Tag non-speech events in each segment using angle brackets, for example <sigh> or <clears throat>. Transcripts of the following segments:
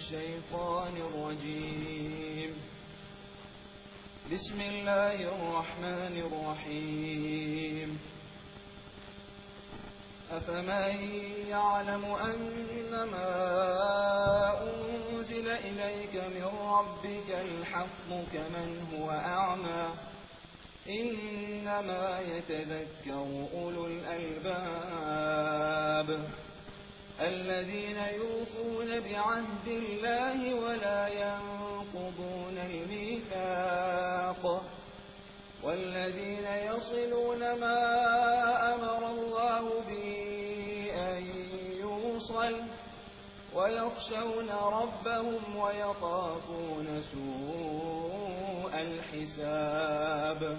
الشيطان الرجيم. بسم الله الرحمن الرحيم. أفمن يعلم أن ما أنزل إليك من ربك الحق كمن هو أعمى؟ إنما يتذكر أولو الألباب. الذين يوفون بعهد الله ولا ينقضون الميثاق والذين يصلون ما أمر الله به أن يوصل ويخشون ربهم ويخافون سوء الحساب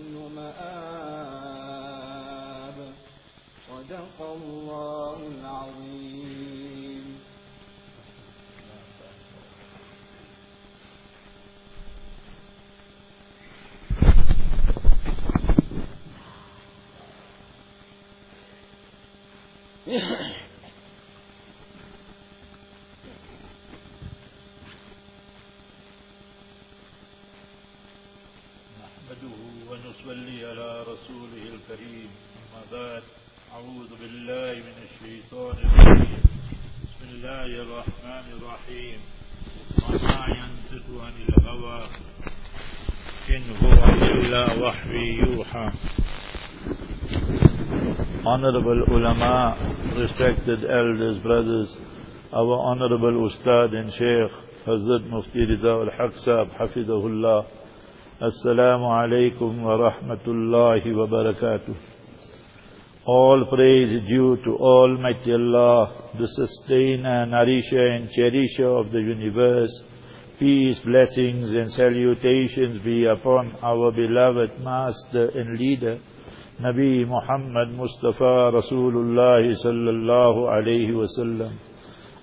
وحسن مآب صدق الله العظيم. نحمده <laughs> ونصلي على رسوله الكريم أما بعد أعوذ بالله من الشيطان الرجيم بسم الله الرحمن الرحيم وما ينطق عن الهوى إن هو إلا وحي يوحى Honorable ulama, respected elders, brothers, our honorable Ustad and Sheikh, Hazrat Mufti Rida al-Haq Sahib, Hafidahullah, Assalamu alaikum wa rahmatullahi wa barakatuh. All praise due to Almighty Allah, the sustainer, nourisher and cherisher of the universe. Peace, blessings and salutations be upon our beloved Master and Leader, Nabi Muhammad Mustafa Rasulullah sallallahu alayhi wa sallam.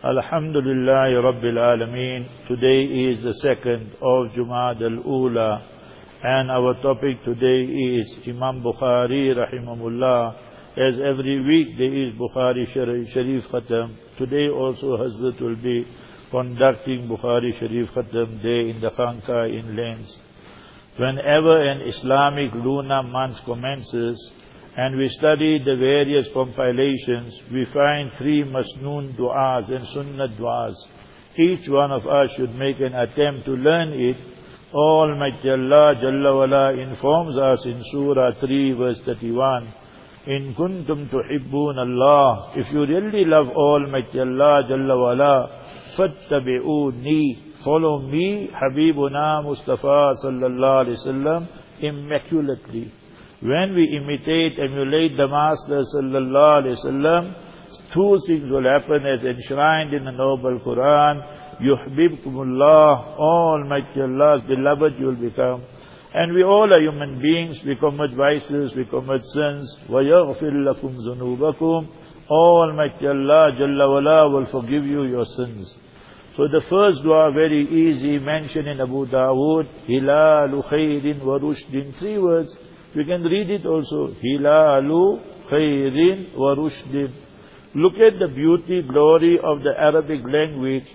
Alhamdulillah Rabbil Alameen. Today is the second of Jumad al-Ula. And our topic today is Imam Bukhari rahimahullah. As every week there is Bukhari Sharif Khatam. Today also Hazrat will be conducting Bukhari Sharif Khatam Day in the Khanka in Lens. Whenever an Islamic lunar month commences and we study the various compilations, we find three masnoon du'as and sunnah du'as. Each one of us should make an attempt to learn it. Almighty Allah Jalla wala informs us in Surah 3 verse 31, In kuntum tuhibbun Allah, if you really love Almighty Allah Jalla wala, fattabi'uni, follow me, Habibuna Mustafa sallallahu alaihi wasallam, immaculately. When we imitate, emulate the Master sallallahu alaihi wasallam, two things will happen as enshrined in the noble Quran. Yuhbibkumullah, Almighty Allah's beloved you will become. And we all are human beings, we commit vices, we commit sins. وَيَغْفِرْ لَكُمْ ذُنُوبَكُمْ Almighty Allah Jalla wala will forgive you your sins. So the first dua, very easy, mentioned in Abu Dawood, Hilalu khairin wa rushdin. Three words. We can read it also. Hilalu khairin wa rushdin. Look at the beauty, glory of the Arabic language.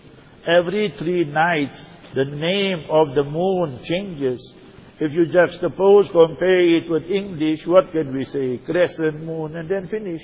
Every three nights, the name of the moon changes. If you juxtapose, compare it with English, what can we say? Crescent moon and then finish.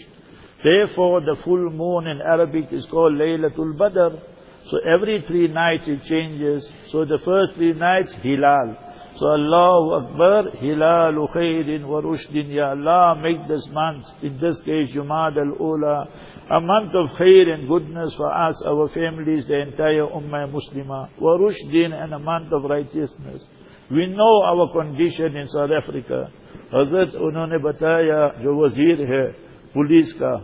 Therefore, the full moon in Arabic is called Laylatul Badr. So every three nights it changes. So the first three nights, Hilal. So Allah Akbar, Hilal Khairin wa Rushdin Ya Allah, make this month, in this case Jumad al-Ula, a month of Khair and goodness for us, our families, the entire Ummah Muslimah. Wa Rushdin and a month of righteousness. We know our condition in South Africa. Hazrat Unone Bataya, Jo Wazir hai, police ka.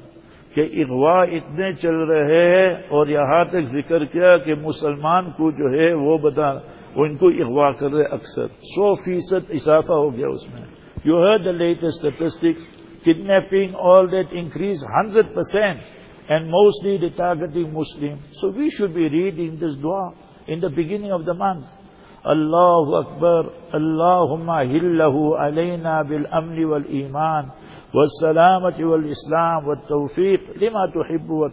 کہ اغوا اتنے چل رہے ہیں اور یہاں تک ذکر کیا کہ مسلمان کو جو ہے وہ بتانا وہ ان کو اغوا کر رہے اکثر۔ سو فیصد اضافہ ہو گیا اس میں۔ You hear the latest statistics kidnapping all that increase hundred percent and mostly the targeting Muslim so we should be read in this dua in the beginning of the month اللہ اکبر اللہ ہلہ علینا سلامت ول اسلام و توفیق لما تو تحب و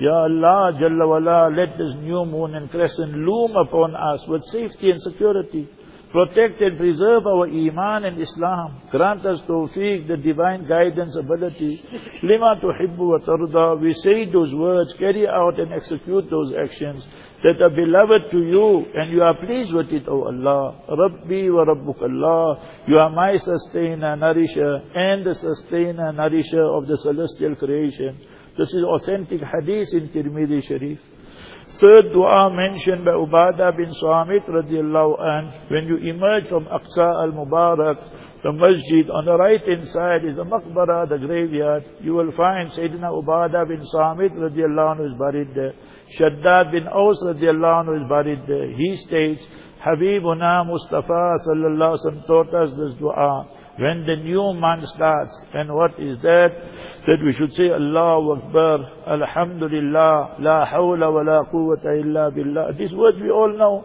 Ya Allah, Jalla wala, let this new moon and crescent loom upon us with safety and security. Protect and preserve our Iman and Islam. Grant us tawfiq, the divine guidance ability. Lima tuhibbu wa tarda. We say those words, carry out and execute those actions that are beloved to you and you are pleased with it, O Allah. Rabbi wa Rabbuk Allah. You are my sustainer, nourisher, and the sustainer, nourisher of the celestial creation. This is authentic hadith in Tirmidhi Sharif. Third dua mentioned by Ubadah bin Samit radiallahu anh. When you emerge from Aqsa al-Mubarak, the masjid, on the right hand side is a maqbara, the graveyard. You will find Sayyidina Ubadah bin Samit radiallahu anhu is buried there. Shaddad bin Aus radiallahu anhu is buried there. He states, Habibuna Mustafa sallallahu alaihi wasallam taught us this dua. When the new month starts, and what is that? That we should say Allahu Akbar, Alhamdulillah, La hawla wa la quwwata illa billah. These words we all know.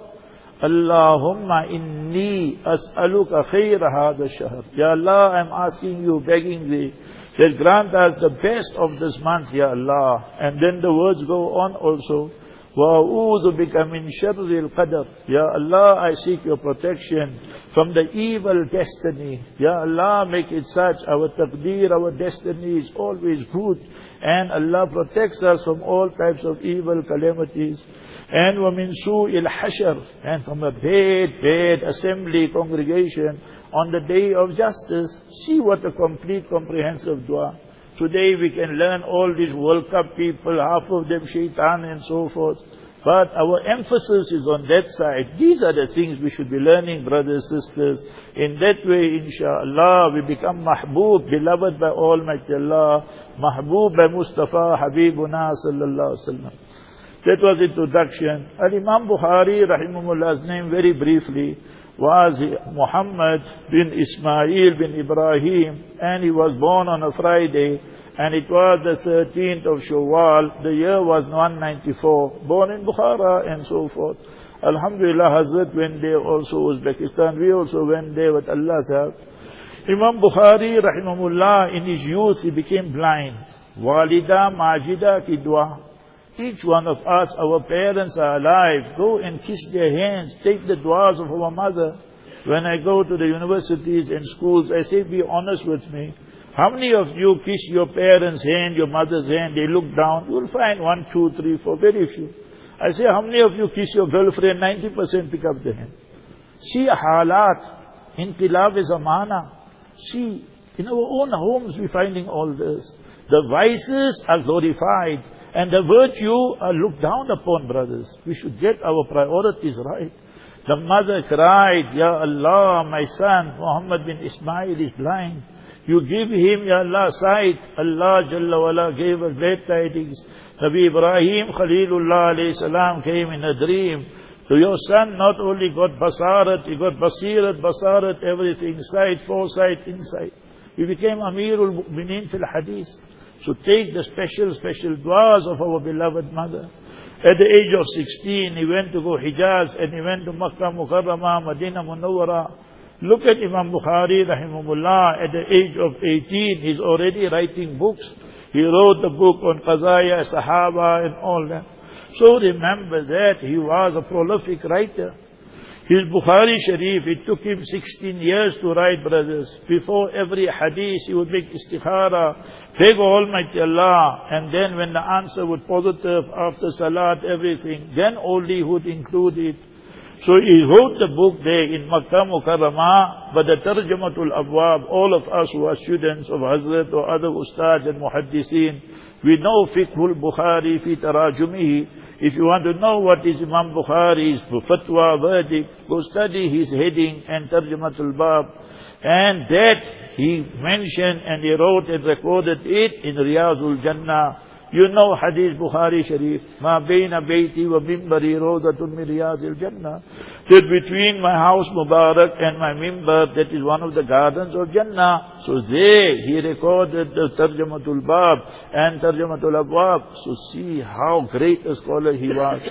Allahumma inni as'aluka khayra hadha shahr. Ya Allah, I'm asking you, begging thee, that grant us the best of this month, Ya Allah. And then the words go on also. وَأَعُوذُ بِكَ مِنْ شَرِّ الْقَدَرِ Ya Allah, I seek your protection from the evil destiny. Ya Allah, make it such, our taqdeer, our destiny is always good. And Allah protects us from all types of evil calamities. And وَمِنْ سُوءِ الْحَشَرِ And from a bad, bad assembly, congregation, on the day of justice. See what a complete, comprehensive dua. Today we can learn all these World Cup people, half of them shaitan and so forth. But our emphasis is on that side. These are the things we should be learning, brothers, sisters. In that way, inshallah, we become mahbub, beloved by Almighty Allah, mahbub by Mustafa, Habibuna, sallallahu alaihi wasallam. That was introduction. Al-Imam Bukhari, rahimahullah's name very briefly, was Muhammad bin Ismail bin Ibrahim and he was born on a Friday and it was the 13th of Shawwal. The year was 194. Born in Bukhara and so forth. Alhamdulillah, Hazrat went there also Uzbekistan. We also went there with Allah's help. Imam Bukhari, rahimahullah, in his youth he became blind. Walida Majida ki dua. Each one of us, our parents are alive. Go and kiss their hands. Take the du'as of our mother. When I go to the universities and schools, I say, be honest with me. How many of you kiss your parents' hand, your mother's hand, they look down? You'll find one, two, three, four, very few. I say, how many of you kiss your girlfriend? 90% pick up the hand. See halat. Inqilab is amana. See, in our own homes we're finding all this. The vices are glorified and the virtue uh, are looked down upon, brothers. We should get our priorities right. The mother cried, Ya Allah, my son, Muhammad bin Ismail is blind. You give him, Ya Allah, sight. Allah Jalla wala gave us glad tidings. Nabi Ibrahim Khalilullah alayhi salam came in a dream. So your son not only got basarat, he got basirat, basarat, everything, sight, foresight, insight. He became Amirul Mu'mineen fil Hadith. So take the special, special du'as of our beloved mother. At the age of 16, he went to go Hijaz and he went to Makkah Mukarramah, Medina Munawwara. Look at Imam Bukhari, rahimahullah, at the age of 18, he's already writing books. He wrote the book on Qazaya, Sahaba and all that. So remember that he was a prolific writer. His Bukhari Sharif, it took him 16 years to write, brothers. Before every hadith, he would make istikhara, beg Almighty Allah, and then when the answer would positive after salat, everything, then only he would include it. So he wrote the book there in Makkah Mukarramah, but the Tarjamatul Abwab, all of us who are students of Hazrat or other ustads and muhaddiseen, we know Fiqhul Bukhari fi tarajumihi. If you want to know what is Imam Bukhari's fatwa verdict, go study his heading and Tarjamatul Bab. And that he mentioned and he wrote and recorded it in Riyazul Jannah. You know Hadith Bukhari Sharif. Ma bayna bayti wa mimbari rawdatun min riyazil jannah. That between my house Mubarak and my mimbar, that is one of the gardens of Jannah. So there he recorded the Tarjamatul Bab and Tarjamatul Abwab. So see how great a scholar he was.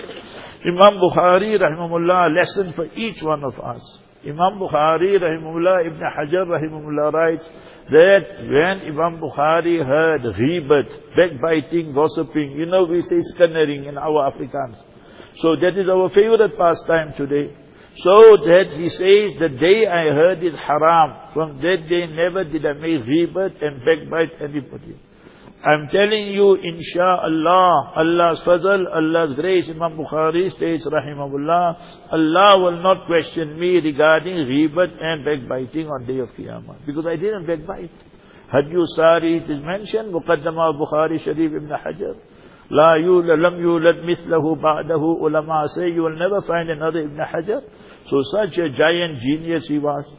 Imam Bukhari, rahimahullah, lesson for each one of us. Imam Bukhari, Rahimullah, Ibn Hajar, Rahimullah writes that when Imam Bukhari heard ghibat, backbiting, gossiping, you know we say scannering in our Afrikaans. So that is our favorite pastime today. So that he says, the day I heard it haram, from that day never did I make ghibat and backbite anybody. I'm telling you, insha'Allah, Allah's fazl, Allah's grace, Imam Bukhari states, rahimahullah, Allah will not question me regarding ghibat and backbiting on day of Qiyamah. Because I didn't backbite. Hadyu Sari, it is mentioned, Muqaddama Bukhari Sharif Ibn Hajar. La yulad, lam yulad mislahu ba'dahu, ulama say, you will never find another Ibn Hajar. So such a giant genius he was.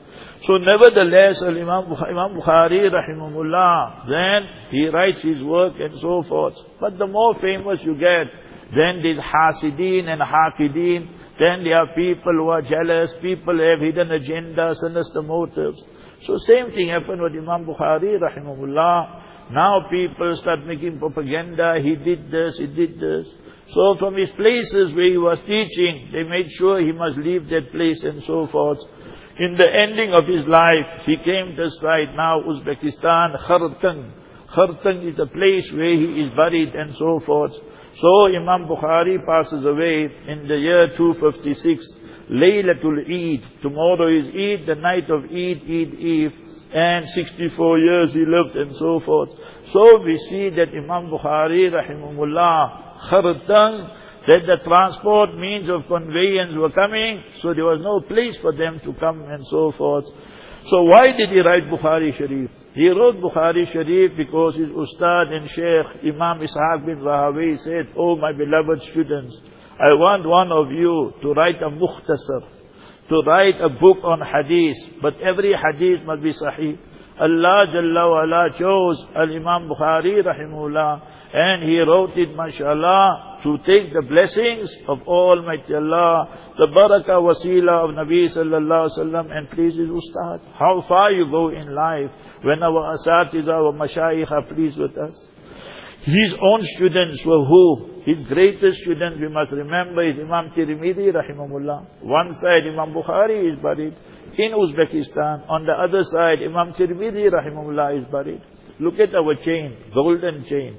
So nevertheless, Imam Bukhari, rahimahullah, then he writes his work and so forth. But the more famous you get, then these hasideen and haqideen, then there are people who are jealous, people have hidden agendas, sinister motives. So same thing happened with Imam Bukhari, rahimahullah. Now people start making propaganda, he did this, he did this. So from his places where he was teaching, they made sure he must leave that place and so forth. In the ending of his life, he came to side now, Uzbekistan, Khartang. Khartang is the place where he is buried and so forth. So Imam Bukhari passes away in the year 256, Laylatul Eid. Tomorrow is Eid, the night of Eid, Eid Eve and 64 years he lives and so forth. So we see that Imam Bukhari, rahimahullah, khartang, that the transport means of conveyance were coming, so there was no place for them to come and so forth. So why did he write Bukhari Sharif? He wrote Bukhari Sharif because his Ustad and Sheikh Imam Ishaq bin Rahawi said, Oh my beloved students, I want one of you to write a mukhtasar to write a book on hadith, but every hadith must be sahih. Allah Jalla wa ala chose Al-Imam Bukhari rahimullah and he wrote it mashallah to take the blessings of Almighty Allah, the barakah wasila of Nabi sallallahu wasallam and please his ustad. How far you go in life when our asatiz, our mashayikh are pleased with us. His own students were who? His greatest student, we must remember, is Imam Tirmidhi, rahimahullah. One side, Imam Bukhari is buried in Uzbekistan. On the other side, Imam Tirmidhi, rahimahullah, is buried. Look at our chain, golden chain.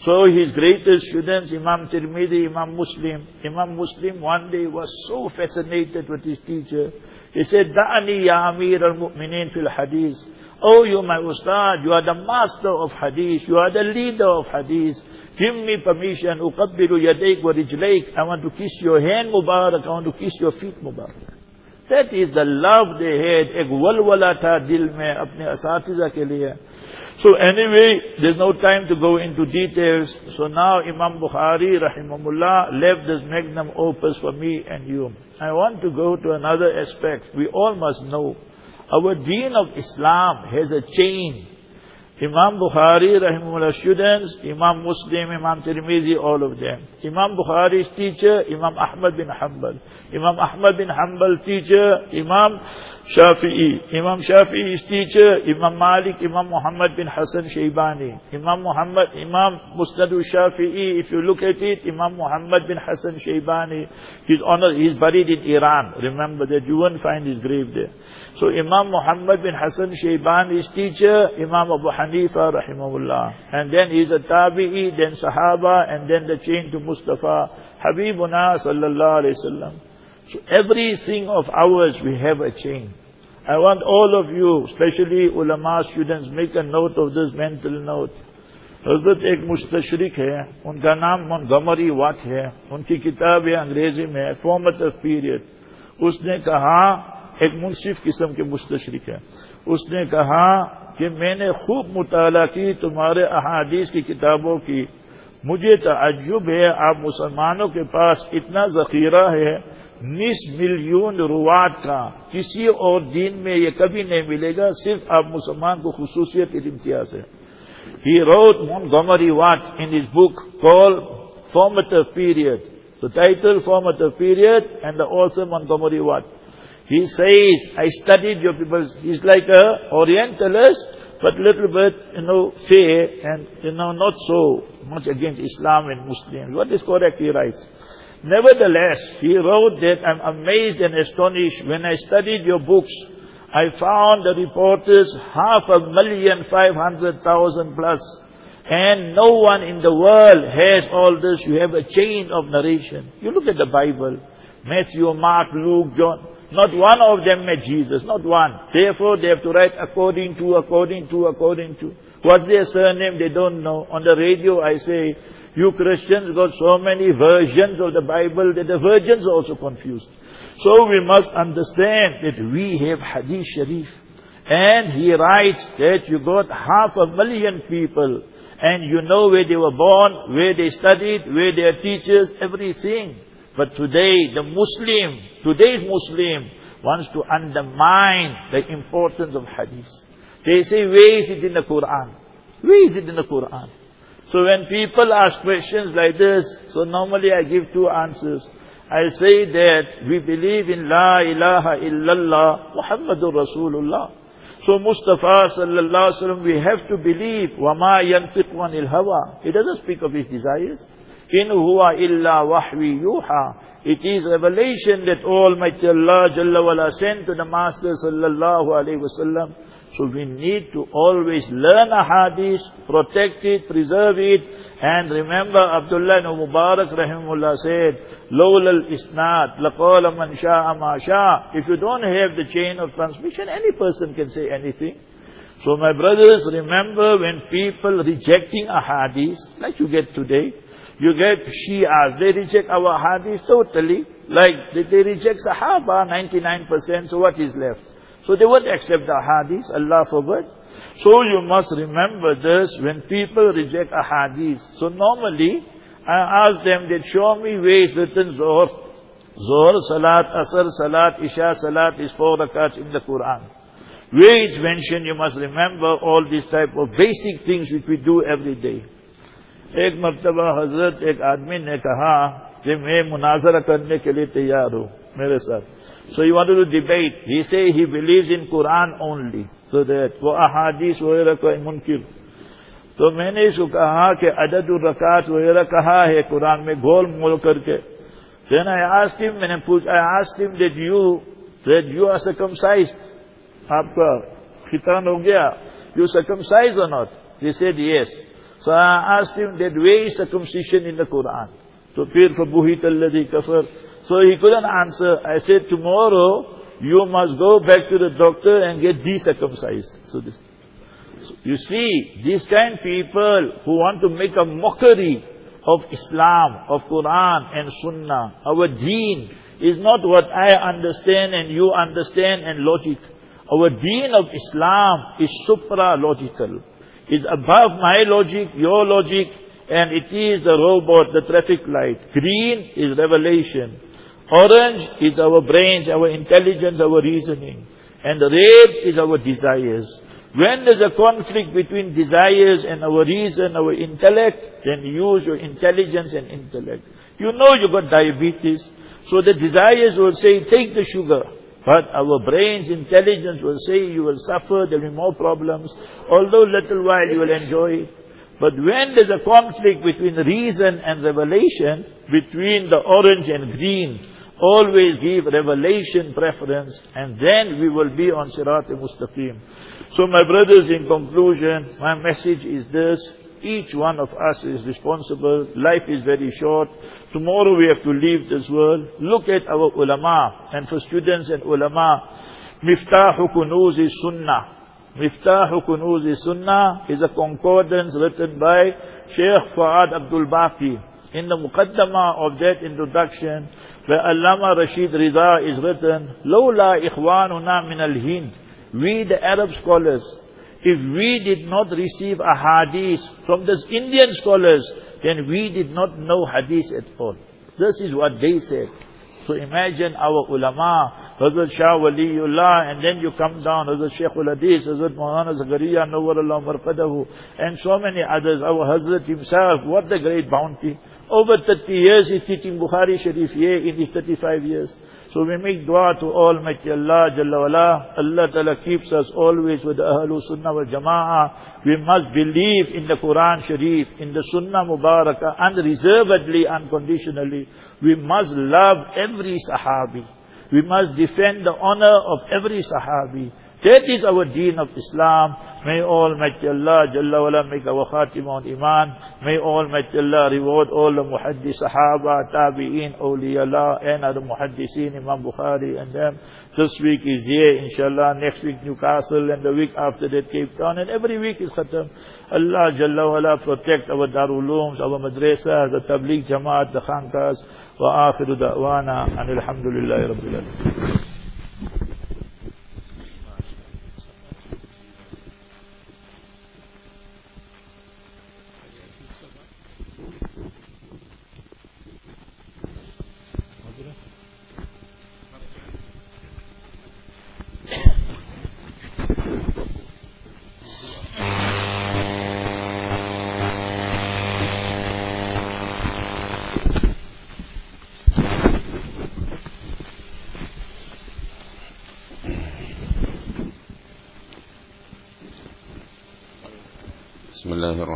So his greatest students, Imam Tirmidhi, Imam Muslim, Imam Muslim one day was so fascinated with his teacher. He said, Da'ani ya Amir al-Mu'minin fil hadith. Oh, you my ustad, you are the master of hadith, you are the leader of hadith. Give me permission, uqabbilu yadayk wa rijlayk. I want to kiss your hand, Mubarak. I want to kiss your feet, Mubarak. That is the love they had. Ek walwala tha dil mein apne asatiza ke liye. So anyway, there's no time to go into details. So now Imam Bukhari, rahimahullah, left this magnum opus for me and you. I want to go to another aspect. We all must know our deen of Islam has a chain. Imam Bukhari, rahimahullah, students, Imam Muslim, Imam Tirmidhi, all of them. Imam Bukhari's teacher, Imam Ahmad bin Hanbal. Imam Ahmad bin Hanbal teacher, Imam Shafi'i. Imam Shafi'i's teacher, Imam Malik, Imam Muhammad bin Hassan Shaybani. Imam Muhammad, Imam Musnadu Shafi'i, if you look at it, Imam Muhammad bin Hassan Shaybani, he's honored, he's buried in Iran. Remember that you won't find his grave there. So Imam Muhammad bin Hassan Shaybani's teacher, Imam Abu Hanifa rahimahullah. And then he's a tabi'i, then sahaba, and then the chain to Mustafa, Habibuna sallallahu alayhi wasallam. So everything of ours, we have a chain. I want all of you, especially ulama students, make a note of this mental note. حضرت ایک مستشرق ہے ان کا نام مونگمری what ہے ان کی کتاب ہے انگریزی میں فارمت آف پیریڈ اس نے کہا ایک منصف قسم کے مستشرک ہے اس نے کہا کہ میں نے خوب مطالعہ کی تمہارے احادیث کی کتابوں کی مجھے تعجب ہے آپ مسلمانوں کے پاس اتنا ذخیرہ ہے نس مل روات کا کسی اور دین میں یہ کبھی نہیں ملے گا، صرف آپ مسلمان کو خصوصیت کے امتیاز ہے he wrote Montgomery Watt in this book called form it period the title form a period and the Dasu Montgomery Watt he says I had your but you know fee and you know not so much against Islam and Muslim what is correct core rights Nevertheless, he wrote that I'm amazed and astonished when I studied your books. I found the reporters half a million, five hundred thousand plus. And no one in the world has all this. You have a chain of narration. You look at the Bible. Matthew, Mark, Luke, John. Not one of them met Jesus. Not one. Therefore, they have to write according to, according to, according to. What's their surname? They don't know. On the radio, I say, you Christians got so many versions of the Bible that the virgins are also confused. So we must understand that we have Hadith Sharif. And he writes that you got half a million people. And you know where they were born, where they studied, where their teachers, everything. But today, the Muslim, today's Muslim, wants to undermine the importance of Hadith. They say, where is it in the Quran? Where is it in the Quran? So when people ask questions like this, so normally I give two answers. I say that we believe in La ilaha illallah Muhammadur Rasulullah. So Mustafa sallallahu alaihi wasallam, we have to believe وَمَا يَنْتِقُ عَنِ الْهَوَىٰ He doesn't speak of his desires. In huwa illa wahwi yuha. It is revelation that Almighty Allah Jalla wala sent to the Master sallallahu alaihi wasallam. So we need to always learn a hadith, protect it, preserve it, and remember Abdullah ibn Mubarak rahimullah said, لولا الإسناد لقال من شاء ما شاء. If you don't have the chain of transmission, any person can say anything. So my brothers, remember when people rejecting a hadith, like you get today, you get Shias, they reject our hadith totally, like they reject Sahaba 99%, so what is left? So they won't accept the hadith. Allah forbid. So you must remember this when people reject a hadith. So normally, I ask them, they show me where it's written Zohar. Zohar, Salat, Asr, Salat, Isha, Salat is four rakats in the Quran. Where it's mentioned, you must remember all these type of basic things which we do every day. Ek مرتبہ Hazrat, ek admin نے کہا کہ میں مناظرہ کرنے کے سو وانٹولیٹیش وغیرہ کو میں نے کہا کہ عدد الرقاط وغیرہ کہا ہے قرآن میں گول مول کر کے. Note yes so that very سکمسی قرآن تو پھر فبحی طلدی کفر. So he couldn't answer. I said, tomorrow you must go back to the doctor and get decircumcised. So this, so you see, these kind people who want to make a mockery of Islam, of Quran and Sunnah, our deen is not what I understand and you understand and logic. Our deen of Islam is supra-logical. Is above my logic, your logic, and it is the robot, the traffic light. Green is revelation. Orange is our brains, our intelligence, our reasoning. And red is our desires. When there's a conflict between desires and our reason, our intellect, then use your intelligence and intellect. You know you got diabetes, so the desires will say, take the sugar. But our brain's intelligence will say, you will suffer, there will be more problems. Although little while you will enjoy it. But when there's a conflict between reason and revelation, between the orange and green, always give revelation preference, and then we will be on Sirat al-Mustaqim. So my brothers, in conclusion, my message is this. Each one of us is responsible. Life is very short. Tomorrow we have to leave this world. Look at our ulama. And for students and ulama, Miftahu Kunuz is Sunnah. Miftahu Kunuz is Sunnah is a concordance written by Sheikh Fuad Abdul Baqi. In the muqaddama of that introduction, where Allama Rashid Rida is written, Lawla ikhwanuna min al-Hind. We the Arab scholars, if we did not receive a hadith from these Indian scholars, then we did not know hadith at all. This is what they said. So imagine our ulama, Hazrat Shah Waliullah, and then you come down, Hazrat Shaykh al-Hadith, Hazrat Maulana Zakaria, Nawwarallah Marqadahu, and so many others, our Hazrat himself, what a great bounty. Over 30 years he's teaching Bukhari Sharif here in his 35 years. So we make dua to Almighty Allah Jalla wala. Allah Ta'ala keeps us always with the Ahlu Sunnah wal Jama'ah. We must believe in the Quran Sharif, in the Sunnah Mubarakah, unreservedly, unconditionally. We must love every Sahabi. We must defend the honor of every Sahabi. That is our deen of Islam. May Almighty Allah Jalla wala make our khatima on iman. May Almighty Allah reward all the muhaddis, sahaba, tabi'in, awliyallah, and other muhaddisin, Imam Bukhari and them. This week is here, inshallah. Next week Newcastle, and the week after that Cape Town, and every week is khatam. Allah Jalla wala protect our darulooms, our madrasas, the tabligh jamaat, the khankas, wa akhiru da'wana, and alhamdulillahi rabbil alamin.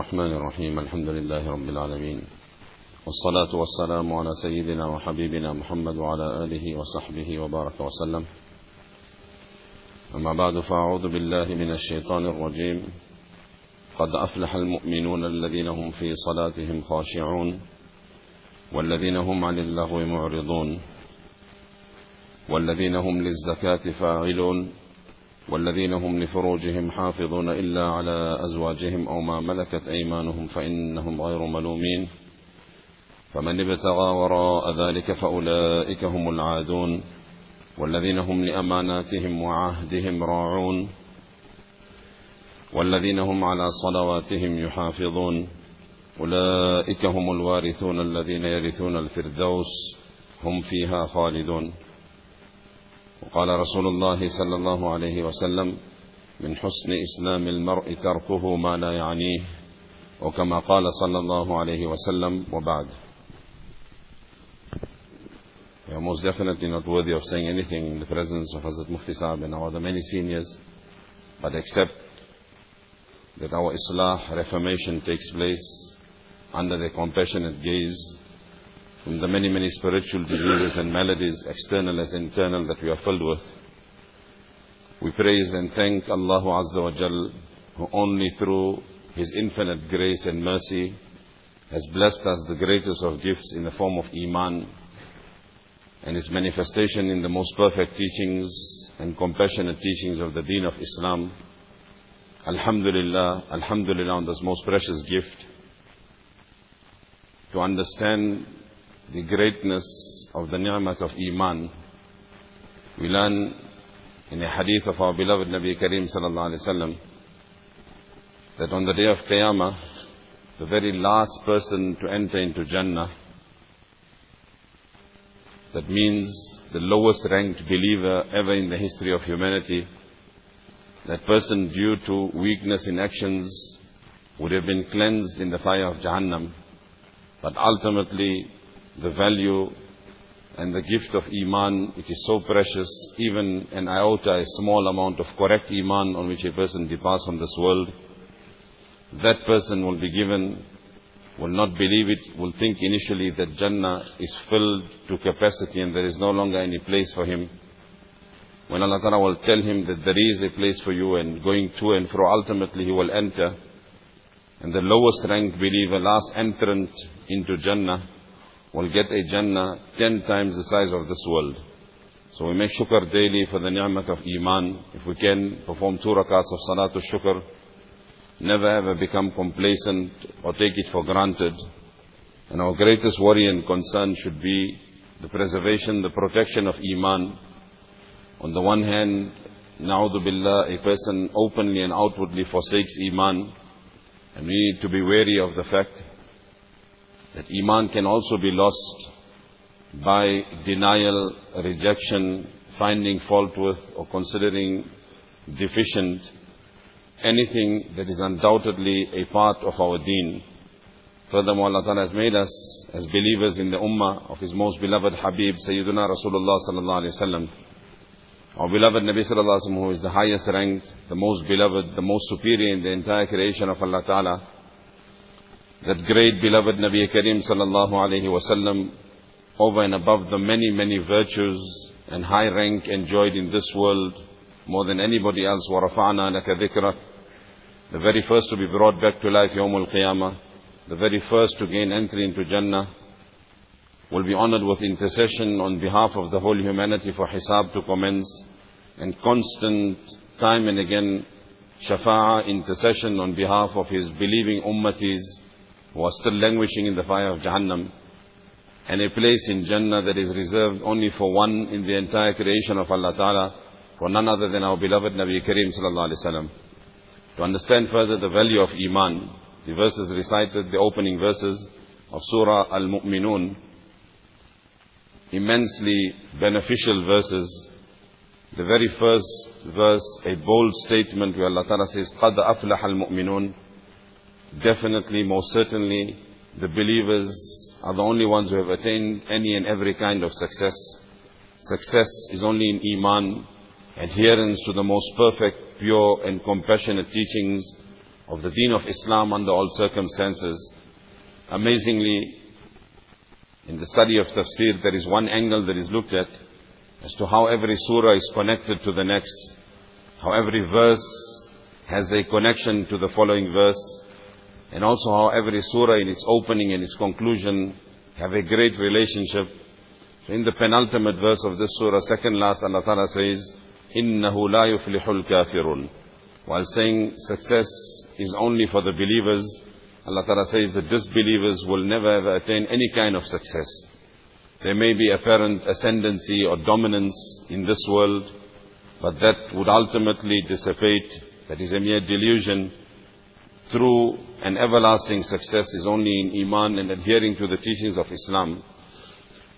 الرحمن الرحيم الحمد لله رب العالمين. والصلاة والسلام على سيدنا وحبيبنا محمد وعلى آله وصحبه وبارك وسلم. أما بعد فأعوذ بالله من الشيطان الرجيم. قد أفلح المؤمنون الذين هم في صلاتهم خاشعون والذين هم عن اللغو معرضون والذين هم للزكاة فاعلون والذين هم لفروجهم حافظون إلا على أزواجهم أو ما ملكت أيمانهم فإنهم غير ملومين. فمن ابتغى وراء ذلك فأولئك هم العادون. والذين هم لأماناتهم وعهدهم راعون. والذين هم على صلواتهم يحافظون. أولئك هم الوارثون الذين يرثون الفردوس. هم فيها خالدون. وقال رسول الله صلى الله عليه وسلم من حسن إسلام المرء تركه ما لا يعنيه وكما قال صلى الله عليه وسلم وبعد We are most definitely not worthy of saying anything in the presence of Hazrat Mufti Sahib and our many seniors, but except that our Islah reformation takes place under the compassionate gaze from the many, many spiritual diseases and maladies, external as internal, that we are filled with. We praise and thank Allah Azza wa Jal, who only through His infinite grace and mercy has blessed us the greatest of gifts in the form of Iman and its manifestation in the most perfect teachings and compassionate teachings of the deen of Islam. Alhamdulillah, Alhamdulillah on this most precious gift to understand the greatness of the ni'mat of Iman. We learn in a hadith of our beloved Nabi Kareem sallallahu alayhi wasallam that on the day of Qiyamah, the very last person to enter into Jannah, that means the lowest ranked believer ever in the history of humanity, that person due to weakness in actions would have been cleansed in the fire of Jahannam. But ultimately, the value and the gift of Iman, it is so precious, even an iota, a small amount of correct Iman on which a person departs from this world, that person will be given, will not believe it, will think initially that Jannah is filled to capacity and there is no longer any place for him. When Allah Ta'ala will tell him that there is a place for you and going to and fro, ultimately he will enter. And the lowest ranked believer, last entrant into Jannah, will get a Jannah ten times the size of this world. So we make shukr daily for the ni'mat of Iman. If we can perform two rakats of Salatul Shukr, never ever become complacent or take it for granted. And our greatest worry and concern should be the preservation, the protection of Iman. On the one hand, na'udhu billah, a person openly and outwardly forsakes Iman. And we need to be wary of the fact that Iman can also be lost by denial, rejection, finding fault with or considering deficient anything that is undoubtedly a part of our deen. Furthermore, Allah Ta'ala has made us as believers in the ummah of His most beloved Habib, Sayyiduna Rasulullah Sallallahu Alaihi Wasallam. Our beloved Nabi Sallallahu Alaihi Wasallam, who is the highest ranked, the most beloved, the most superior in the entire creation of Allah Ta'ala That great beloved Nabi Kareem Sallallahu Alaihi Wasallam, over and above the many, many virtues and high rank enjoyed in this world, more than anybody else, وَرَفَعْنَا لَكَ ذِكْرَكَ The very first to be brought back to life, يوم القيامة The very first to gain entry into Jannah will be honored with intercession on behalf of the whole humanity for hisab to commence and constant time and again shafa'a intercession on behalf of his believing ummatis who are still languishing in the fire of Jahannam and a place in Jannah that is reserved only for one in the entire creation of Allah Ta'ala for none other than our beloved Nabi Kareem sallallahu alaihi wasallam. To understand further the value of Iman, the verses recited, the opening verses of Surah Al-Mu'minun, immensely beneficial verses. The very first verse, a bold statement where Allah Ta'ala says, قَدْ أَفْلَحَ الْمُؤْمِنُونَ Definitely, most certainly, the believers are the only ones who have attained any and every kind of success. Success is only in Iman, adherence to the most perfect, pure and compassionate teachings of the deen of Islam under all circumstances. Amazingly, in the study of tafsir, there is one angle that is looked at as to how every surah is connected to the next, how every verse has a connection to the following verse, and also how every surah in its opening and its conclusion have a great relationship. So in the penultimate verse of this surah, second last, Allah Ta'ala says, إِنَّهُ لَا يُفْلِحُ الْكَافِرُونَ While saying success is only for the believers, Allah Ta'ala says that disbelievers will never ever attain any kind of success. There may be apparent ascendancy or dominance in this world, but that would ultimately dissipate. That is a mere delusion. True and everlasting success is only in Iman and adhering to the teachings of Islam.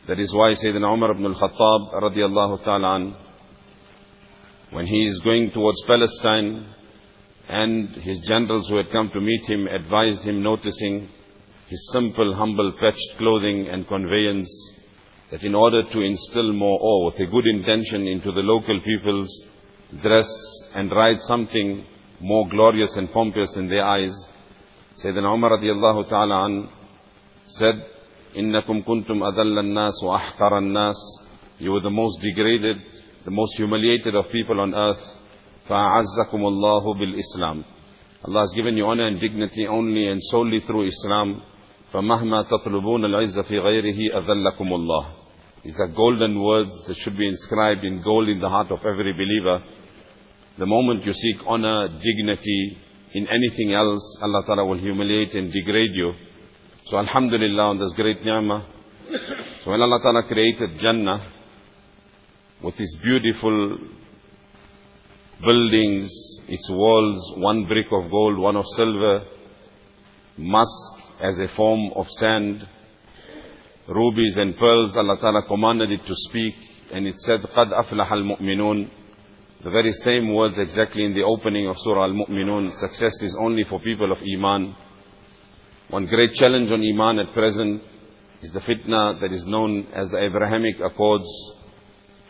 That is why Sayyidina Umar ibn al-Khattab radiallahu ta'ala when he is going towards Palestine and his generals who had come to meet him advised him noticing his simple, humble, patched clothing and conveyance that in order to instill more awe with a good intention into the local people's dress and ride something more glorious and pompous in their eyes, Sayyidina Umar radiallahu ta'ala an said, إِنَّكُمْ كُنْتُمْ أَذَلَّ النَّاسِ وَأَحْقَرَ النَّاسِ You were the most degraded, the most humiliated of people on earth. فَأَعَزَّكُمُ اللَّهُ بِالْإِسْلَامِ Allah has given you honor and dignity only and solely through Islam. فَمَهْمَا تَطْلُبُونَ الْعِزَّ فِي غَيْرِهِ أَذَلَّكُمُ اللَّهِ These are golden words that should be inscribed in gold in the heart of every believer. The moment you seek honor, dignity in anything else, Allah Ta'ala will humiliate and degrade you. So Alhamdulillah on this great ni'mah. So when Allah Ta'ala created Jannah with its beautiful buildings, its walls, one brick of gold, one of silver, musk as a form of sand, rubies and pearls, Allah Ta'ala commanded it to speak, and it said, قَدْ أَفْلَحَ الْمُؤْمِنُونَ the very same words exactly in the opening of Surah Al-Mu'minun, success is only for people of Iman. One great challenge on Iman at present is the fitna that is known as the Abrahamic Accords,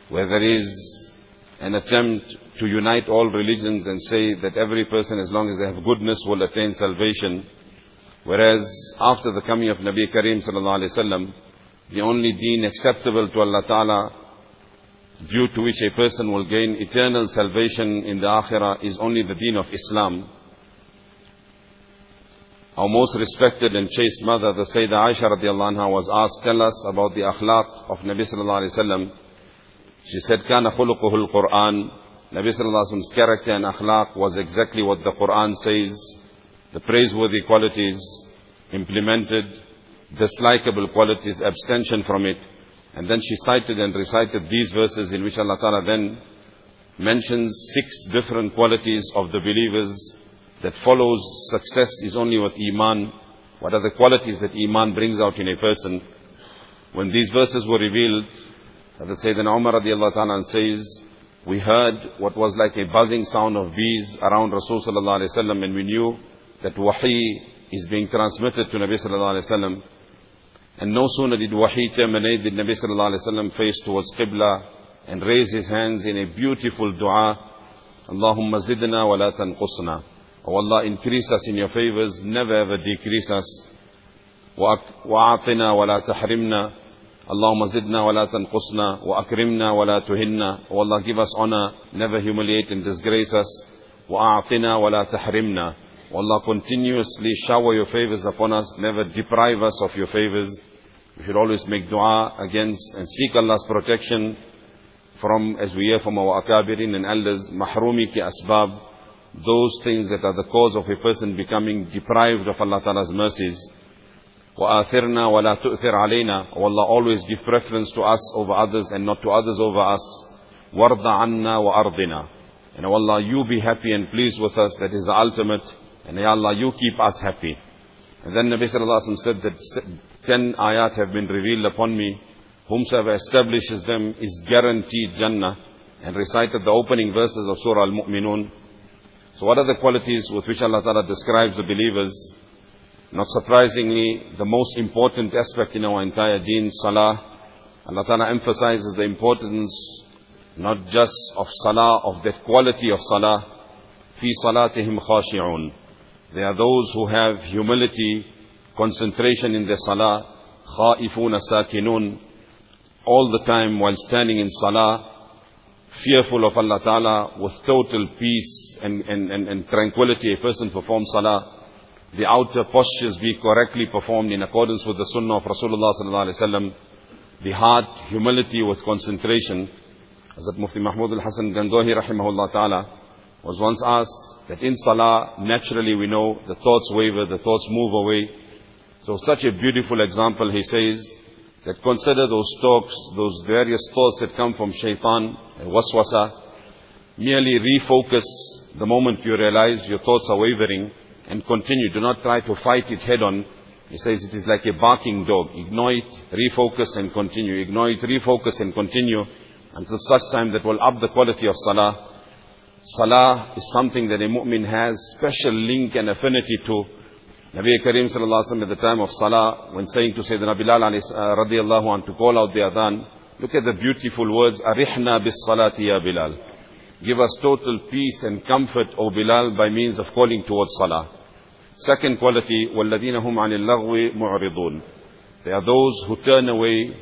where there is an attempt to unite all religions and say that every person, as long as they have goodness, will attain salvation. Whereas after the coming of Nabi Kareem sallallahu alaihi wasallam, the only deen acceptable to Allah Ta'ala, due to which a person will gain eternal salvation in the akhirah, is only the deen of Islam. Our most respected and chaste mother, the Sayyidah Aisha radiallahu anha, was asked, tell us about the akhlaq of Nabi sallallahu alaihi wasallam. She said, كان خلقه القرآن Nabi sallallahu alaihi wasallam's character and akhlaq was exactly what the Quran says. The praiseworthy qualities implemented, dislikable qualities, abstention from it. And then she cited and recited these verses in which Allah Ta'ala then mentions six different qualities of the believers that follows success is only with Iman. What are the qualities that Iman brings out in a person? When these verses were revealed, Hazrat Sayyidina Umar radiallahu ta'ala says, we heard what was like a buzzing sound of bees around Rasul sallallahu alayhi wasallam and we knew that wahi is being transmitted to Nabi sallallahu alayhi wasallam. And no sooner did wahi terminate did Nabi sallallahu alayhi wasallam face towards Qibla and raise his hands in a beautiful dua. Allahumma zidna wa la tanqusna. Oh Allah, increase us in your favors, never ever decrease us. وَأَعْطِنَا وَلَا تَحْرِمْنَا اللهم زدنا ولا تنقصنا وأكرمنا ولا تهنا O Allah give us honor, never humiliate and disgrace us. وأعطنا ولا تحرمنا O Allah continuously shower your favors upon us, never deprive us of your favors. We should always make dua against and seek Allah's protection from, as we hear from our akabirin and elders, mahrumi ki asbab, those things that are the cause of a person becoming deprived of Allah Ta'ala's mercies. وآثرنا ولا تؤثر علينا O Allah always give preference to us over others and not to others over us وارض عنا وأرضنا and O Allah you be happy and pleased with us that is the ultimate and Ya Allah you keep us happy and then Nabi Sallallahu Alaihi Wasallam said that ten ayat have been revealed upon me whomsoever establishes them is guaranteed Jannah and recited the opening verses of Surah Al-Mu'minun so what are the qualities with which Allah Ta'ala describes the believers not surprisingly, the most important aspect in our entire deen, salah. Allah Ta'ala emphasizes the importance not just of salah, of that quality of salah. Fi salatihim khashi'un. They are those who have humility, concentration in the salah. Kha'ifuna sakinun. All the time while standing in salah, fearful of Allah Ta'ala, with total peace and, and, and, and tranquility, a person performs salah the outer postures be correctly performed in accordance with the sunnah of Rasulullah sallallahu alaihi wasallam, the heart, humility with concentration. Hazrat Mufti Mahmud al-Hasan Gangohi rahimahullah ta'ala was once asked that in salah, naturally we know the thoughts waver, the thoughts move away. So such a beautiful example, he says, that consider those talks, those various thoughts that come from shaitan, waswasa, merely refocus the moment you realize your thoughts are wavering, and continue. Do not try to fight it head on. He says it is like a barking dog. Ignore it, refocus and continue. Ignore it, refocus and continue until such time that will up the quality of salah. Salah is something that a mu'min has special link and affinity to. Nabi Kareem sallallahu alaihi wasallam at the time of salah, when saying to Sayyidina Bilal uh, radiallahu anh to call out the adhan, look at the beautiful words, Arihna bis salati ya Bilal. Give us total peace and comfort, O Bilal, by means of calling towards salah. Second quality, وَالَّذِينَ هُمْ عَنِ اللَّغْوِ مُعْرِضُونَ They are those who turn away,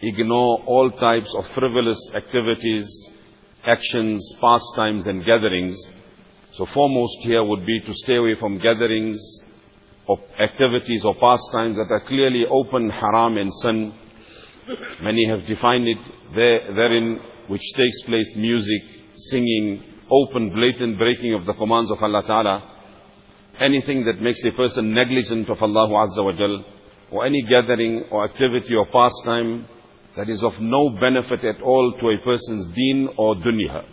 ignore all types of frivolous activities, actions, pastimes and gatherings. So foremost here would be to stay away from gatherings of activities or pastimes that are clearly open haram and sin. Many have defined it there, therein, which takes place music, singing, open, blatant breaking of the commands of Allah Ta'ala. Anything that makes a person negligent of Allah Azza wa Jal, or any gathering or activity or pastime that is of no benefit at all to a person's deen or dunya.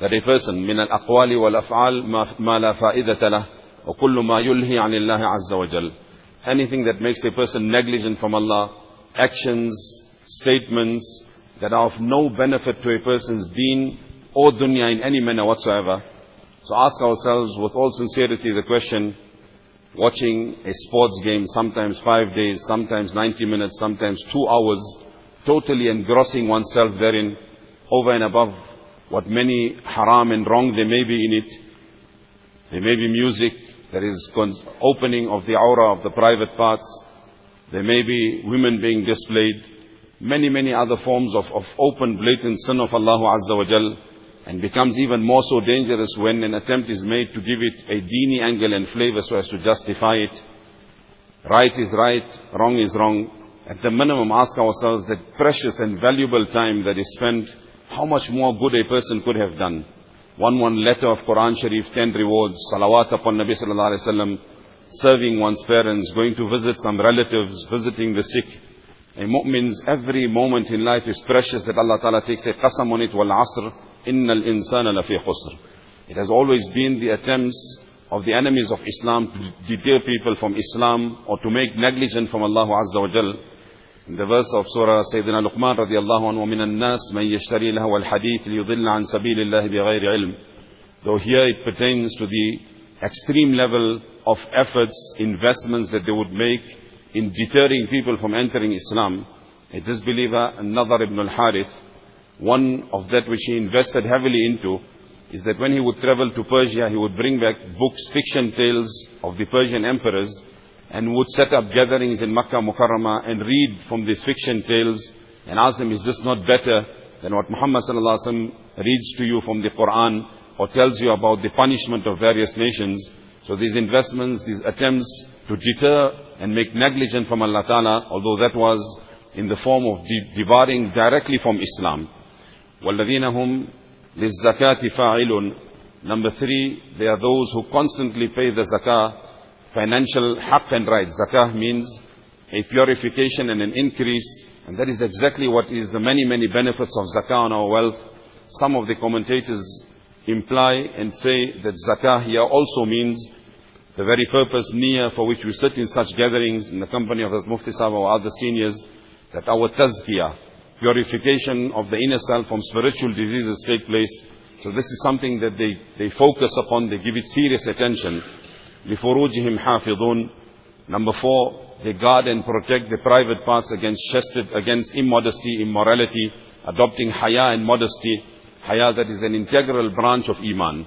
That a person, min al-aqwali wal-af'al ma la fa'idata lah, وكل ما يلهي عن الله عز وجل. Anything that makes a person negligent from Allah, actions, statements that are of no benefit to a person's deen or dunya in any manner whatsoever. So ask ourselves with all sincerity the question, watching a sports game sometimes five days, sometimes 90 minutes, sometimes two hours, totally engrossing oneself therein, over and above what many haram and wrong there may be in it. there may be music, there is opening of the aura of the private parts, there may be women being displayed, many, many other forms of, of open, blatant sin of Allah Azza wa Jal, and becomes even more so dangerous when an attempt is made to give it a dini angle and flavor so as to justify it. Right is right, wrong is wrong. At the minimum, ask ourselves that precious and valuable time that is spent, how much more good a person could have done. One one letter of Quran Sharif, ten rewards, salawat upon Nabi sallallahu alaihi wasallam. serving one's parents, going to visit some relatives, visiting the sick. A mu'min's every moment in life is precious that Allah Ta'ala takes a qasam on it, wal asr, innal insana lafi khusr. It has always been the attempts of the enemies of Islam to deter people from Islam or to make negligent from Allah Azza wa Jal. In the verse of Surah Sayyidina Luqman radiallahu anhu, وَمِنَ النَّاسِ مَنْ يَشْتَرِي لَهُ الْحَدِيثِ لِيُضِلَّ عَنْ سَبِيلِ اللَّهِ بِغَيْرِ عِلْمٍ Though here it pertains to the extreme level of efforts, investments that they would make in deterring people from entering Islam. A disbeliever, an-Nadr Ibn al-Harith, one of that which he invested heavily into, is that when he would travel to Persia, he would bring back books, fiction tales of the Persian emperors, and would set up gatherings in Makkah Mukarramah and read from these fiction tales and ask them, is this not better than what Muhammad sallallahu alaihi wasallam reads to you from the Quran or tells you about the punishment of various nations? So these investments, these attempts to deter and make negligent from Allah Ta'ala, although that was in the form of deviating directly from Islam. وَالَّذِينَ هُمْ لِلزَّكَاةِ فَاعِلٌ Number three, they are those who constantly pay the zakah financial haqq and right. Zakah means a purification and an increase, and that is exactly what is the many, many benefits of zakah on our wealth. Some of the commentators imply and say that zakah here also means the very purpose near for which we sit in such gatherings in the company of the Mufti Sahib or other seniors, that our tazkiyah, purification of the inner self from spiritual diseases take place. So this is something that they, they focus upon, they give it serious attention. لفروجهم حافظون Number four, they guard and protect the private parts against chested, against immodesty, immorality, adopting haya and modesty. Haya that is an integral branch of iman.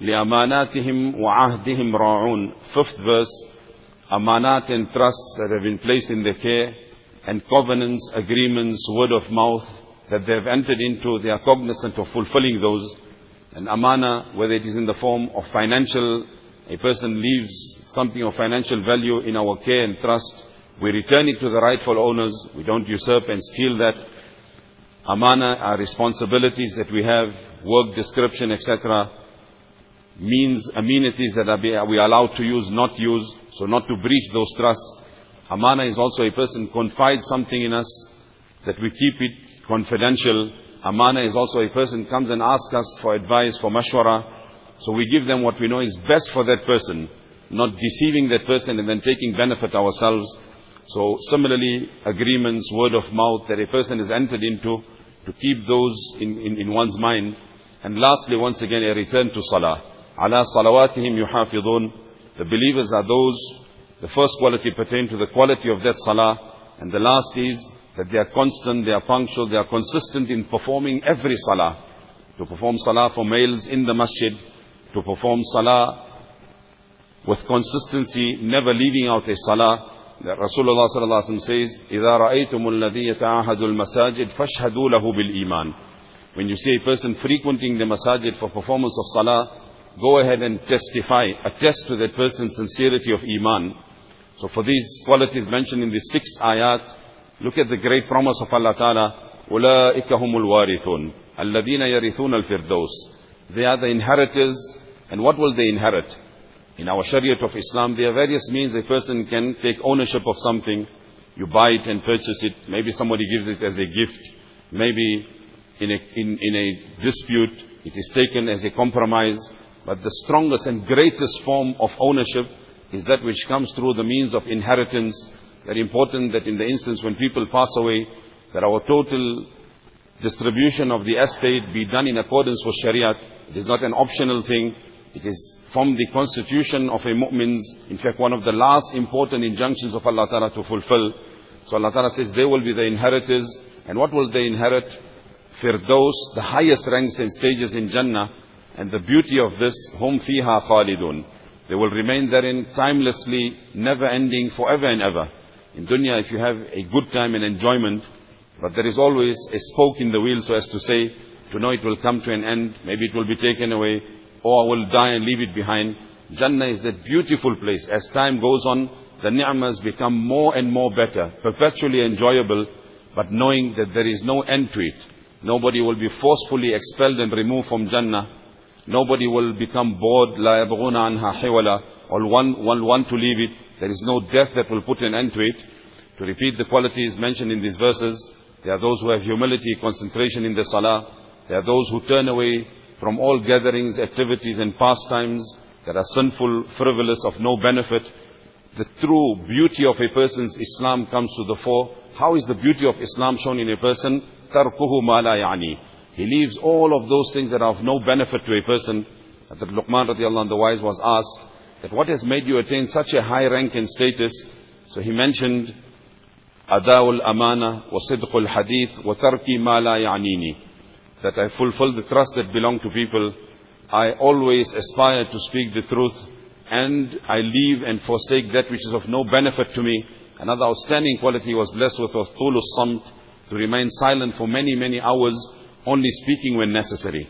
لأماناتهم وعهدهم راعون. Fifth verse, amanat and trusts that have been placed in their care, and covenants, agreements, word of mouth that they have entered into, they are cognizant of fulfilling those. And amana, whether it is in the form of financial a person leaves something of financial value in our care and trust, we return it to the rightful owners, we don't usurp and steal that. Amana are responsibilities that we have, work description, etc. Means, amenities that are we are allowed to use, not use, so not to breach those trusts. Amana is also a person confides something in us that we keep it confidential. Amana is also a person comes and asks us for advice, for mashwara. So we give them what we know is best for that person, not deceiving that person and then taking benefit ourselves. So similarly, agreements, word of mouth that a person is entered into, to keep those in, in, in one's mind. And lastly, once again, a return to salah. Ala salawatihim yuhafidun. The believers are those the first quality pertains to the quality of that salah. And the last is that they are constant, they are punctual, they are consistent in performing every salah. To perform salah for males in the masjid, to perform salah with consistency, never leaving out a salah. That Rasulullah sallallahu alaihi wasallam says, إِذَا رَأَيْتُمُ الَّذِي يَتَعَهَدُ الْمَسَاجِدِ فَاشْهَدُوا لَهُ بِالْإِيمَانِ When you see a person frequenting the masajid for performance of salah, go ahead and testify, attest to that person's sincerity of Iman. So for these qualities mentioned in the six ayat, look at the great promise of Allah Ta'ala, أُولَٰئِكَ هُمُ الْوَارِثُونَ الَّذِينَ يَرِثُونَ الْفِرْدَوْسِ They are the inheritors, and what will they inherit? In our Shariah of Islam, there are various means a person can take ownership of something. You buy it and purchase it. Maybe somebody gives it as a gift. Maybe in a, in, in a dispute, it is taken as a compromise. But the strongest and greatest form of ownership is that which comes through the means of inheritance. Very important that in the instance when people pass away, that our total distribution of the estate be done in accordance with Shariat. It is not an optional thing. It is from the constitution of a mu'min's, in fact one of the last important injunctions of Allah Ta'ala to fulfill. So Allah Ta'ala says they will be the inheritors. And what will they inherit? Firdaus, the highest ranks and stages in Jannah. And the beauty of this, hum fiha khalidun. They will remain therein timelessly, never ending, forever and ever. In dunya, if you have a good time and enjoyment, but there is always a spoke in the wheel, so as to say, to know it will come to an end, maybe it will be taken away, or I will die and leave it behind. Jannah is that beautiful place. As time goes on, the ni'mas become more and more better, perpetually enjoyable, but knowing that there is no end to it. Nobody will be forcefully expelled and removed from Jannah. Nobody will become bored, la yabghuna anha hiwala, or one, one want to leave it. There is no death that will put an end to it. To repeat the qualities mentioned in these verses, there are those who have humility, concentration in the salah. There are those who turn away from all gatherings, activities and pastimes that are sinful, frivolous, of no benefit. The true beauty of a person's Islam comes to the fore. How is the beauty of Islam shown in a person? تَرْكُهُ مَا لَا يَعْنِي He leaves all of those things that are of no benefit to a person. That Luqman radiallahu anh, the wise was asked, that what has made you attain such a high rank and status? So he mentioned, أَدَاءُ الْأَمَانَةِ وَصِدْقُ الْحَدِيثِ وَتَرْكِ مَا لَا يَعْنِينِي that I fulfill the trust that belong to people. I always aspire to speak the truth and I leave and forsake that which is of no benefit to me. Another outstanding quality was blessed with was tulus samt, to remain silent for many, many hours, only speaking when necessary.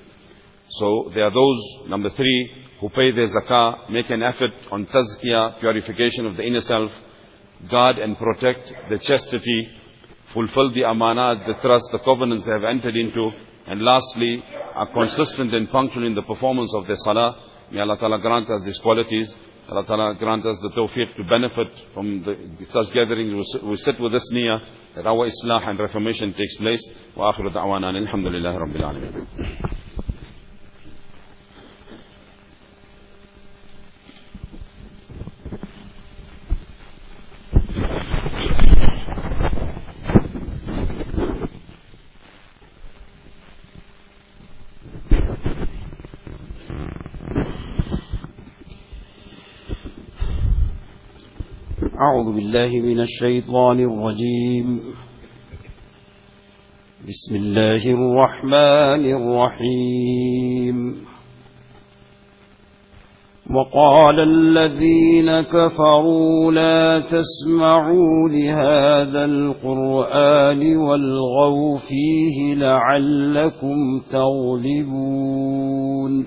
So there are those, number three, who pay their zakah, make an effort on tazkiyah, purification of the inner self, guard and protect the chastity, fulfill the amanat, the trust, the covenants they have entered into, and lastly, are consistent and punctual in the performance of their salah. May Allah Ta'ala grant us these qualities. Allah Ta'ala grant us the tawfiq to benefit from the, such gatherings. We sit with this niyyah that our islah and reformation takes place. Wa akhiru da'wana alhamdulillah rabbil alameen. أعوذ بالله من الشيطان الرجيم. بسم الله الرحمن الرحيم. وقال الذين كفروا لا تسمعوا لهذا القرآن والغوا فيه لعلكم تغلبون.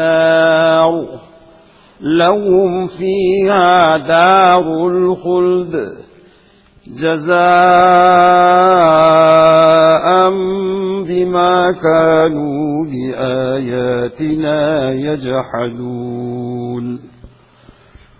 النار. لهم فيها دار الخلد جزاء بما كانوا بآياتنا يجحدون.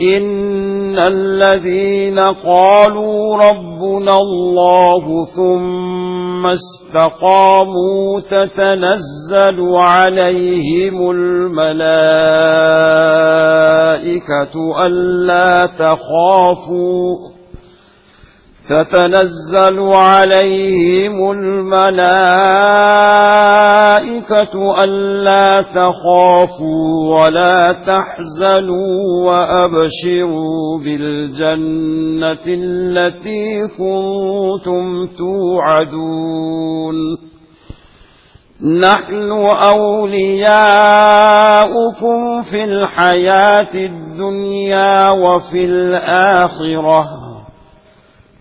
إن الذين قالوا ربنا الله ثم استقاموا تتنزل عليهم الملائكة ألا تخافوا تتنزل عليهم الملائكة ألا تخافوا ولا تحزنوا وأبشروا بالجنة التي كنتم توعدون. نحن أولياؤكم في الحياة الدنيا وفي الآخرة.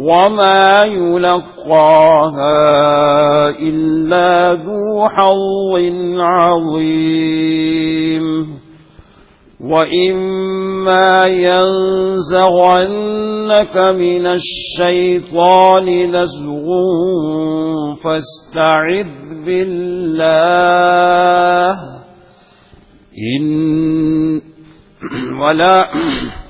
وما يلقاها إلا ذو حظ عظيم وإما ينزغنك من الشيطان نزغ فاستعذ بالله إن <clears throat> ولا <clears throat>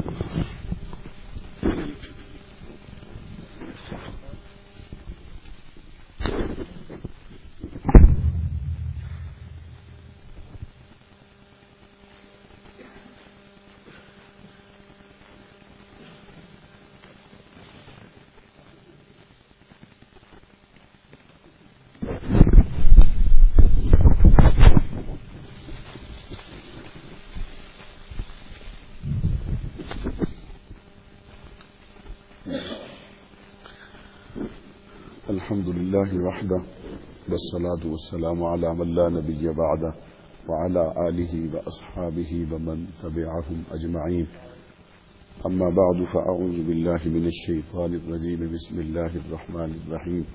الحمد لله وحده والصلاة والسلام على من لا نبي بعده وعلى آله وأصحابه ومن تبعهم أجمعين. أما بعد فأعوذ بالله من الشيطان الرجيم. بسم الله الرحمن الرحيم.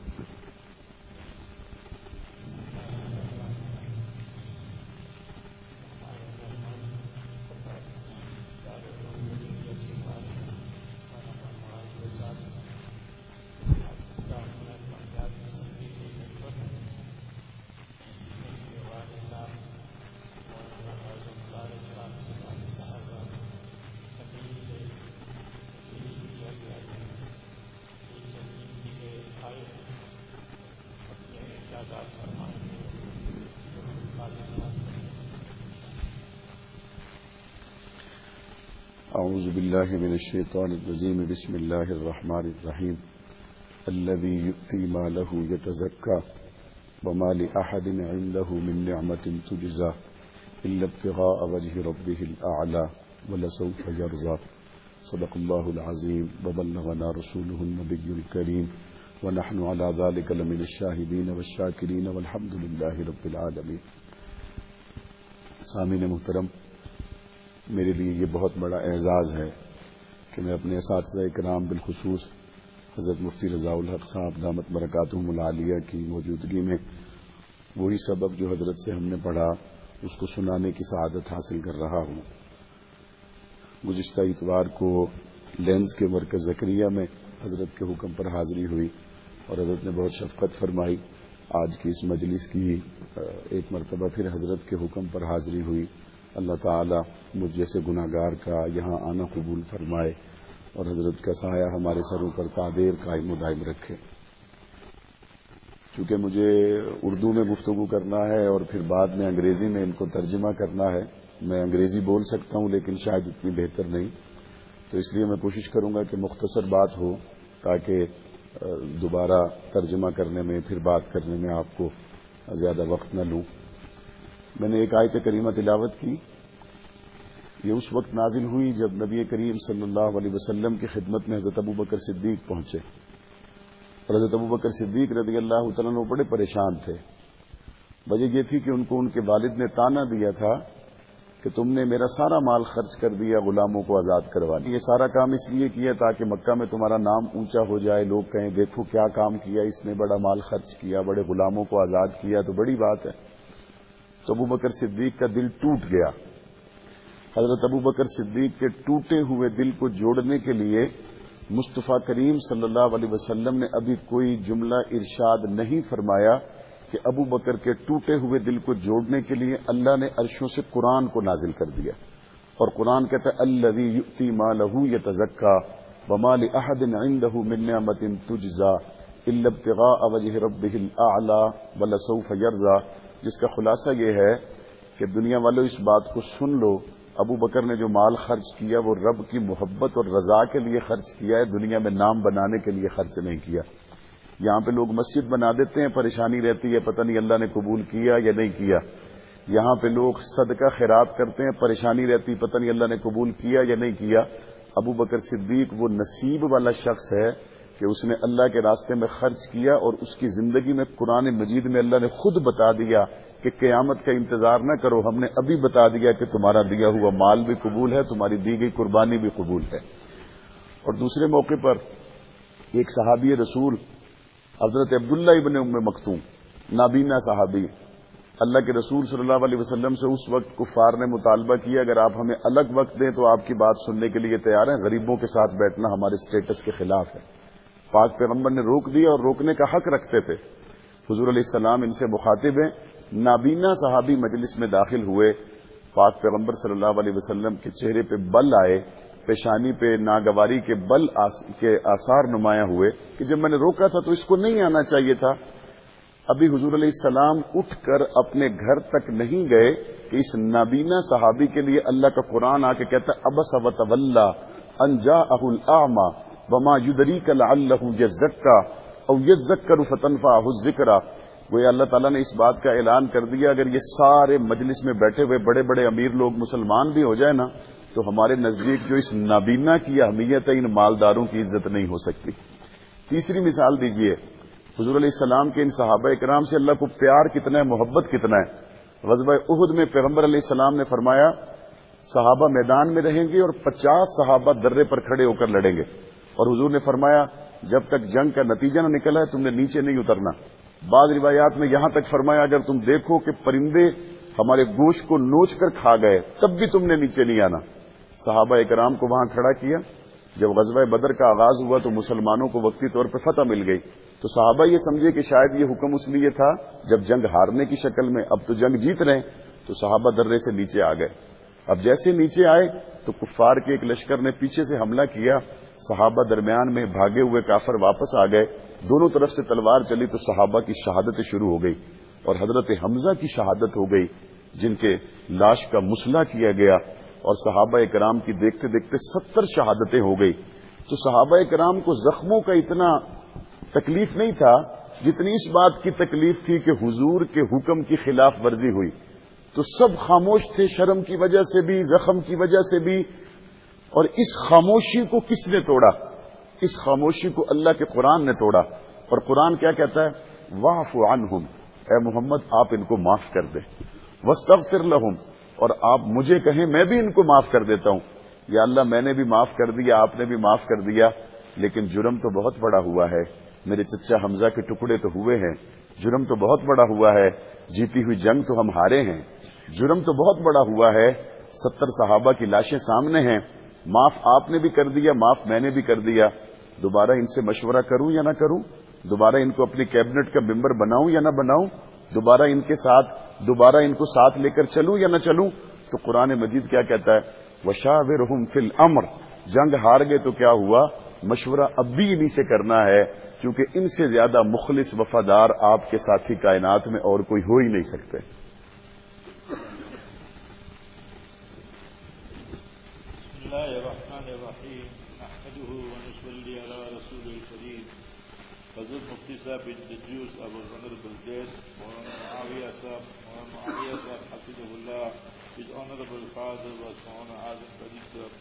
أعوذ بالله من الشيطان الرجيم. بسم الله الرحمن الرحيم. الذي يؤتي ماله يتزكى وما لأحد عنده من نعمة تجزى إلا ابتغاء وجه ربه الأعلى ولسوف يرضى. صدق الله العظيم. وبلغنا رسوله النبي الكريم. ونحن على ذلك لمن الشاهدين والشاكرين والحمد لله رب العالمين. سامعین محترم میرے لیے یہ بہت بڑا اعزاز ہے کہ میں اپنے اساتذہ کرام بالخصوص حضرت مفتی رضاء الحق صاحب دامت برکات ملالیہ کی موجودگی میں وہی سبق جو حضرت سے ہم نے پڑھا، اس کو سنانے کی سعادت حاصل کر رہا ہوں۔ گزشتہ اتوار کو لینز کے مرکز ذکریہ میں حضرت کے حکم پر حاضری ہوئی اور حضرت نے بہت شفقت فرمائی۔ آج کی اس مجلس کی ایک مرتبہ پھر حضرت کے حکم پر حاضری ہوئی۔ اللہ تعالی مجھ جیسے گناہ گار کا یہاں آنا قبول فرمائے اور حضرت کا سایہ ہمارے سروں پر تعدیر قائم و دائم رکھے۔ چونکہ مجھے اردو میں گفتگو کرنا ہے اور پھر بعد میں انگریزی میں ان کو ترجمہ کرنا ہے، میں انگریزی بول سکتا ہوں لیکن شاید اتنی بہتر نہیں۔ تو اس لیے میں کوشش کروں گا کہ مختصر بات ہو تاکہ دوبارہ ترجمہ کرنے میں، پھر بات کرنے میں آپ کو زیادہ وقت نہ لوں۔ میں نے ایک آیت کریمہ تلاوت کی۔ یہ اس وقت نازل ہوئی جب نبی کریم صلی اللہ علیہ وسلم کی خدمت میں حضرت ابو بکر صدیق پہنچے۔ اور حضرت ابو بکر صدیق رضی اللہ تعالیٰ بڑے پریشان تھے۔ وجہ یہ تھی کہ ان کو ان کے والد نے تانا دیا تھا کہ تم نے میرا سارا مال خرچ کر دیا، غلاموں کو آزاد کروا لیا۔ یہ سارا کام اس لیے کیا تاکہ مکہ میں تمہارا نام اونچا ہو جائے۔ لوگ کہیں، دیکھو کیا کام کیا، اس نے بڑا مال خرچ کیا، بڑے غلاموں کو آزاد کیا۔ تو بڑی بات ہے۔ تو ابو بکر صدیق کا دل ٹوٹ گیا۔ حضرت ابو بکر صدیق کے ٹوٹے ہوئے دل کو جوڑنے کے لیے مصطفیٰ کریم صلی اللہ علیہ وسلم نے ابھی کوئی جملہ ارشاد نہیں فرمایا کہ ابو بکر کے ٹوٹے ہوئے دل کو جوڑنے کے لیے اللہ نے عرشوں سے قرآن کو نازل کر دیا۔ اور قرآن کہتا ہے الذي يؤتي یا تزکا بمال لاحد عنده من متن تجزا البتغا اوجہ رب اعلی الاعلى ولسوف جس کا خلاصہ یہ ہے کہ دنیا والوں اس بات کو سن لو، ابو بکر نے جو مال خرچ کیا، وہ رب کی محبت اور رضا کے لیے خرچ کیا ہے، دنیا میں نام بنانے کے لیے خرچ نہیں کیا۔ یہاں پہ لوگ مسجد بنا دیتے ہیں، پریشانی رہتی ہے، پتہ نہیں اللہ نے قبول کیا یا نہیں کیا۔ یہاں پہ لوگ صدقہ خیرات کرتے ہیں، پریشانی رہتی، پتہ نہیں اللہ نے قبول کیا یا نہیں کیا۔ ابو بکر صدیق وہ نصیب والا شخص ہے کہ اس نے اللہ کے راستے میں خرچ کیا اور اس کی زندگی میں قرآن مجید میں اللہ نے خود بتا دیا کہ قیامت کا انتظار نہ کرو، ہم نے ابھی بتا دیا کہ تمہارا دیا ہوا مال بھی قبول ہے، تمہاری دی گئی قربانی بھی قبول ہے۔ اور دوسرے موقع پر ایک صحابی رسول، حضرت عبداللہ ابن ام مکتوم، نابینا صحابی، اللہ کے رسول صلی اللہ علیہ وسلم سے اس وقت کفار نے مطالبہ کیا، اگر آپ ہمیں الگ وقت دیں تو آپ کی بات سننے کے لیے تیار ہیں، غریبوں کے ساتھ بیٹھنا ہمارے اسٹیٹس کے خلاف ہے۔ پاک پیغمبر نے روک دیا اور روکنے کا حق رکھتے تھے۔ حضور علیہ السلام ان سے مخاطب ہیں۔ نابینا صحابی مجلس میں داخل ہوئے۔ پاک پیغمبر صلی اللہ علیہ وسلم کے چہرے پہ بل آئے۔ پیشانی پہ ناگواری کے بل آس... کے آثار نمایاں ہوئے کہ جب میں نے روکا تھا تو اس کو نہیں آنا چاہیے تھا۔ ابھی حضور علیہ السلام اٹھ کر اپنے گھر تک نہیں گئے کہ اس نابینا صحابی کے لیے اللہ کا قرآن آ کے کہتا ابس و طلّہ انجا اہل وما یدری کا اللہ یزکا او اور یزک کر فتنفا ذکر گویا اللہ تعالیٰ نے اس بات کا اعلان کر دیا، اگر یہ سارے مجلس میں بیٹھے ہوئے بڑے بڑے امیر لوگ مسلمان بھی ہو جائیں نا، تو ہمارے نزدیک جو اس نابینا کی اہمیت ہے، ان مالداروں کی عزت نہیں ہو سکتی۔ تیسری مثال دیجیے، حضور علیہ السلام کے ان صحابہ اکرام سے اللہ کو پیار کتنا ہے، محبت کتنا ہے۔ غزبۂ عہد میں پیغمبر علیہ السلام نے فرمایا، صحابہ میدان میں رہیں گے اور پچاس صحابہ درے پر کھڑے ہو کر لڑیں گے۔ اور حضور نے فرمایا، جب تک جنگ کا نتیجہ نہ نکلا ہے، تم نے نیچے نہیں اترنا۔ بعض روایات میں یہاں تک فرمایا، اگر تم دیکھو کہ پرندے ہمارے گوشت کو نوچ کر کھا گئے، تب بھی تم نے نیچے نہیں آنا۔ صحابہ اکرام کو وہاں کھڑا کیا۔ جب غزوہ بدر کا آغاز ہوا تو مسلمانوں کو وقتی طور پہ فتح مل گئی۔ تو صحابہ یہ سمجھے کہ شاید یہ حکم اس لیے تھا، جب جنگ ہارنے کی شکل میں اب تو جنگ جیت رہے تو صحابہ درے سے نیچے آ گئے۔ اب جیسے نیچے آئے، تو کفار کے ایک لشکر نے پیچھے سے حملہ کیا۔ صحابہ درمیان میں بھاگے ہوئے کافر واپس آ گئے۔ دونوں طرف سے تلوار چلی تو صحابہ کی شہادتیں شروع ہو گئی اور حضرت حمزہ کی شہادت ہو گئی، جن کے لاش کا مسلح کیا گیا اور صحابہ کرام کی دیکھتے دیکھتے ستر شہادتیں ہو گئی۔ تو صحابہ کرام کو زخموں کا اتنا تکلیف نہیں تھا جتنی اس بات کی تکلیف تھی کہ حضور کے حکم کی خلاف ورزی ہوئی۔ تو سب خاموش تھے شرم کی وجہ سے بھی، زخم کی وجہ سے بھی اور اس خاموشی کو کس نے توڑا؟ اس خاموشی کو اللہ کے قرآن نے توڑا۔ اور قرآن کیا کہتا ہے؟ واف عنہم اے محمد، آپ ان کو معاف کر دیں۔ وسطر لہم اور آپ مجھے کہیں میں بھی ان کو معاف کر دیتا ہوں۔ یا اللہ، میں نے بھی معاف کر دیا، آپ نے بھی معاف کر دیا، لیکن جرم تو بہت بڑا ہوا ہے۔ میرے چچا حمزہ کے ٹکڑے تو ہوئے ہیں۔ جرم تو بہت بڑا ہوا ہے۔ جیتی ہوئی جنگ تو ہم ہارے ہیں۔ جرم تو بہت بڑا ہوا ہے۔ ستر صحابہ کی لاشیں سامنے ہیں۔ معاف آپ نے بھی کر دیا، معاف میں نے بھی کر دیا۔ دوبارہ ان سے مشورہ کروں یا نہ کروں؟ دوبارہ ان کو اپنی کیبنٹ کا ممبر بناؤں یا نہ بناؤں؟ دوبارہ ان کے ساتھ، دوبارہ ان کو ساتھ لے کر چلوں یا نہ چلوں؟ تو قرآن مجید کیا کہتا ہے؟ وشا فل امر جنگ ہار گئے تو کیا ہوا؟ مشورہ اب بھی انہیں سے کرنا ہے، کیونکہ ان سے زیادہ مخلص وفادار آپ کے ساتھی کائنات میں اور کوئی ہو ہی نہیں سکتے۔ الله الرحمن الرحيم أحمده ونصلي على رسول الكريم حضرت مفتی صاحب الجيوس ابو الغنر بلدير ومعاوية صاحب ومعاوية صاحب حفظه الله His Honorable Father was Mawana Azam Kadisab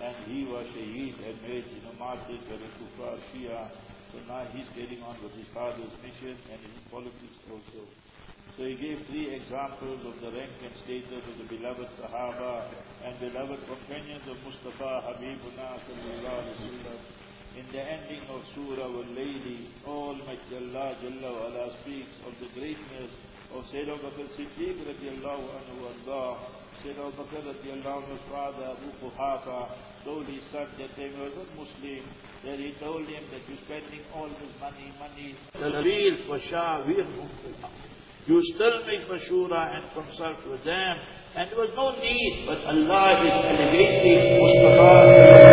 and he was Shaheed and made in a martyr for the Kufar Shia. So now he's getting on with his father's mission and مارچہ politics also So he gave three examples of the rank and status of the beloved Sahaba and beloved companions of Mustafa Habibullah sallallahu alaihi wasallam. In the ending of Surah Al-Layli, Almighty Allah Jalla wa ala speaks of the greatness of Sayyid Abu Bakr Siddiq radiallahu anhu Allah. Sayyid Abu Bakr radiallahu anhu's father Abu Quhafa told his son that they were not Muslim, that he told him that you're spending all this money, money. Fil You still make mashura and consult with them. And there was no need, but Allah is elevating Mustafa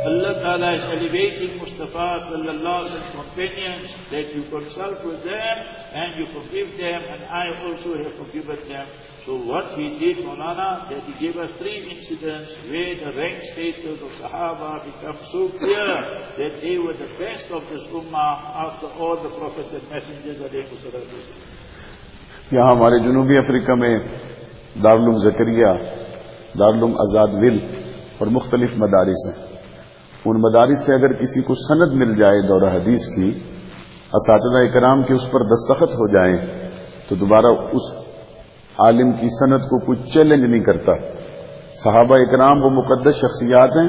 Allah Ta'ala is elevating Mustafa sallallahu alaihi companions that you consult with them and you forgive them and I also have forgiven them. So what he did, Maulana, that he gave us three incidents where the rank status of Sahaba becomes so clear that they were the best of this Ummah after all the prophets and messengers of the یہاں ہمارے جنوبی افریقہ میں دارالعلوم زکریہ دارالعلوم آزاد ول اور مختلف مدارس ہیں ان مدارس سے اگر کسی کو سند مل جائے دورہ حدیث کی، اساتذہ اکرام کے اس پر دستخط ہو جائیں، تو دوبارہ اس عالم کی صنعت کو کوئی چیلنج نہیں کرتا۔ صحابہ اکرام وہ مقدس شخصیات ہیں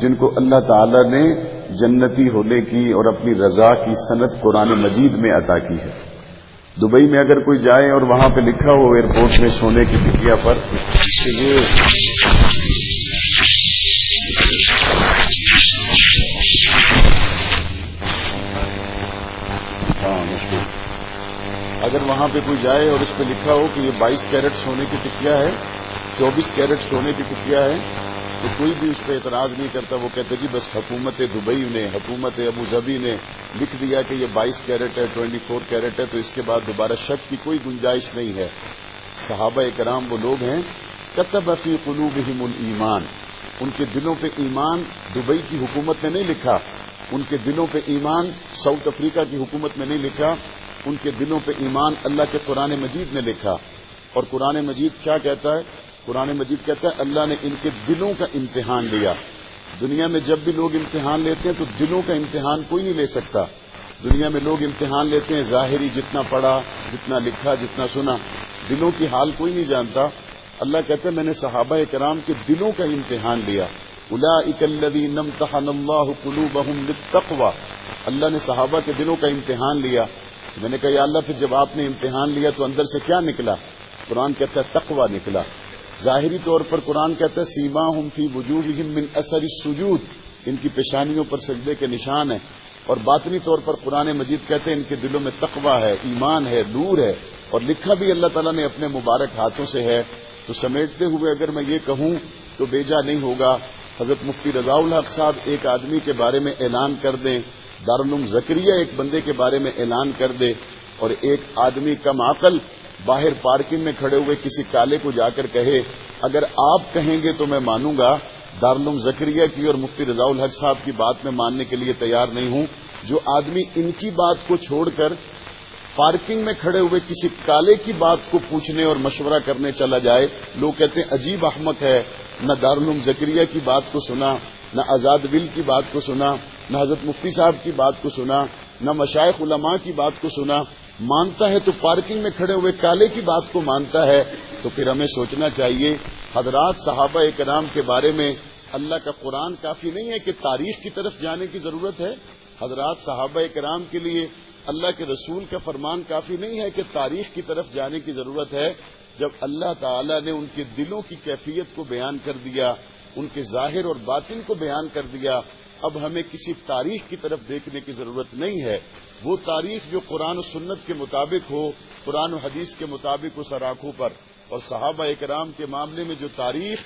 جن کو اللہ تعالی نے جنتی ہونے کی اور اپنی رضا کی صنعت قرآن مجید میں عطا کی ہے۔ دبئی میں اگر کوئی جائے اور وہاں پہ لکھا ہو ایئرپورٹ میں سونے کی ٹکیا پر کہ یہ اگر وہاں پہ کوئی جائے اور اس پہ لکھا ہو کہ یہ بائیس کیرٹ سونے کی ٹکیا ہے، چوبیس کیرٹ سونے کی ٹکیا ہے، تو کوئی بھی اس پہ اعتراض نہیں کرتا۔ وہ کہتے جی بس حکومت دبئی نے، حکومت ابو ظبی نے لکھ دیا کہ یہ بائیس کیرٹ ہے، ٹوئنٹی فور کیرٹ ہے، تو اس کے بعد دوبارہ شک کی کوئی گنجائش نہیں ہے۔ صحابہ کرام وہ لوگ ہیں۔ کتب فی قلوبہم الایمان۔ ان کے دلوں پہ ایمان دبئی کی حکومت نے نہیں لکھا۔ ان کے دلوں پہ ایمان ساؤتھ افریقہ کی حکومت میں نہیں لکھا۔ ان کے دلوں پہ ایمان اللہ کے قرآن مجید نے لکھا۔ اور قرآن مجید کیا کہتا ہے؟ قرآن مجید کہتا ہے، اللہ نے ان کے دلوں کا امتحان لیا۔ دنیا میں جب بھی لوگ امتحان لیتے ہیں تو دلوں کا امتحان کوئی نہیں لے سکتا۔ دنیا میں لوگ امتحان لیتے ہیں، ظاہری جتنا پڑھا، جتنا لکھا، جتنا سنا، دلوں کی حال کوئی نہیں جانتا۔ اللہ کہتے ہے، میں نے صحابہ کرام کے دلوں کا امتحان لیا۔ الا اکلدی نم تحن اللہ کلو بہم اللہ نے صحابہ کے دلوں کا امتحان لیا۔ تو میں نے کہا، یا اللہ، پھر جب آپ نے امتحان لیا تو اندر سے کیا نکلا؟ قرآن کہتا ہے تقوا نکلا۔ ظاہری طور پر قرآن کہتا ہے سیما ہم فی وجود من اثر سجود ان کی پیشانیوں پر سجدے کے نشان ہیں۔ اور باطنی طور پر قرآن مجید کہتے ہیں، ان کے دلوں میں تقوا ہے، ایمان ہے، نور ہے۔ اور لکھا بھی اللہ تعالیٰ نے اپنے مبارک ہاتھوں سے ہے۔ تو سمیٹتے ہوئے اگر میں یہ کہوں، تو بیجا نہیں ہوگا۔ حضرت مفتی رضاء الحق صاحب ایک آدمی کے بارے میں اعلان کر دیں۔ دارالعلوم زکریہ ایک بندے کے بارے میں اعلان کر دے اور ایک آدمی کم عقل باہر پارکنگ میں کھڑے ہوئے کسی کالے کو جا کر کہے، اگر آپ کہیں گے تو میں مانوں گا۔ دارالعلوم زکریہ کی اور مفتی رضاء الحق صاحب کی بات میں ماننے کے لیے تیار نہیں ہوں۔ جو آدمی ان کی بات کو چھوڑ کر پارکنگ میں کھڑے ہوئے کسی کالے کی بات کو پوچھنے اور مشورہ کرنے چلا جائے، لوگ کہتے ہیں عجیب احمق ہے۔ نہ دارالعلوم زکریہ کی بات کو سنا، نہ آزاد بل کی بات کو سنا۔ نہ حضرت مفتی صاحب کی بات کو سنا، نہ مشائق علماء کی بات کو سنا۔ مانتا ہے تو پارکنگ میں کھڑے ہوئے کالے کی بات کو مانتا ہے۔ تو پھر ہمیں سوچنا چاہیے، حضرات صحابہ کرام کے بارے میں اللہ کا قرآن کافی نہیں ہے کہ تاریخ کی طرف جانے کی ضرورت ہے۔ حضرات صحابہ اکرام کے لیے اللہ کے رسول کا فرمان کافی نہیں ہے کہ تاریخ کی طرف جانے کی ضرورت ہے۔ جب اللہ تعالیٰ نے ان کے دلوں کی کیفیت کو بیان کر دیا، ان کے ظاہر اور باطن کو بیان کر دیا اب ہمیں کسی تاریخ کی طرف دیکھنے کی ضرورت نہیں ہے۔ وہ تاریخ جو قرآن و سنت کے مطابق ہو، قرآن و حدیث کے مطابق اس اراکھوں پر۔ اور صحابہ اکرام کے معاملے میں جو تاریخ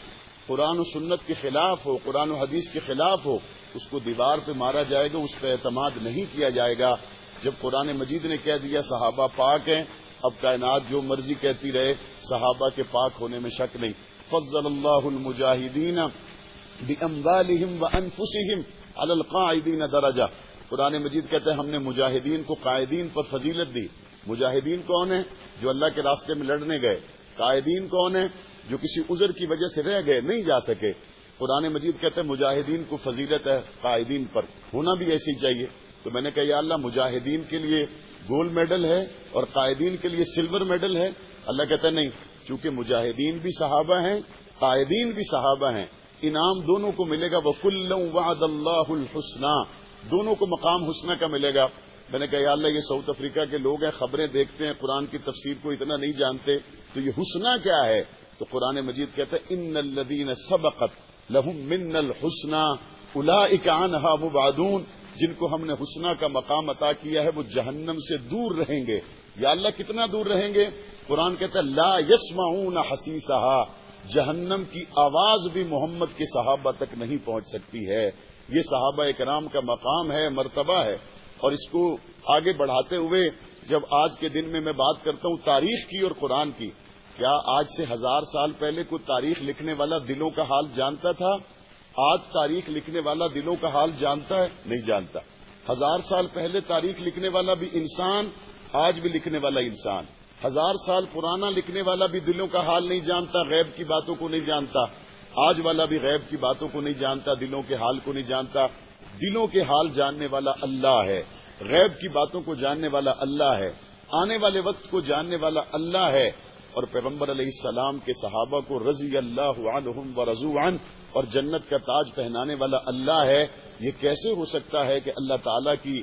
قرآن و سنت کے خلاف ہو، قرآن و حدیث کے خلاف ہو، اس کو دیوار پہ مارا جائے گا، اس پہ اعتماد نہیں کیا جائے گا۔ جب قرآن مجید نے کہہ دیا صحابہ پاک ہیں، اب کائنات جو مرضی کہتی رہے، صحابہ کے پاک ہونے میں شک نہیں۔ فضل اللہ المجاہدین بأموالهم وأنفسهم القاعدین درجہ۔ قرآن مجید کہتے ہیں، ہم نے مجاہدین کو قائدین پر فضیلت دی۔ مجاہدین کون ہیں؟ جو اللہ کے راستے میں لڑنے گئے۔ قائدین کون ہیں؟ جو کسی عذر کی وجہ سے رہ گئے، نہیں جا سکے۔ قرآن مجید کہتے ہیں، مجاہدین کو فضیلت ہے قائدین پر۔ ہونا بھی ایسی چاہیے۔ تو میں نے کہا، یا اللہ، مجاہدین کے لیے گولڈ میڈل ہے اور قائدین کے لیے سلور میڈل ہے۔ اللہ کہتا ہے نہیں، چونکہ مجاہدین بھی صحابہ ہیں قائدین بھی صحابہ ہیں۔ انعام دونوں کو ملے گا وکل وعد اللہ الحسنہ دونوں کو مقام حسنہ کا ملے گا۔ میں نے کہا، یا اللہ، یہ ساؤتھ افریقہ کے لوگ ہیں، خبریں دیکھتے ہیں، قرآن کی تفسیر کو اتنا نہیں جانتے، تو یہ حسنہ کیا ہے؟ تو قرآن مجید کہتا ہے ان الدین سبقت لہم من الحسنہ الا اکانہ مبادون جن کو ہم نے حسنہ کا مقام عطا کیا ہے، وہ جہنم سے دور رہیں گے۔ یا اللہ، کتنا دور رہیں گے؟ قرآن کہتا ہے، لا یسمعون حسیسہا جہنم کی آواز بھی محمد کے صحابہ تک نہیں پہنچ سکتی ہے۔ یہ صحابہ اکرام کا مقام ہے، مرتبہ ہے۔ اور اس کو آگے بڑھاتے ہوئے جب آج کے دن میں میں بات کرتا ہوں تاریخ کی اور قرآن کی، کیا آج سے ہزار سال پہلے کوئی تاریخ لکھنے والا دلوں کا حال جانتا تھا؟ آج تاریخ لکھنے والا دلوں کا حال جانتا ہے؟ نہیں جانتا۔ ہزار سال پہلے تاریخ لکھنے والا بھی انسان، آج بھی لکھنے والا انسان۔ ہزار سال پرانا لکھنے والا بھی دلوں کا حال نہیں جانتا، غیب کی باتوں کو نہیں جانتا۔ آج والا بھی غیب کی باتوں کو نہیں جانتا، دلوں کے حال کو نہیں جانتا۔ دلوں کے حال جاننے والا اللہ ہے۔ غیب کی باتوں کو جاننے والا اللہ ہے۔ آنے والے وقت کو جاننے والا اللہ ہے۔ اور پیغمبر علیہ السلام کے صحابہ کو رضی اللہ عنہم و رضوان اور جنت کا تاج پہنانے والا اللہ ہے۔ یہ کیسے ہو سکتا ہے کہ اللہ تعالیٰ کی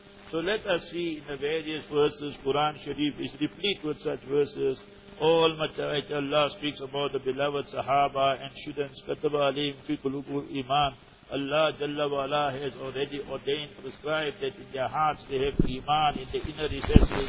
So let us see in the various verses, Quran Sharif is replete with such verses. All Almighty Allah speaks about the beloved Sahaba and students, Kataba alayhim fi iman. Allah Jalla wa ala has already ordained, prescribed that in their hearts they have Iman, in the inner recesses.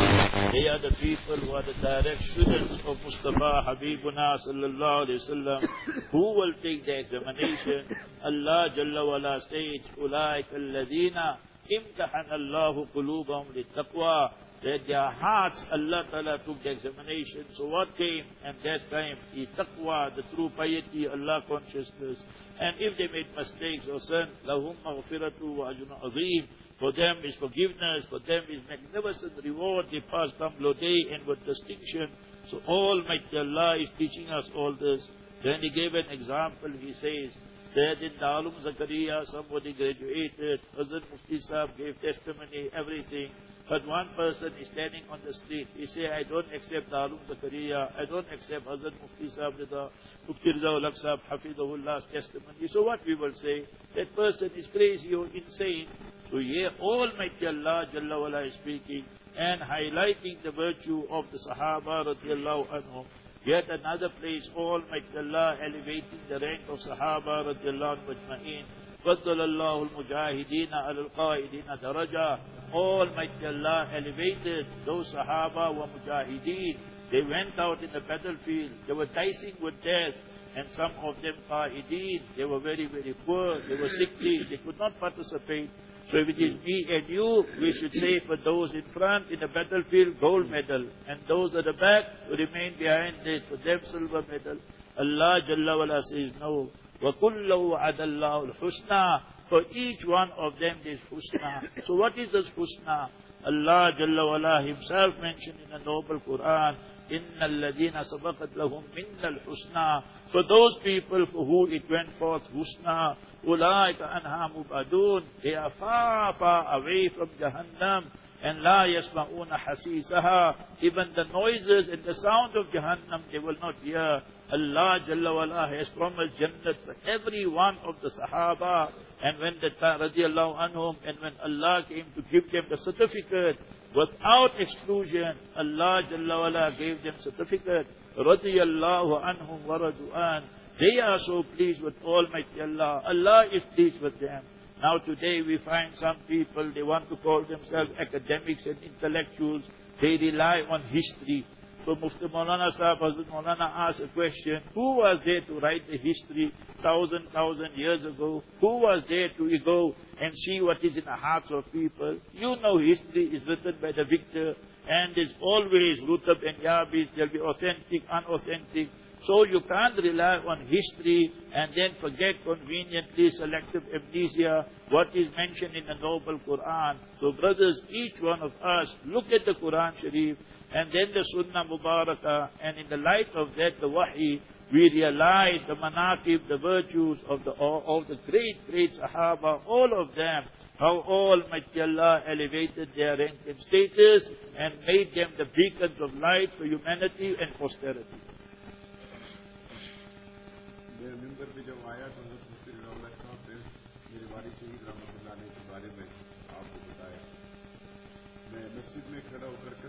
They are the people who are the direct students of Mustafa Habibuna Sallallahu alayhi Wasallam, who will take the examination. Allah Jalla wa ala states, Ulaik al-ladina Imtahan Allahu qulubahum littaqwa. That their hearts, Allah Ta'ala took the examination. So what came? And that time, the taqwa, the true piety, Allah consciousness. And if they made mistakes or sin, lahum maghfiratu wa ajrun azim. For them is forgiveness, for them is magnificent reward. They pass from day and with distinction. So Almighty Allah is teaching us all this. Then he gave an example, he says, that in Darul Zakaria somebody graduated, Hazrat Mufti Sahib gave testimony, everything. But one person is standing on the street. He say, I don't accept Darul Zakaria. I don't accept Hazrat Mufti Sahib, the Mufti Rizawul Sahib, Hafizahullah's testimony. So what we will say? That person is crazy or insane. So here Almighty Allah Jalla wala is speaking and highlighting the virtue of the Sahaba radiallahu anhum. Yet another place, Almighty Allah elevating the rank of Sahaba radiallahu anhu فضل الله المجاهدين على القائدين درجة Almighty Allah elevated those Sahaba were Mujahideen. They went out in the battlefield. They were dicing with death. And some of them Qaideen. They were very, very poor. They were sickly. They could not participate. So if it is me and you, we should say for those in front in the battlefield, gold medal. And those at the back who remain behind it, for them silver medal. Allah Jalla wala says no. وَكُلَّهُ وَعَدَ اللَّهُ الْحُسْنَى For each one of them is husna. So what is this husna? Allah Jalla wala himself mentioned in the noble Quran, إِنَّ الَّذِينَ سَبَقَتْ لَهُم مِنَّ الْحُسْنَى For those people for who it went forth husna, أُولَٰئِكَ أَنْهَا مُبْعَدُونَ They are far, far away from Jahannam. And la yasma'una hasisaha. Even the noises and the sound of Jahannam they will not hear. Allah Jalla wala has promised Jannat for every one of the Sahaba. And when the radiallahu anhum, and when Allah came to give them the certificate, without exclusion, Allah Jalla wala gave them certificate. Radiallahu anhum wa radu'an. They are so pleased with Almighty Allah. Allah is pleased with them. Now today we find some people, they want to call themselves academics and intellectuals. They rely on history. So Mufti Maulana Sahib, Hazrat Maulana asked a question, who was there to write the history thousand, thousand years ago? Who was there to go and see what is in the hearts of people? You know history is written by the victor and is always rutab and yabis. There'll be authentic, unauthentic. So you can't rely on history and then forget conveniently selective amnesia what is mentioned in the noble Quran. So brothers, each one of us, look at the Quran Sharif and then the Sunnah Mubarakah and in the light of that the Wahi, we realize the manaqib, the virtues of the, of the great, great Sahaba, all of them, how Almighty Allah elevated their rank and status and made them the beacons of light for humanity and posterity.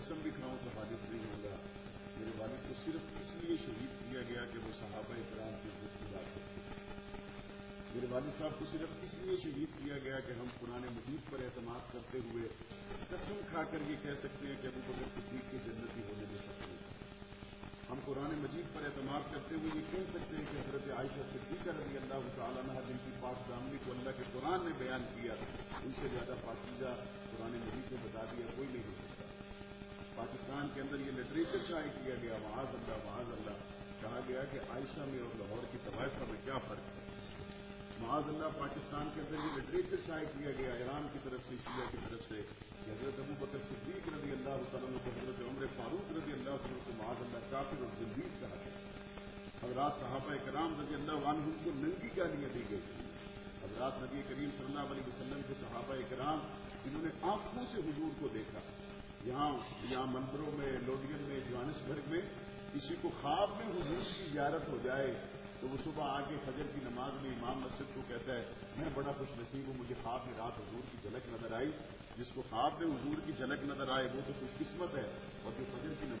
قسم بھی کھاؤں تو حادث نہیں ہوگا۔ میرے والد کو صرف اس لیے شہید کیا گیا کہ وہ صحابہ کرام کی عزت کی بات کرتے میرے والد صاحب کو صرف اس لیے شہید کیا گیا کہ ہم قرآن مجید پر اعتماد کرتے ہوئے قسم کھا کر یہ کہہ سکتے ہیں کہ ابو بکر صدیق کے جنتی ہونے دے سکتے ہیں۔ ہم قرآن مجید پر اعتماد کرتے ہوئے یہ کہہ سکتے ہیں کہ حضرت عائشہ صدیقہ رضی اللہ تعالیٰ نے جن کی پاک دامنی کو اللہ کے قرآن نے بیان کیا، ان سے زیادہ پاکیزہ قرآن مجید نے بتا دیا، کوئی نہیں۔ ہو سکتا پاکستان کے اندر یہ لٹریچر شائع کیا گیا، وہاں اللہ وہاں اللہ، کہا گیا کہ عائشہ میں اور لاہور کی طوائفہ میں کیا فرق ہے؟ معاذ اللہ پاکستان کے اندر یہ لٹریچر شائع کیا گیا، ایران کی طرف سے، شیعہ کی طرف سے حضرت ابو بکر صدیق رضی اللہ تعالیٰ کو حضرت عمر فاروق رضی اللہ تعالیٰ کو معاذ اللہ کافر اور زندید کہا گیا۔ حضرات صحابہ کرام رضی اللہ عنہ کو ننگی گالیاں دی گئی حضرات نبی کریم صلی اللہ علیہ وسلم کے صحابہ کرام جنہوں نے آنکھوں سے حضور کو دیکھا۔ یہاں یہاں مندروں میں لوڈین میں جوانس جوانسبرگ میں کسی کو خواب میں حضور کی زیارت ہو جائے تو وہ صبح آ کے فجر کی نماز میں امام مسجد کو کہتا ہے، میں بڑا خوش نصیب ہوں، مجھے خواب میں رات حضور کی جھلک نظر آئی۔ جس کو خواب میں حضور کی جھلک نظر آئے، وہ تو خوش قسمت ہے۔ اور جو فجر کی نماز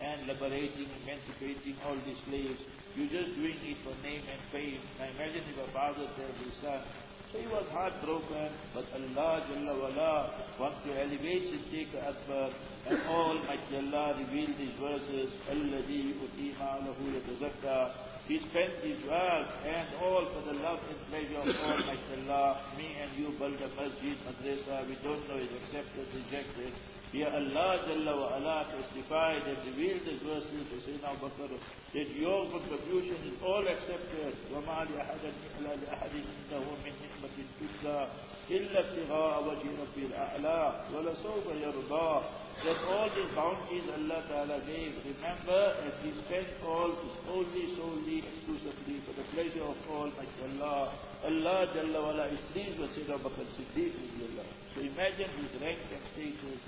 so he was heartbroken, but Allah Jalla wala wants to elevate Siddiq Akbar, and Almighty Allah revealed these verses, الَّذِي يُؤْتِي مَعْلَهُ يَتَزَكَّى he spent his wealth and all for the love and pleasure of Almighty Allah. Me and you build a masjid, madrasa, we don't know is accepted, rejected. Here Allah Jalla wa ala testified and revealed His verses to Sayyidina Bakr that your contribution is all accepted. وَمَا لِأَحَدٍ إِلَّا لِأَحَدٍ إِنَّهُ مِنْ نِعْمَةٍ تُجْزَى إِلَّا ابْتِغَاءَ وَجْهِ رَبِّ الْأَعْلَى وَلَسَوْفَ يَرْضَى That all these bounties Allah Ta'ala gave, remember that He spent all solely, solely, exclusively for the pleasure of Almighty Allah. Allah Jalla wa ala is pleased with Sayyidina Bakr Siddiq So imagine his rank and status.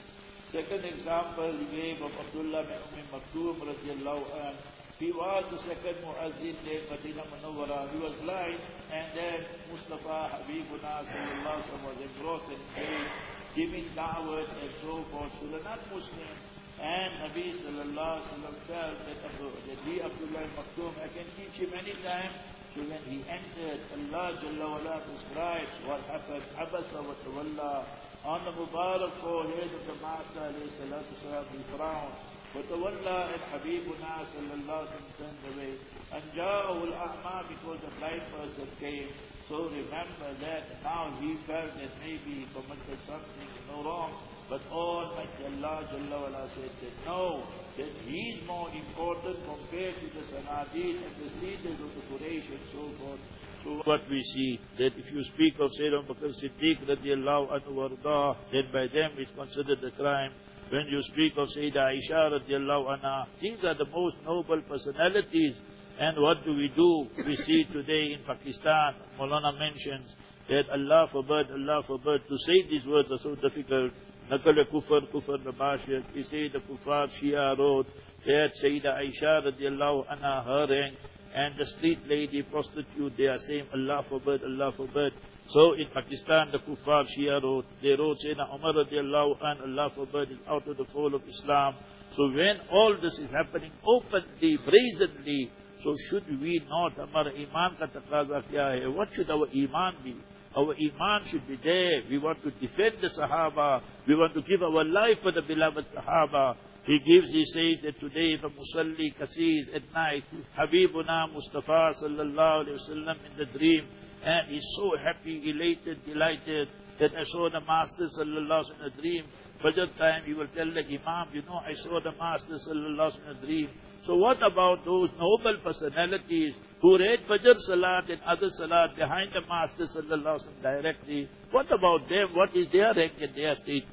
Second example he gave of Abdullah bin Umm Maktoum radiallahu anhu. He was the second Muazzin in Medina Munawwara. He was blind and then Mustafa Habibuna sallallahu was engrossed in faith, giving da'wat and so forth to the non-Muslims. And Nabi sallallahu alayhi wa felt that, that he, Abdullah Maktoum, I can teach him any time. So when he entered, Allah Jalla wala describes what happened. Abasa wa tawalla On the Mubarak forehead of the Master alayhi salatu salam, he frowned. وتولى and Habibuna sallallahu alaihi wasallam turned away. And Ja'ahul A'ma because the blind person came. So remember that now he felt that maybe he committed something no wrong. But Almighty Allah Jalla wala said that no, that he is more important compared to the Sanadid and the leaders of the Quraysh and so forth. So what we see, that if you speak of Sayyidina Bakr Siddiq radiallahu anhu warda, then by them it's considered a crime. When you speak of Sayyida Aisha radiallahu anha, these are the most noble personalities. And what do we do? We see today in Pakistan, Maulana mentions that Allah forbid, Allah forbid, to say these words are so difficult. Kufr, kufr nabashir. He say the kuffar Shia wrote that Sayyida Aisha radiallahu anha, her rank, and the street lady prostitute, they are saying Allah forbid, Allah forbid. So in Pakistan, the kuffar Shia wrote, they wrote, Sayyidina Umar radiallahu an, Allah forbid, is out of the fold of Islam. So when all this is happening openly, brazenly, so should we not, our iman ka taqaza kya hai? What should our iman be? Our iman should be there. We want to defend the Sahaba. We want to give our life for the beloved Sahaba. He gives, he says that today the Musalli Qasis at night, Habibuna Mustafa sallallahu alayhi wasallam in the dream, and he's so happy, elated, delighted that I saw the Master sallallahu alayhi in a dream. Fajr time he will tell the Imam, you know, I saw the Master sallallahu alayhi in a dream. So what about those noble personalities who read Fajr Salat and other Salat behind the Master sallallahu alayhi directly? What about them? What is their rank and their status?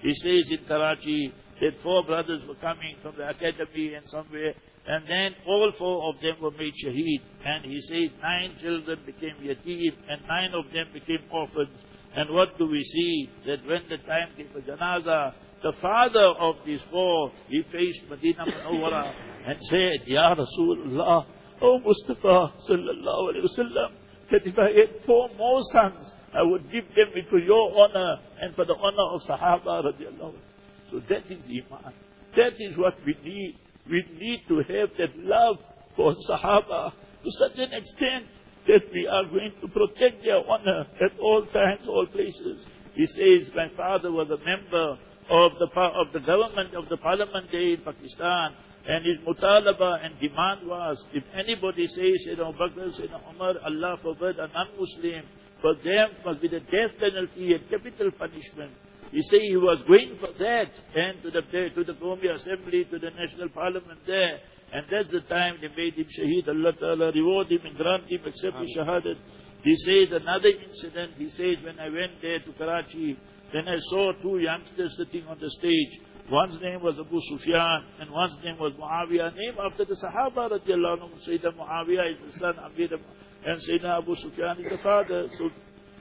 He says in Karachi, that four brothers were coming from the academy and somewhere, and then all four of them were made shaheed. And he said nine children became yatim, and nine of them became orphans. And what do we see? That when the time came for janaza, the father of these four, he faced Medina Munawwara and said, Ya Rasulullah, O Mustafa sallallahu alayhi wasallam, that if I had four more sons, I would give them for your honor and for the honor of Sahaba radiallahu so that is Iman. That is what we need. We need to have that love for Sahaba to such an extent that we are going to protect their honor at all times, all places. He says, my father was a member of the, of the government, of the parliament day in Pakistan, and his mutalaba and demand was, if anybody says, Sayyidina Bakr, Sayyidina Umar, Allah forbid, a non-Muslim, for them must be the death penalty and capital punishment. You see, he was going for that, and to the to the Qawmi Assembly, to the National Parliament there. And that's the time they made him shaheed. Allah Ta'ala reward him and grant him accept his shahadat. He says another incident, he says, when I went there to Karachi, then I saw two youngsters sitting on the stage. One's name was Abu Sufyan, and one's name was Muawiyah, named after the Sahaba radiallahu anhu. Sayyidina Muawiyah is the son, Amir, and Sayyidina Abu Sufyan is the father. So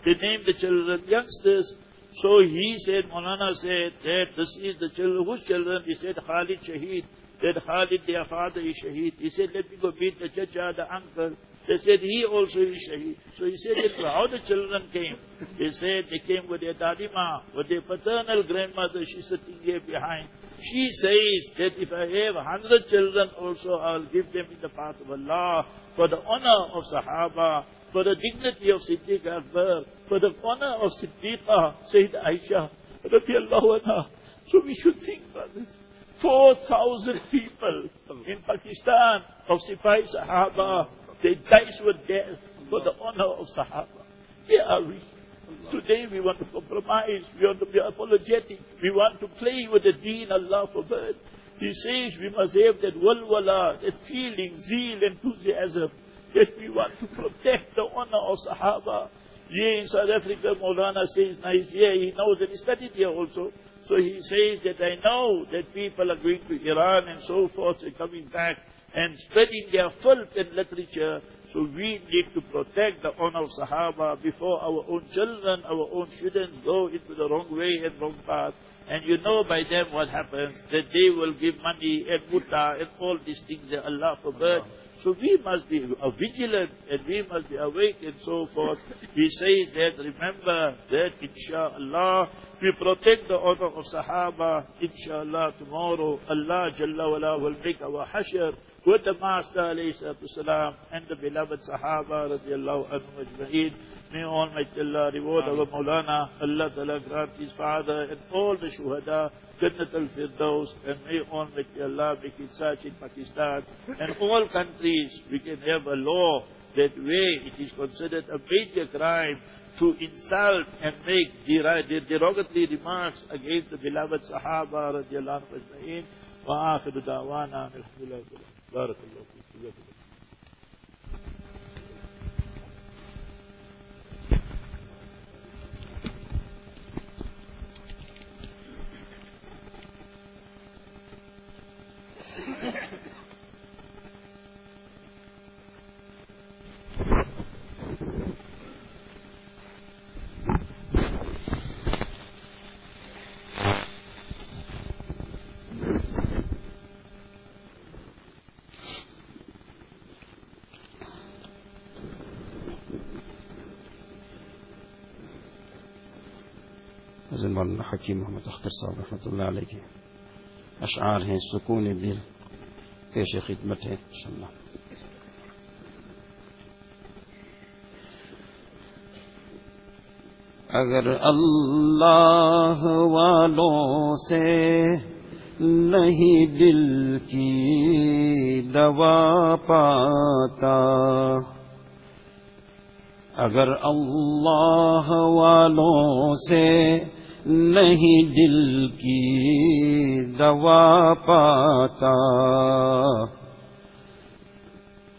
they named the children youngsters. So he said, Maulana said that this is the children, whose children? He said, Khalid Shaheed. That Khalid, their father is Shaheed. He said, let me go meet the chacha, the uncle. They said, he also is Shaheed. So he said, how the children came? They said, they came with their dadima, with their paternal grandmother, she's sitting here behind. She says that if I have a hundred children also, I'll give them in the path of Allah for the honor of Sahaba for the dignity of Siddiq Akbar, for the honor of Siddiqa, uh, Sayyid Aisha, radiallahu anha. So we should think about this. 4,000 people in Pakistan of Sipah-e-Sahaba, they died with death for the honor of Sahaba. Where are we? Today we want to compromise, we want to be apologetic, we want to play with the deen Allah forbid. He says we must have that walwala, that feeling, zeal, enthusiasm that we want to protect the honor of Sahaba. Here in South Africa, Maulana says nice he knows that he studied here also. So he says that I know that people are going to Iran and so forth and coming back and spreading their filth and literature. So we need to protect the honor of Sahaba before our own children, our own students go into the wrong way and wrong path. And you know by them what happens, that they will give money and mutta and all these things that Allah forbid. So we must be vigilant and we must be awake and so forth. He says that, remember that inshallah, we protect the honor of Sahaba, inshallah tomorrow, Allah Jalla wala will make our hashr with the Master alayhi salatu salam and the beloved Sahaba radiallahu anhu ajma'een. May Almighty Allah reward our Maulana, Allah Ta'ala grant his father and all the shuhada, Jannat al-Firdaus, and may Almighty Allah make it such in Pakistan and all countries we can have a law that way it is considered a major crime to insult and make derogatory remarks against the beloved Sahaba radiallahu anhu ajma'een. وآخر دعوانا الحمد لله بارك الله فيك جزاك الله Yeah. <laughs> مولانا حکیم محمد اختر صاحب رحمۃ اللہ علیہ کے اشعار ہیں، سکون دل، پیش خدمت ہے انشاءاللہ۔ اگر اللہ والوں سے نہیں دل کی دوا پاتا، اگر اللہ والوں سے نہیں دل کی دوا پاتا۔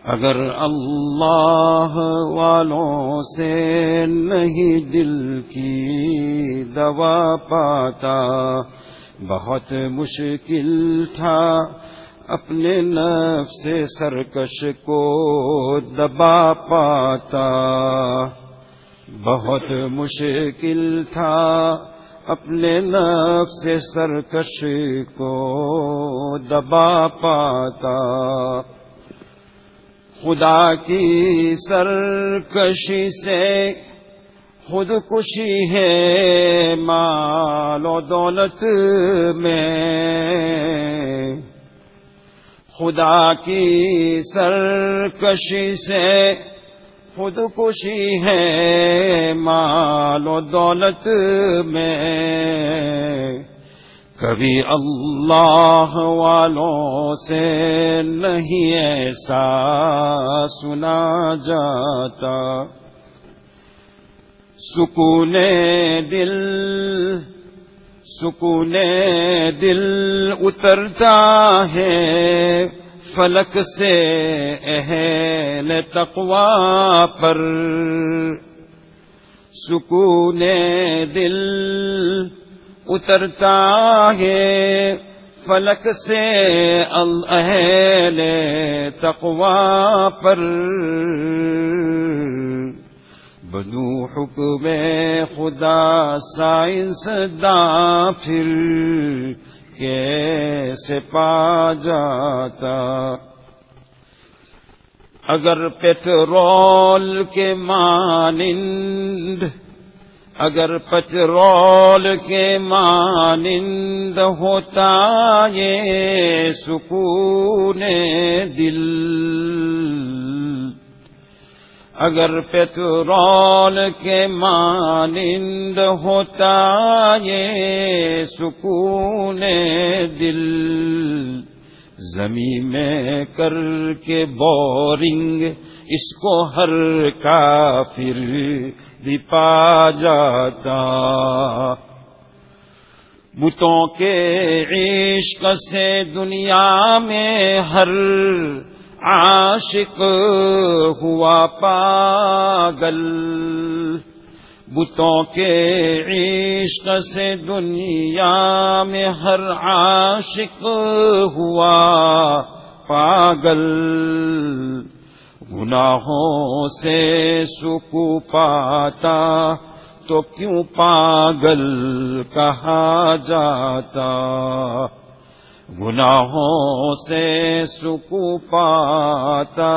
اگر اللہ والوں سے نہیں دل کی دوا پاتا، بہت مشکل تھا اپنے نفس سرکش کو دبا پاتا۔ بہت مشکل تھا اپنے نفس سرکش کو دبا پاتا۔ خدا کی سرکشی سے خود کشی ہے مال و دولت میں۔ خدا کی سرکشی سے خود کشی ہے مال و دولت میں۔ کبھی اللہ والوں سے نہیں ایسا سنا جاتا۔ سکون دل سکون دل اترتا ہے۔ فلک سے اہل تقوا پر سکون دل اترتا ہے۔ فلک سے اہل تقوا پر بنو حکم خدا سائنس دا پھر کیسے پا جاتا؟ اگر پیٹرول کے مانند، اگر پٹرول کے مانند ہوتا یہ سکون دل اگر پیٹرول کے مانند ہوتا یہ سکون دل زمین میں کر کے بورنگ، اس کو ہر کافر بھی پا جاتا۔ بتوں کے عشق سے دنیا میں ہر عاشق ہوا پاگل، بتوں کے عشق سے دنیا میں ہر عاشق ہوا پاگل۔ گناہوں سے سکو پاتا تو کیوں پاگل کہا جاتا؟ گناہوں سے سکو پاتا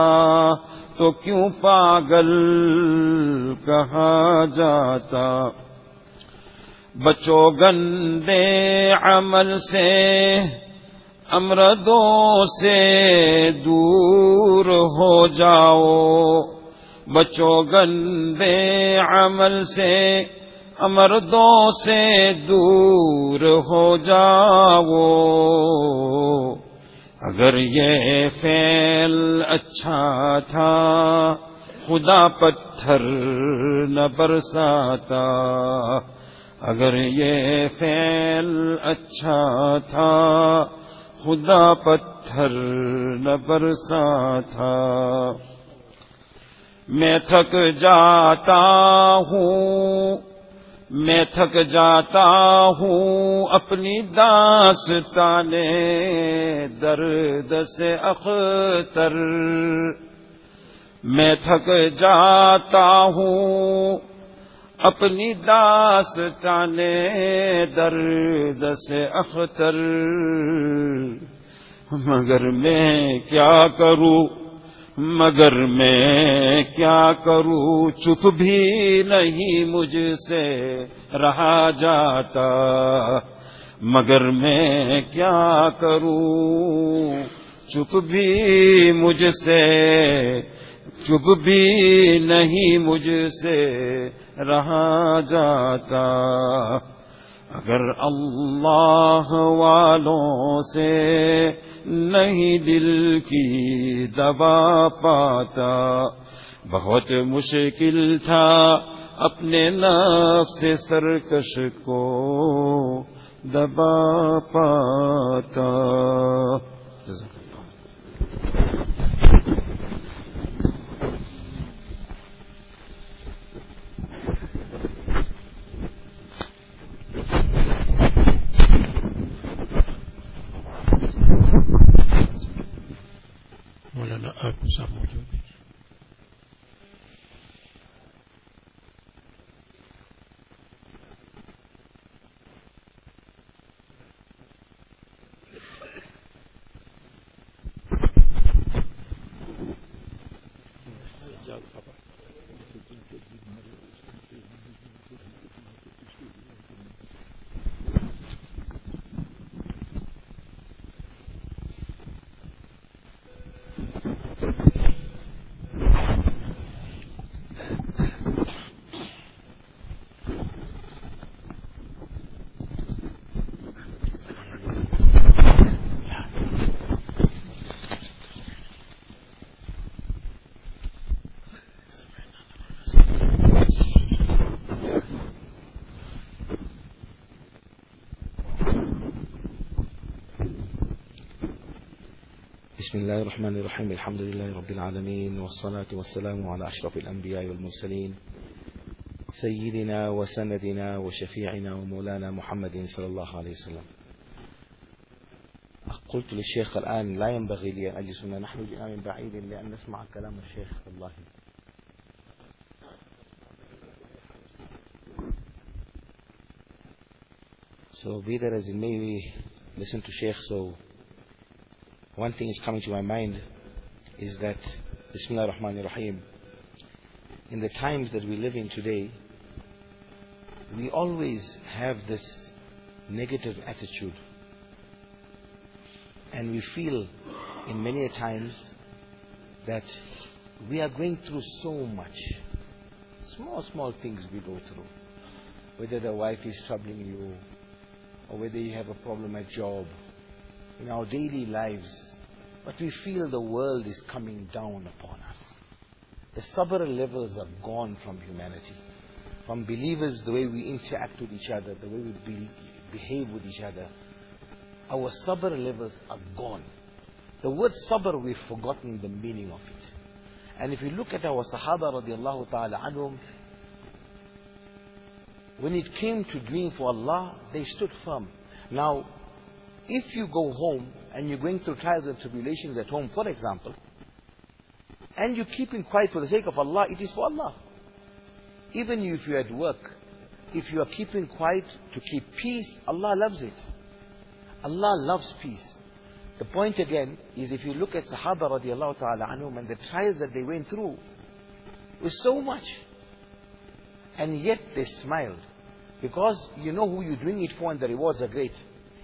تو کیوں پاگل کہا جاتا؟ بچو گندے عمل سے امردوں سے دور ہو جاؤ۔ بچو گندے عمل سے امردوں سے دور ہو جاؤ۔ اگر یہ فعل اچھا تھا، خدا پتھر نہ برساتا۔ اگر یہ فعل اچھا تھا، خدا پتھر نہ برساتا۔ میں تھک جاتا ہوں میں تھک جاتا ہوں اپنی داستانے درد سے اختر۔ میں تھک جاتا ہوں اپنی داستانے درد سے اختر۔ مگر میں کیا کروں؟ مگر میں کیا کروں؟ چپ بھی نہیں مجھ سے رہا جاتا۔ مگر میں کیا کروں؟ چپ بھی مجھ سے، چپ بھی نہیں مجھ سے رہا جاتا۔ اگر اللہ والوں سے نہیں دل کی دبا پاتا، بہت مشکل تھا اپنے نفس سے سرکش کو دبا پاتا۔ الله الرحمن الرحيم الحمد لله رب العالمين والصلاة والسلام على أشرف الأنبياء والمرسلين سيدنا وسندنا وشفيعنا ومولانا محمد صلى الله عليه وسلم. قلت للشيخ الآن لا ينبغي لي أن أجلس هنا نحن جئنا من بعيد لأن نسمع كلام الشيخ. والله. So be that as it may, we listen to Sheikh. So one thing is coming to my mind is that Bismillah ar-Rahman ar-Rahim. In the times that we live in today, we always have this negative attitude. And we feel in many a times that we are going through so much. Small, small things we go through. Whether the wife is troubling you, or whether you have a problem at job, in our daily lives, but we feel the world is coming down upon us. The sabr levels are gone from humanity. From believers, the way we interact with each other, the way we be, behave with each other, our sabr levels are gone. The word sabr, we've forgotten the meaning of it. And if you look at our Sahaba radiallahu ta'ala anhum, when it came to doing for Allah, they stood firm. Now, if you go home and you're going through trials and tribulations at home, for example, and you're keeping quiet for the sake of Allah, it is for Allah. Even if you're at work, if you are keeping quiet to keep peace, Allah loves it. Allah loves peace. The point again is if you look at Sahaba radiallahu ta'ala anhum and the trials that they went through was so much. And yet they smiled. Because you know who you're doing it for and the rewards are great.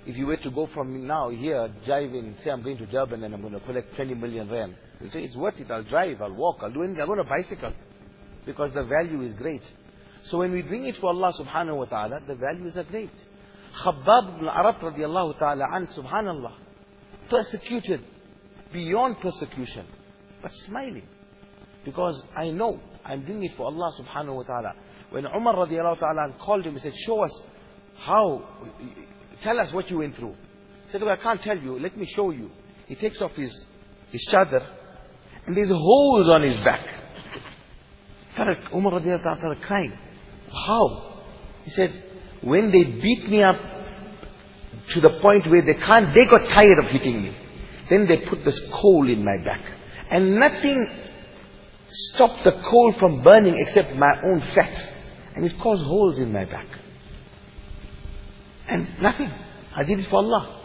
If you were to go from now here, driving, say I'm going to Durban and I'm going to collect 20 million rand. You say it's worth it, I'll drive, I'll walk, I'll do anything, I'll go on a bicycle. Because the value is great. So when we bring it for Allah subhanahu wa ta'ala, the values are great. Khabbab ibn Arat radiallahu ta'ala an, subhanallah, persecuted beyond persecution, but smiling. Because I know I'm doing it for Allah subhanahu wa ta'ala. When Umar radiallahu ta'ala called him, he said, show us how, tell us what you went through. He said, well, I can't tell you, let me show you. He takes off his, his chadar, and there's holes on his back. Started, Umar started crying. How? He said, when they beat me up to the point where they can't, they got tired of hitting me. Then they put this coal in my back. And nothing stopped the coal from burning except my own fat. And it caused holes in my back. And nothing. I did it for Allah.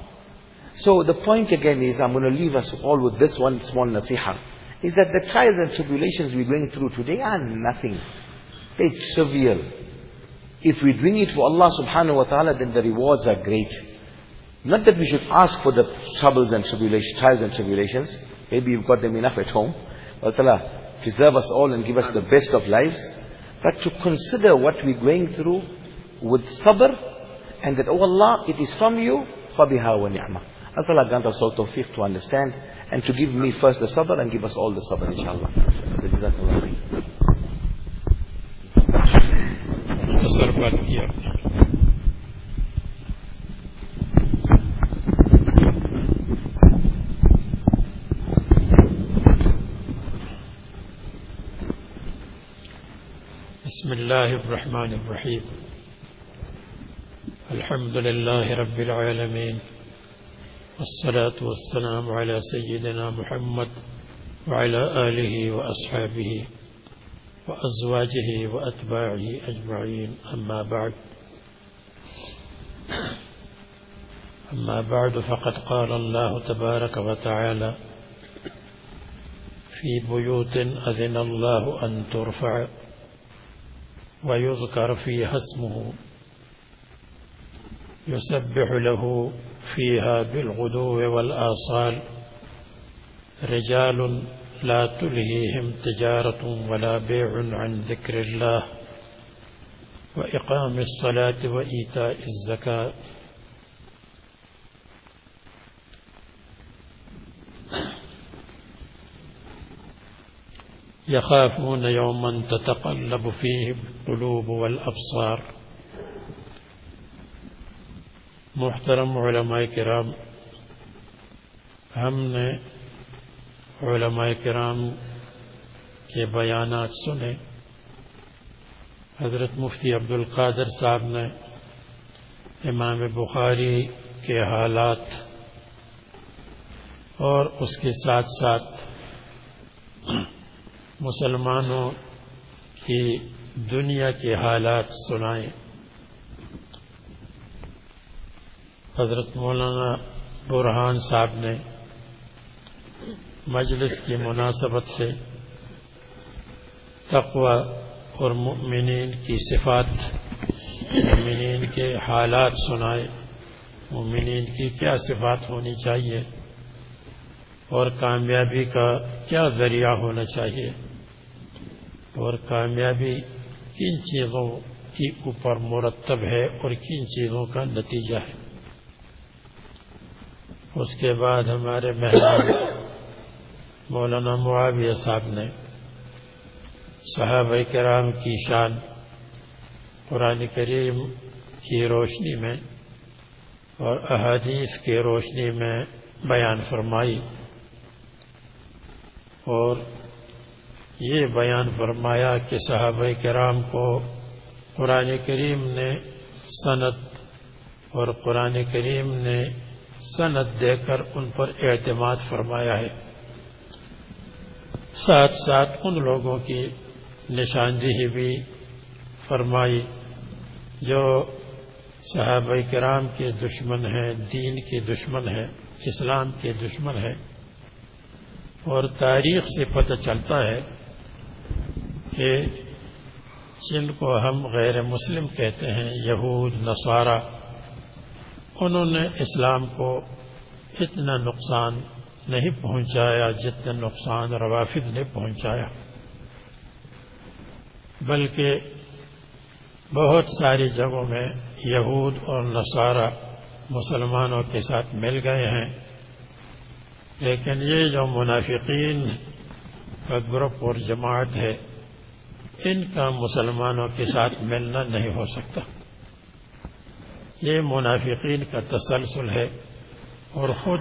So the point again is, I'm going to leave us all with this one small nasiha. Is that the trials and tribulations we're going through today are nothing. They're trivial. If we bring it for Allah subhanahu wa ta'ala, then the rewards are great. Not that we should ask for the troubles and tribulations, trials and tribulations. Maybe you've got them enough at home. Allah preserve us all and give us the best of lives. But to consider what we're going through with sabr and that, oh Allah, it is from you, فَبِهَا وَنِعْمَةً As Allah grant us all tawfiq to understand and to give me first the sabr and give us all the sabr, inshallah. Jazakallah. بسم الله الرحمن الرحيم الحمد لله رب العالمين والصلاة والسلام على سيدنا محمد وعلى آله وأصحابه وأزواجه وأتباعه أجمعين. أما بعد أما بعد فقد قال الله تبارك وتعالى في بيوت أذن الله أن ترفع ويذكر فيها اسمه. يسبح له فيها بالغدو والآصال. رجال لا تلهيهم تجارة ولا بيع عن ذكر الله. وإقام الصلاة وإيتاء الزكاة. يخافون يوما تتقلب فيه القلوب والأبصار. محترم علماء کرام، ہم نے علماء کرام کے بیانات سنے۔ حضرت مفتی عبد القادر صاحب نے امام بخاری کے حالات اور اس کے ساتھ ساتھ مسلمانوں کی دنیا کے حالات سنائے۔ حضرت مولانا برحان صاحب نے مجلس کی مناسبت سے تقوی اور مؤمنین کی صفات، مؤمنین کے حالات سنائے، مؤمنین کی کیا صفات ہونی چاہیے اور کامیابی کا کیا ذریعہ ہونا چاہیے اور کامیابی کن چیزوں کے اوپر مرتب ہے اور کن چیزوں کا نتیجہ ہے۔ اس کے بعد ہمارے مہمان مولانا معاویہ صاحب نے صحابہ کرام کی شان قرآن کریم کی روشنی میں اور احادیث کی روشنی میں بیان فرمائی اور یہ بیان فرمایا کہ صحابہ کرام کو قرآن کریم نے سند اور قرآن کریم نے سند دے کر ان پر اعتماد فرمایا ہے۔ ساتھ ساتھ ان لوگوں کی نشاندہی بھی فرمائی جو صحابہ کرام کے دشمن ہیں، دین کے دشمن ہیں، اسلام کے دشمن ہیں۔ اور تاریخ سے پتہ چلتا ہے کہ جن کو ہم غیر مسلم کہتے ہیں، یہود، نصارہ انہوں نے اسلام کو اتنا نقصان نہیں پہنچایا جتنا نقصان روافد نے پہنچایا۔ بلکہ بہت ساری جگہوں میں یہود اور نصارہ مسلمانوں کے ساتھ مل گئے ہیں۔ لیکن یہ جو منافقین کا گروپ اور جماعت ہے، ان کا مسلمانوں کے ساتھ ملنا نہیں ہو سکتا۔ یہ منافقین کا تسلسل ہے اور خود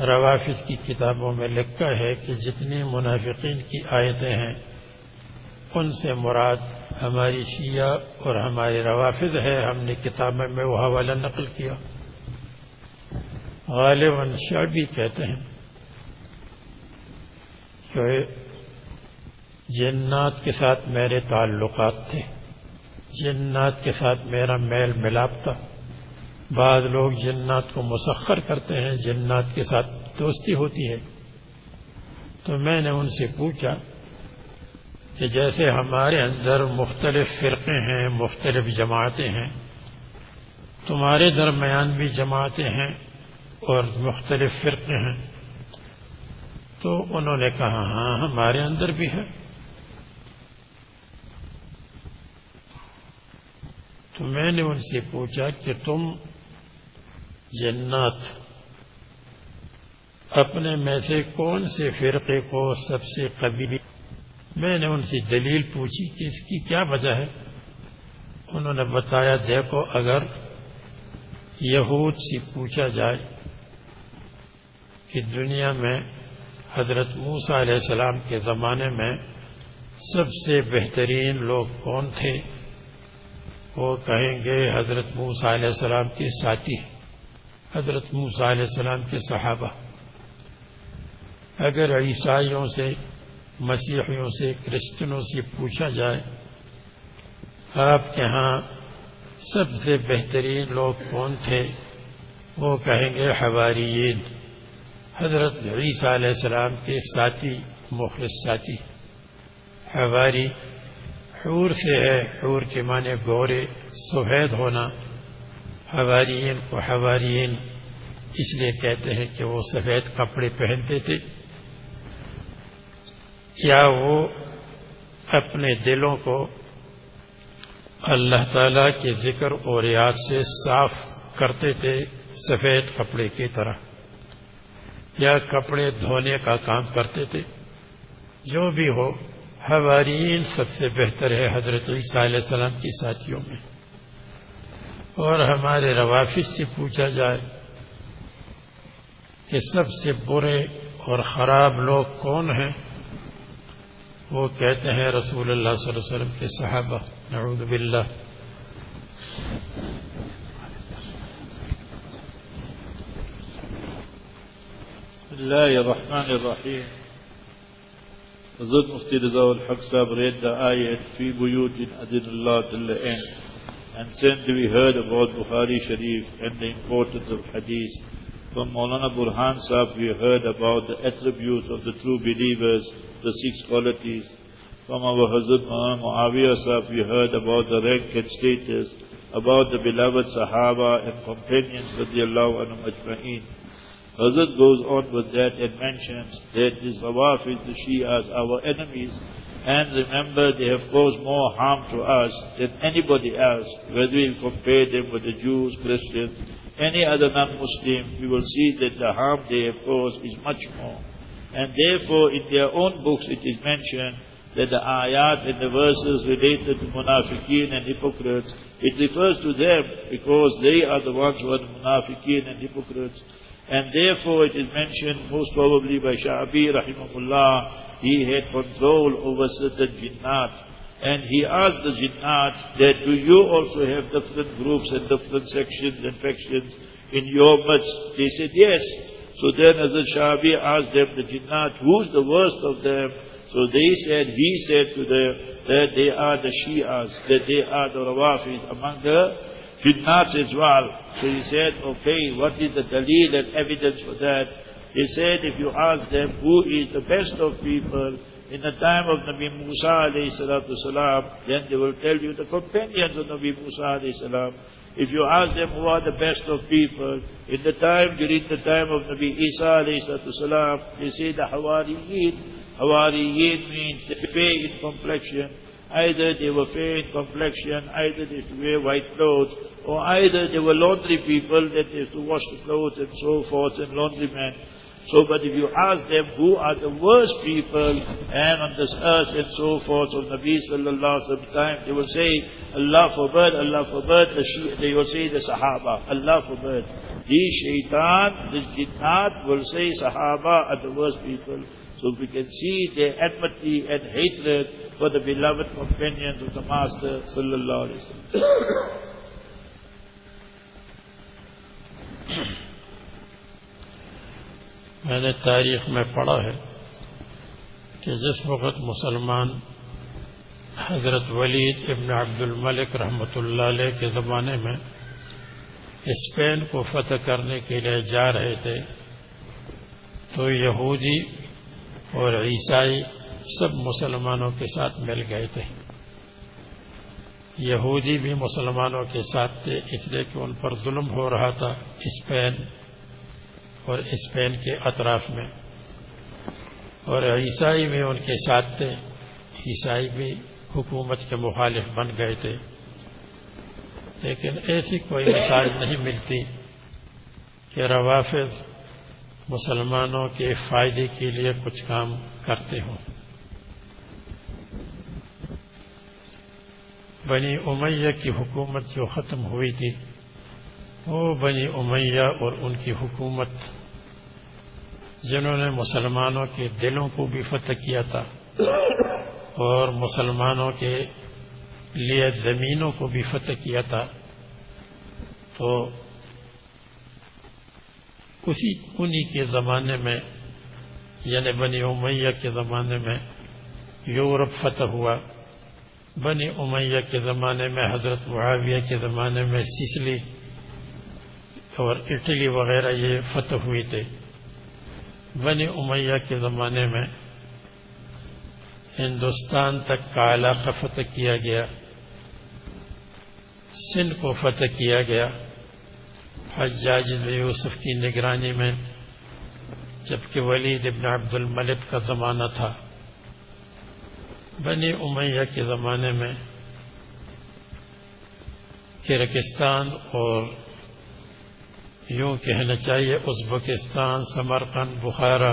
روافظ کی کتابوں میں لکھا ہے کہ جتنی منافقین کی آیتیں ہیں، ان سے مراد ہماری شیعہ اور ہمارے روافظ ہے ہم نے کتابوں میں وہ حوالہ نقل کیا۔ غالباً بھی کہتے ہیں کہ جنات کے ساتھ میرے تعلقات تھے، جنات کے ساتھ میرا میل ملاپ تھا۔ بعض لوگ جنات کو مسخر کرتے ہیں، جنات کے ساتھ دوستی ہوتی ہے۔ تو میں نے ان سے پوچھا کہ جیسے ہمارے اندر مختلف فرقے ہیں، مختلف جماعتیں ہیں، تمہارے درمیان بھی جماعتیں ہیں اور مختلف فرقے ہیں۔ تو انہوں نے کہا ہاں ہمارے اندر بھی ہے۔ تو میں نے ان سے پوچھا کہ تم جنات اپنے میں سے کون سے فرقے کو سب سے قبیلی میں نے ان سے دلیل پوچھی کہ اس کی کیا وجہ ہے۔ انہوں نے بتایا، دیکھو، اگر یہود سے پوچھا جائے کہ دنیا میں حضرت موسا علیہ السلام کے زمانے میں سب سے بہترین لوگ کون تھے، وہ کہیں گے حضرت موسا علیہ السلام کے ساتھی۔ حضرت موسا علیہ السلام کے صحابہ۔ اگر عیسائیوں سے، مسیحیوں سے، کرسچنوں سے پوچھا جائے، آپ کے ہاں سب سے بہترین لوگ کون تھے؟ وہ کہیں گے حواریین۔ حضرت عیسیٰ علیہ السلام کے ساتھی، مخلص ساتھی۔ حواری حور سے ہے، حور کے معنی گورے، سفید ہونا۔ حواریین کو حواریین اس لیے کہتے ہیں کہ وہ سفید کپڑے پہنتے تھے۔ یا وہ اپنے دلوں کو اللہ تعالی کے ذکر اور یاد سے صاف کرتے تھے سفید کپڑے کی طرح۔ یا کپڑے دھونے کا کام کرتے تھے۔ جو بھی ہو حوارین سب سے بہتر ہے حضرت عیسیٰ علیہ السلام کی ساتھیوں میں۔ اور ہمارے روافظ سے پوچھا جائے کہ سب سے برے اور خراب لوگ کون ہیں؟ وہ کہتے ہیں رسول اللہ صلی اللہ علیہ وسلم کے صحابہ، نعوذ باللہ۔ اللہ الرحمن الرحیم۔ حضرت مفتی رضا الحق صاحب ریت دا آیت فی بیوت جن ادن اللہ جل این And then we heard about Bukhari Sharif and the importance of Hadith. From Maulana Burhan Sahib we heard about the attributes of the true believers, the six qualities. From our Hazrat Muawiyah Sahib we heard about the rank and status, about the beloved Sahaba and companions radiallahu anhum ajma'een. Hazrat goes on with that and mentions that these Rawafid, the Shias, our enemies, and remember, they have caused more harm to us than anybody else. Whether we compare them with the Jews, Christians, any other non-Muslim, we will see that the harm they have caused is much more. And therefore, in their own books, it is mentioned that the ayat and the verses related to munafiqeen and hypocrites, it refers to them because they are the ones who are the munafiqeen and hypocrites. And therefore it is mentioned most probably by Sha'abi rahimahullah, he had control over certain jinnat. And he asked the jinnat that do you also have different groups and different sections and factions in your midst? They said yes. So then as the Sha'abi asked them, the jinnat, who's the worst of them? So they said, he said to them that they are the Shias, that they are the Rawafis among the fitnats as well. So he said, okay, what is the dalil and evidence for that? He said, if you ask them who is the best of people, in the time of Nabi Musa alayhi salatu salam, then they will tell you the companions of Nabi Musa alayhi salam. If you ask them who are the best of people, in the time, during the time of Nabi Isa alayhi salam, they say the Hawariyin. Hawariyin means the fair in complexion. Either they were fair in complexion, either they wear white clothes, or either they were laundry people that used to wash the clothes and so forth, and laundrymen. So, but if you ask them who are the worst people and on this earth and so forth of Nabi sallallahu alaihi wasallam they will say, Allah forbid, Allah forbid, the, they will say the Sahaba, Allah forbid. These shaitan, this jinnat will say Sahaba are the worst people. So we can see their enmity and hatred for the beloved companions of the Master Sallallahu Alaihi Wasallam. میں نے تاریخ میں پڑھا ہے کہ جس وقت مسلمان حضرت ولید ابن عبد الملک رحمۃ اللہ علیہ کے زمانے میں اسپین کو فتح کرنے کے لیے جا رہے تھے تو یہودی اور عیسائی سب مسلمانوں کے ساتھ مل گئے تھے۔ یہودی بھی مسلمانوں کے ساتھ تھے، اس لیے کہ ان پر ظلم ہو رہا تھا اسپین اور اسپین کے اطراف میں۔ اور عیسائی بھی ان کے ساتھ تھے، عیسائی بھی حکومت کے مخالف بن گئے تھے۔ لیکن ایسی کوئی مثال نہیں ملتی کہ روافظ مسلمانوں کے فائدے کے لیے کچھ کام کرتے ہوں۔ بنی امیہ کی حکومت جو ختم ہوئی تھی، وہ بنی امیہ اور ان کی حکومت، جنہوں نے مسلمانوں کے دلوں کو بھی فتح کیا تھا اور مسلمانوں کے لیے زمینوں کو بھی فتح کیا تھا، تو اسی انہی کے زمانے میں یعنی بنی امیہ کے زمانے میں یورپ فتح ہوا، بنی امیہ کے زمانے میں حضرت معاویہ کے زمانے میں سسلی اور اٹلی وغیرہ یہ فتح ہوئی تھے۔ بنی امیہ کے زمانے میں ہندوستان تک کا علاقہ فتح کیا گیا، سندھ کو فتح کیا گیا۔ حجاج یوسف کی نگرانی میں، جبکہ ولید ابن عبد الملک کا زمانہ تھا۔ بنی امیہ کے زمانے میں کرکستان اور یوں کہنا چاہیے ازبکستان، سمرقند، بخارا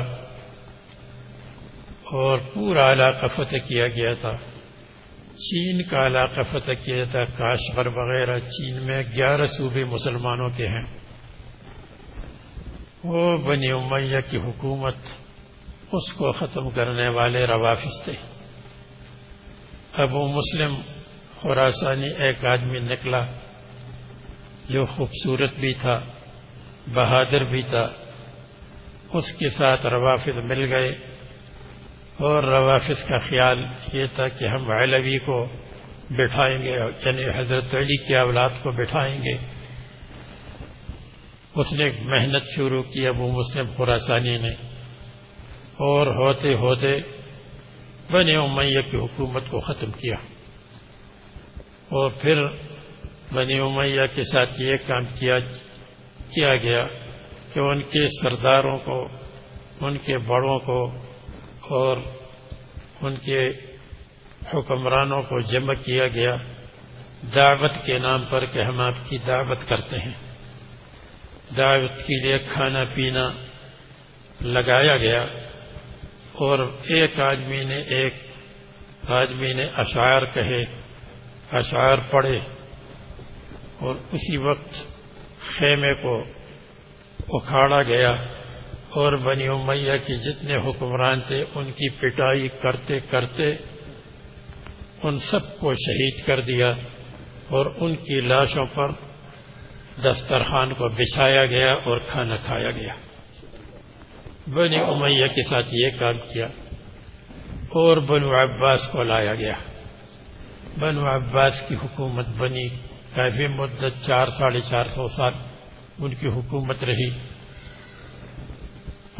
اور پورا علاقہ فتح کیا گیا تھا۔ چین کا علاقہ فتح کیا جاتا ہے کاشغر وغیرہ چین میں گیارہ صوبے مسلمانوں کے ہیں۔ وہ بنی امیہ کی حکومت اس کو ختم کرنے والے روافظ تھے۔ ابو مسلم خوراسانی ایک آدمی نکلا جو خوبصورت بھی تھا، بہادر بھی تھا۔ اس کے ساتھ روافظ مل گئے۔ اور روافظ کا خیال یہ تھا کہ ہم علوی کو بٹھائیں گے یعنی حضرت علی کی اولاد کو بٹھائیں گے۔ اس نے محنت شروع کی، ابو مسلم خوراسانی نے۔ اور ہوتے ہوتے بنے امیہ کی حکومت کو ختم کیا۔ اور پھر بنی امیہ کے ساتھ یہ کام کیا کیا گیا کہ ان کے سرداروں کو، ان کے بڑوں کو اور ان کے حکمرانوں کو جمع کیا گیا دعوت کے نام پر کہ ہم آپ کی دعوت کرتے ہیں۔ دعوت کے لیے کھانا پینا لگایا گیا اور ایک آدمی نے ایک آدمی نے اشعار کہے، اشعار پڑھے اور اسی وقت خیمے کو اکھاڑا گیا۔ اور بنی امیہ کے جتنے حکمران تھے، ان کی پٹائی کرتے کرتے ان سب کو شہید کر دیا اور ان کی لاشوں پر دسترخوان کو بچھایا گیا اور کھانا کھایا گیا۔ بنی امیہ کے ساتھ یہ کام کیا اور بنو عباس کو لایا گیا۔ بنو عباس کی حکومت بنی، کافی مدت، چار، ساڑھے چار سو سال ان کی حکومت رہی۔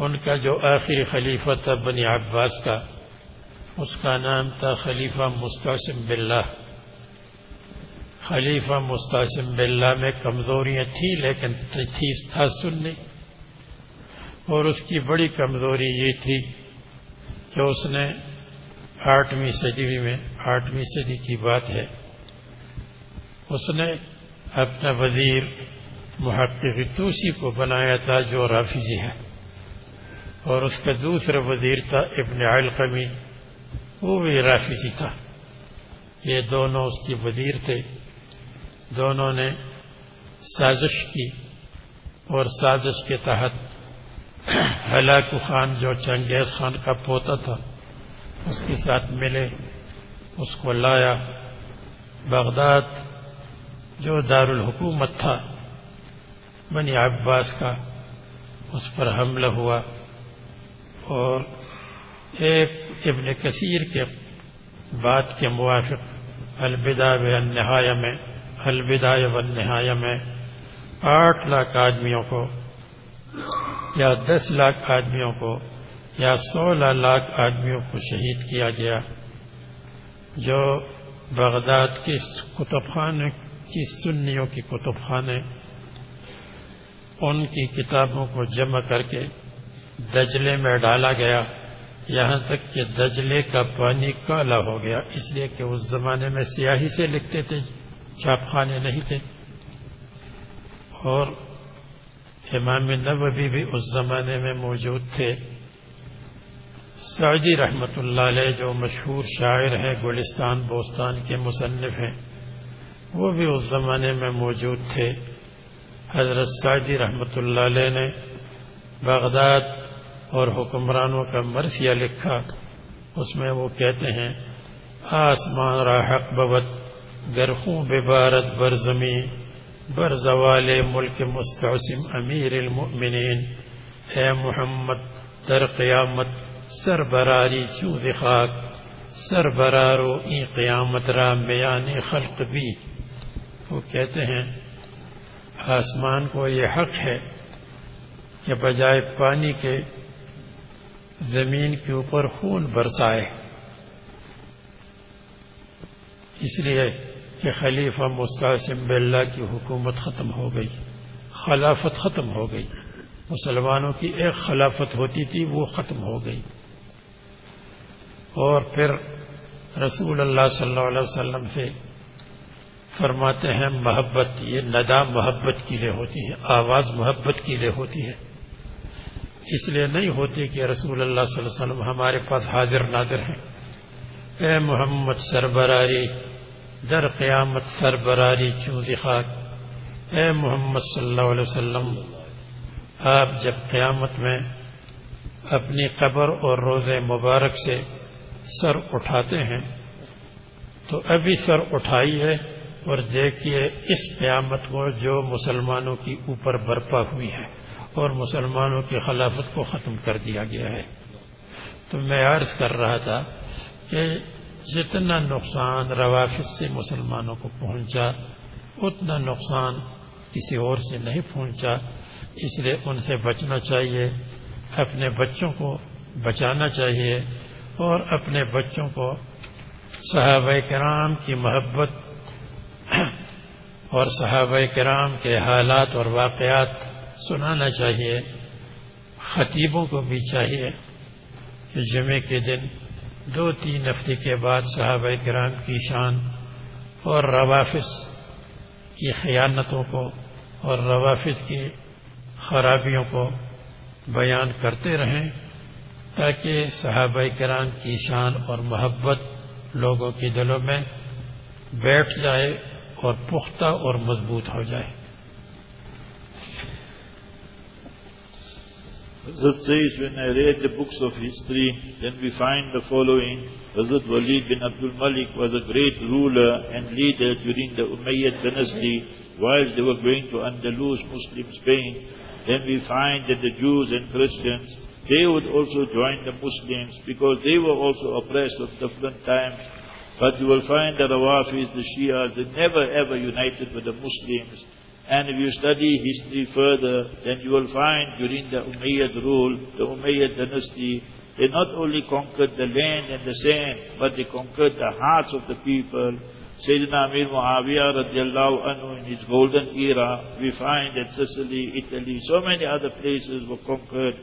ان کا جو آخری خلیفہ تھا بنی عباس کا، اس کا نام تھا خلیفہ مستعصم باللہ۔ خلیفہ مستعصم باللہ میں کمزوریاں تھیں لیکن تھی، تھا سننے اور اس کی بڑی کمزوری یہ تھی کہ اس نے آٹھویں صدی میں، آٹھویں صدی کی بات ہے، اس نے اپنا وزیر محقق توسی کو بنایا تھا جو رافضی ہے۔ اور اس کا دوسرا وزیر تھا ابن علقمی، وہ بھی رافیسی تھا۔ یہ دونوں اس کے وزیر تھے۔ دونوں نے سازش کی اور سازش کے تحت ہلاکو خان جو چنگیز خان کا پوتا تھا، اس کے ساتھ ملے، اس کو لایا۔ بغداد جو دارالحکومت تھا، بنی عباس کا، اس پر حملہ ہوا۔ اور ایک ابن کثیر کے بات کے موافق البدا والنہایا میں الوداع والنہایا میں آٹھ لاکھ آدمیوں کو یا دس لاکھ آدمیوں کو یا سولہ لاکھ آدمیوں کو شہید کیا گیا، جو بغداد کے کتب خانے کی سنیوں کی کتب خانے ان کی کتابوں کو جمع کر کے دجلے میں ڈالا گیا۔ یہاں تک کہ دجلے کا پانی کالا ہو گیا، اس لیے کہ اس زمانے میں سیاہی سے لکھتے تھے، چاپ خانے نہیں تھے۔ اور امام نبوی بھی اس زمانے میں موجود تھے۔ سعودی رحمت اللہ علیہ جو مشہور شاعر ہیں، گلستان، بوستان کے مصنف ہیں، وہ بھی اس زمانے میں موجود تھے۔ حضرت سعودی رحمت اللہ علیہ نے بغداد اور حکمرانوں کا مرثیہ لکھا، اس میں وہ کہتے ہیں، آسمان را حق ببت گرخوں ببارت بر زمین، بر زوال ملک مستعصم امیر المؤمنین۔ اے محمد، در قیامت سربراری چود خاک سربرارو این قیامت را میان خلق بھی وہ کہتے ہیں، آسمان کو یہ حق ہے کہ بجائے پانی کے زمین کے اوپر خون برسائے۔ اس لیے کہ خلیفہ مستعصم باللہ کی حکومت ختم ہو گئی۔ خلافت ختم ہو گئی۔ مسلمانوں کی ایک خلافت ہوتی تھی، وہ ختم ہو گئی۔ اور پھر رسول اللہ صلی اللہ علیہ وسلم سے فرماتے ہیں، محبت، یہ ندا محبت کے لیے ہوتی ہے، آواز محبت کے لیے ہوتی ہے۔ اس لیے نہیں ہوتی کہ رسول اللہ صلی اللہ علیہ وسلم ہمارے پاس حاضر ناظر ہیں۔ اے محمد سربراری، در قیامت سربراری کیوں خاک اے محمد صلی اللہ علیہ وسلم، آپ جب قیامت میں اپنی قبر اور روز مبارک سے سر اٹھاتے ہیں، تو ابھی سر اٹھائیے اور دیکھیے اس قیامت کو جو مسلمانوں کی اوپر برپا ہوئی ہے۔ اور مسلمانوں کی خلافت کو ختم کر دیا گیا ہے۔ تو میں عرض کر رہا تھا کہ جتنا نقصان روافظ سے مسلمانوں کو پہنچا، اتنا نقصان کسی اور سے نہیں پہنچا۔ اس لیے ان سے بچنا چاہیے، اپنے بچوں کو بچانا چاہیے اور اپنے بچوں کو صحابہ کرام کی محبت اور صحابہ کرام کے حالات اور واقعات سنانا چاہیے، خطیبوں کو بھی چاہیے کہ جمعے کے دن دو تین ہفتے کے بعد صحابہ کرام کی شان اور روافظ کی خیانتوں کو اور روافظ کی خرابیوں کو بیان کرتے رہیں تاکہ صحابہ کرام کی شان اور محبت لوگوں کے دلوں میں بیٹھ جائے اور پختہ اور مضبوط ہو جائے۔ Hazrat says, when I read the books of history, then we find the following. Hazrat Walid bin Abdul Malik was a great ruler and leader during the Umayyad dynasty while they were going to Andalus, Muslim Spain. Then we find that the Jews and Christians they would also join the Muslims because they were also oppressed at different times. But you will find that the Rawafis, the Shias, they never ever united with the Muslims. And if you study history further, then you will find during the Umayyad rule, the Umayyad dynasty, they not only conquered the land and the sand, but they conquered the hearts of the people. Sayyidina Amir Muawiyah radiallahu anhu in his golden era, we find that Sicily, Italy, so many other places were conquered.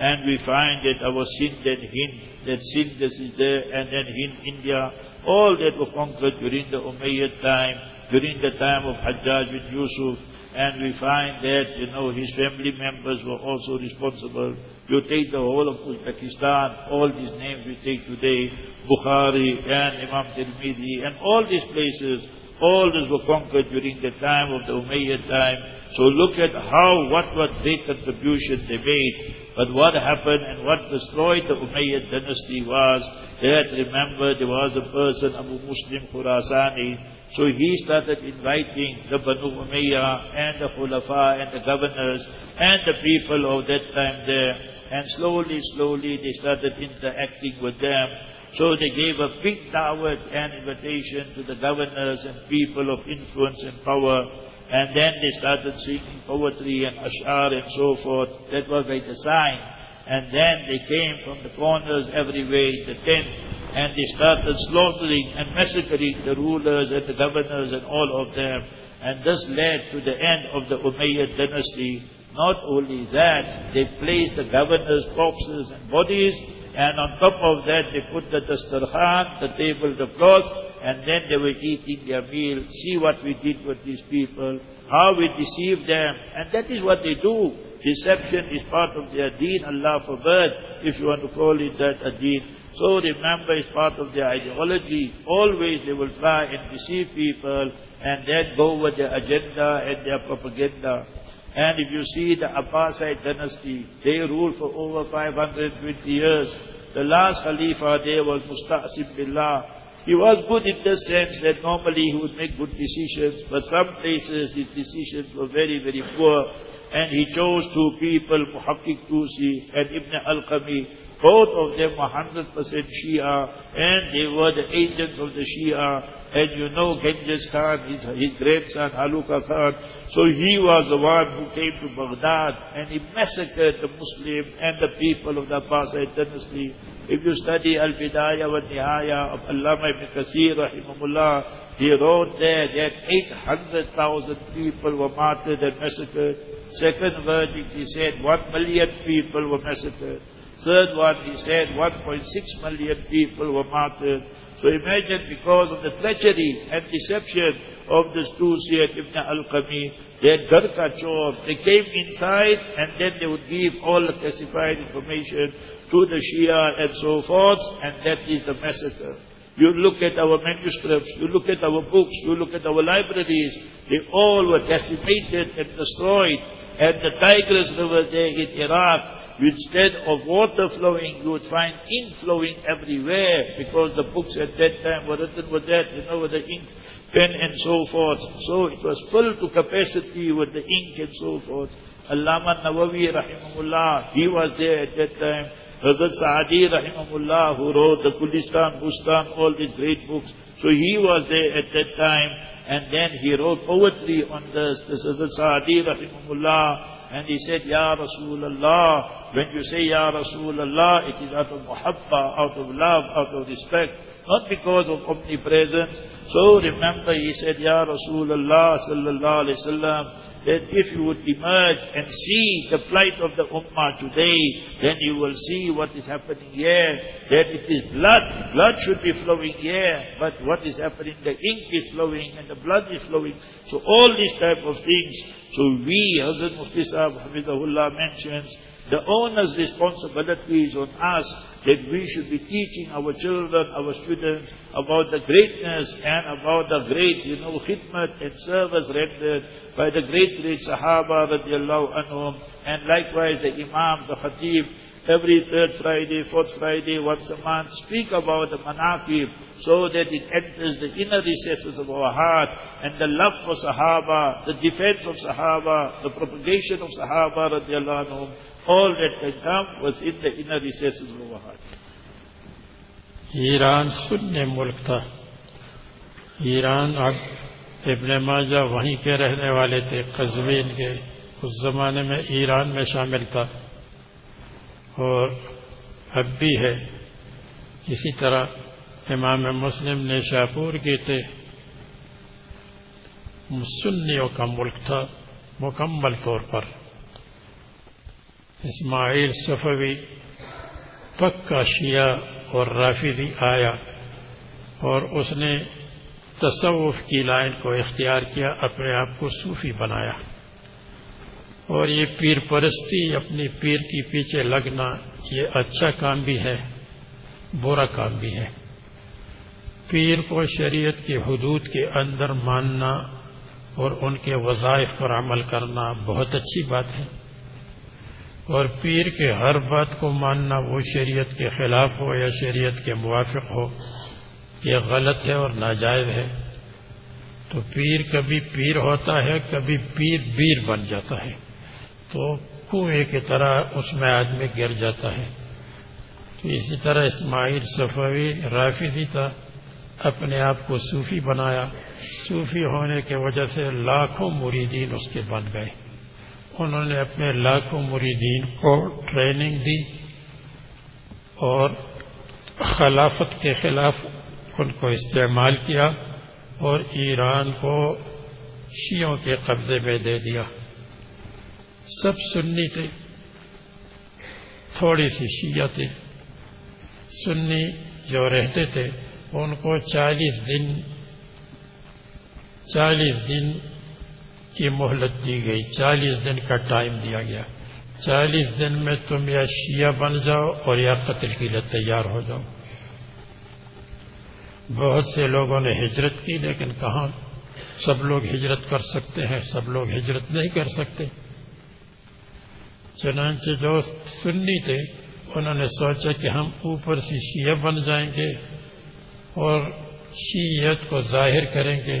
And we find that our Sindh and Hind, that Sindh is there, and then Hind, India, all that were conquered during the Umayyad time, during the time of Hajjaj bin Yusuf, and we find that, you know, his family members were also responsible. You take the whole of Uzbekistan, all these names we take today, Bukhari and Imam Tirmidhi, and all these places, all these were conquered during the time of the Umayyad time. So look at how, what, what great contribution they made. But what happened and what destroyed the Umayyad dynasty was that, remember, there was a person, Abu Muslim Khurasani, so he started inviting the Banu Umayyah and the Khulafa and the governors and the people of that time there. And slowly, slowly they started interacting with them. So they gave a big da'wat and invitation to the governors and people of influence and power. And then they started singing poetry and ash'ar and so forth. That was like a sign. And then they came from the corners every way, the tent, and they started slaughtering and massacring the rulers and the governors and all of them. And this led to the end of the Umayyad dynasty. Not only that, they placed the governors' corpses and bodies, and on top of that they put the dastarkhan, the table, the cloth, and then they were eating their meal. See what we did with these people, how we deceived them, and that is what they do. Deception is part of their deen, Allah forbid, if you want to call it that a deen. So remember, it's part of their ideology. Always they will try and deceive people and then go with their agenda and their propaganda. And if you see the Abbasid dynasty, they ruled for over 520 years. The last Khalifa there was Musta'sim Billah. He was good in the sense that normally he would make good decisions, but some places his decisions were very, very poor. And he chose two people, Muhakkik Tusi and Ibn Al-Qami, both of them were 100% Shia, and they were the agents of the Shia. And you know Genghis Khan, his, his grandson Halaku Khan, so he was the one who came to Baghdad, and he massacred the Muslims and the people of the Abbasid dynasty. If you study Al-Bidayah wa Nihaya of Allama ibn Kathir, rahimahullah, he wrote there that 800,000 people were martyred and massacred. Second verdict, he said, one million people were massacred. Third one, he said 1.6 million people were martyred. So imagine because of the treachery and deception of this Tusi and Ibn al-Qami, they had Garkachov, they came inside and then they would give all the classified information to the Shia and so forth, and that is the massacre. You look at our manuscripts, you look at our books, you look at our libraries, they all were decimated and destroyed. And the Tigris River there in Iraq, Instead of water flowing, you would find ink flowing everywhere because the books at that time were written with that, you know, with the ink pen and so forth. So it was filled to capacity with the ink and so forth. Allama Nawawi rahimahullah, he was there at that time. Hazrat Saadi rahimahullah, who wrote the Gulistan, Bustan, all these great books. So he was there at that time. And then he wrote poetry on this. This is Hazrat Saadi rahimahullah. And he said, Ya Rasulullah, when you say Ya Rasulullah, it is out of muhabba, out of love, out of respect, not because of omnipresence. So remember, he said, Ya Rasulullah sallallahu alayhi wasallam, that if you would emerge and see the plight of the ummah today, then you will see what is happening here, that it is blood. Blood should be flowing here, but what is happening, the ink is flowing and the blood is flowing. So all these type of things. So we, Hazrat Mufti Sahib Hafizahullah mentions, the owner's responsibility is on us that we should be teaching our children, our students about the greatness and about the great, you know, khidmat and service rendered by the great, great Sahaba radiallahu anhum. And likewise the Imam, the Khatib, every third Friday, fourth Friday, once a month, speak about the manaqib so that it enters the inner recesses of our heart and the love for Sahaba, the defense of Sahaba, the propagation of Sahaba radiallahu anhum, all that can come was in the inner recesses of our heart. Iran سننے ملک تھا ایران اب ابن ماجہ وہیں کے رہنے والے تھے قزوین کے اس زمانے میں ایران میں شامل تھا اور اب بھی ہے۔ اسی طرح امام مسلم نے شاپور کے تھے سنیوں کا ملک تھا مکمل طور پر۔ اسماعیل صفوی، پکا شیعہ اور رافضی آیا اور اس نے تصوف کی لائن کو اختیار کیا، اپنے آپ کو صوفی بنایا۔ اور یہ پیر پرستی اپنے پیر کے پیچھے لگنا یہ اچھا کام بھی ہے، برا کام بھی ہے۔ پیر کو شریعت کے حدود کے اندر ماننا اور ان کے وظائف پر عمل کرنا بہت اچھی بات ہے۔ اور پیر کے ہر بات کو ماننا وہ شریعت کے خلاف ہو یا شریعت کے موافق ہو، یہ غلط ہے اور ناجائز ہے۔ تو پیر کبھی پیر ہوتا ہے، کبھی پیر بیر بن جاتا ہے۔ تو کنویں کی طرح اس میں آدمی گر جاتا ہے۔ تو اسی طرح اسماعیل صفوی رافضی تھا، اپنے آپ کو صوفی بنایا۔ صوفی ہونے کی وجہ سے لاکھوں مریدین اس کے بن گئے۔ انہوں نے اپنے لاکھوں مریدین کو ٹریننگ دی اور خلافت کے خلاف ان کو استعمال کیا اور ایران کو شیعوں کے قبضے میں دے دیا۔ سب سنی تھے تھوڑی سی شیعہ تھی سنی جو رہتے تھے ان کو چالیس دن چالیس دن کی مہلت دی گئی، چالیس دن کا ٹائم دیا گیا۔ چالیس دن میں تم یا شیعہ بن جاؤ اور یا قتل کے لیے تیار ہو جاؤ۔ بہت سے لوگوں نے ہجرت کی، لیکن کہاں؟ سب لوگ ہجرت کر سکتے ہیں، سب لوگ ہجرت نہیں کر سکتے۔ چنانچہ جو سنی تھے، انہوں نے سوچا کہ ہم اوپر سے شیعہ بن جائیں گے اور شیعت کو ظاہر کریں گے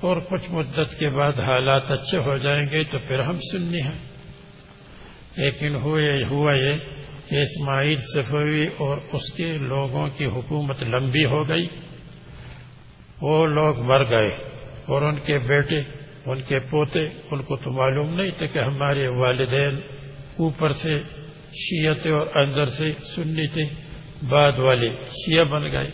اور کچھ مدت کے بعد حالات اچھے ہو جائیں گے تو پھر ہم سننی ہیں۔ لیکن ہوئے، ہوا یہ کہ اسماعیل صفوی اور اس کے لوگوں کی حکومت لمبی ہو گئی۔ وہ لوگ مر گئے اور ان کے بیٹے، ان کے پوتے، ان کو تو معلوم نہیں تھا کہ ہمارے والدین اوپر سے شیعہ تھے اور اندر سے سنی تھے، بعد والے شیعہ بن گئے۔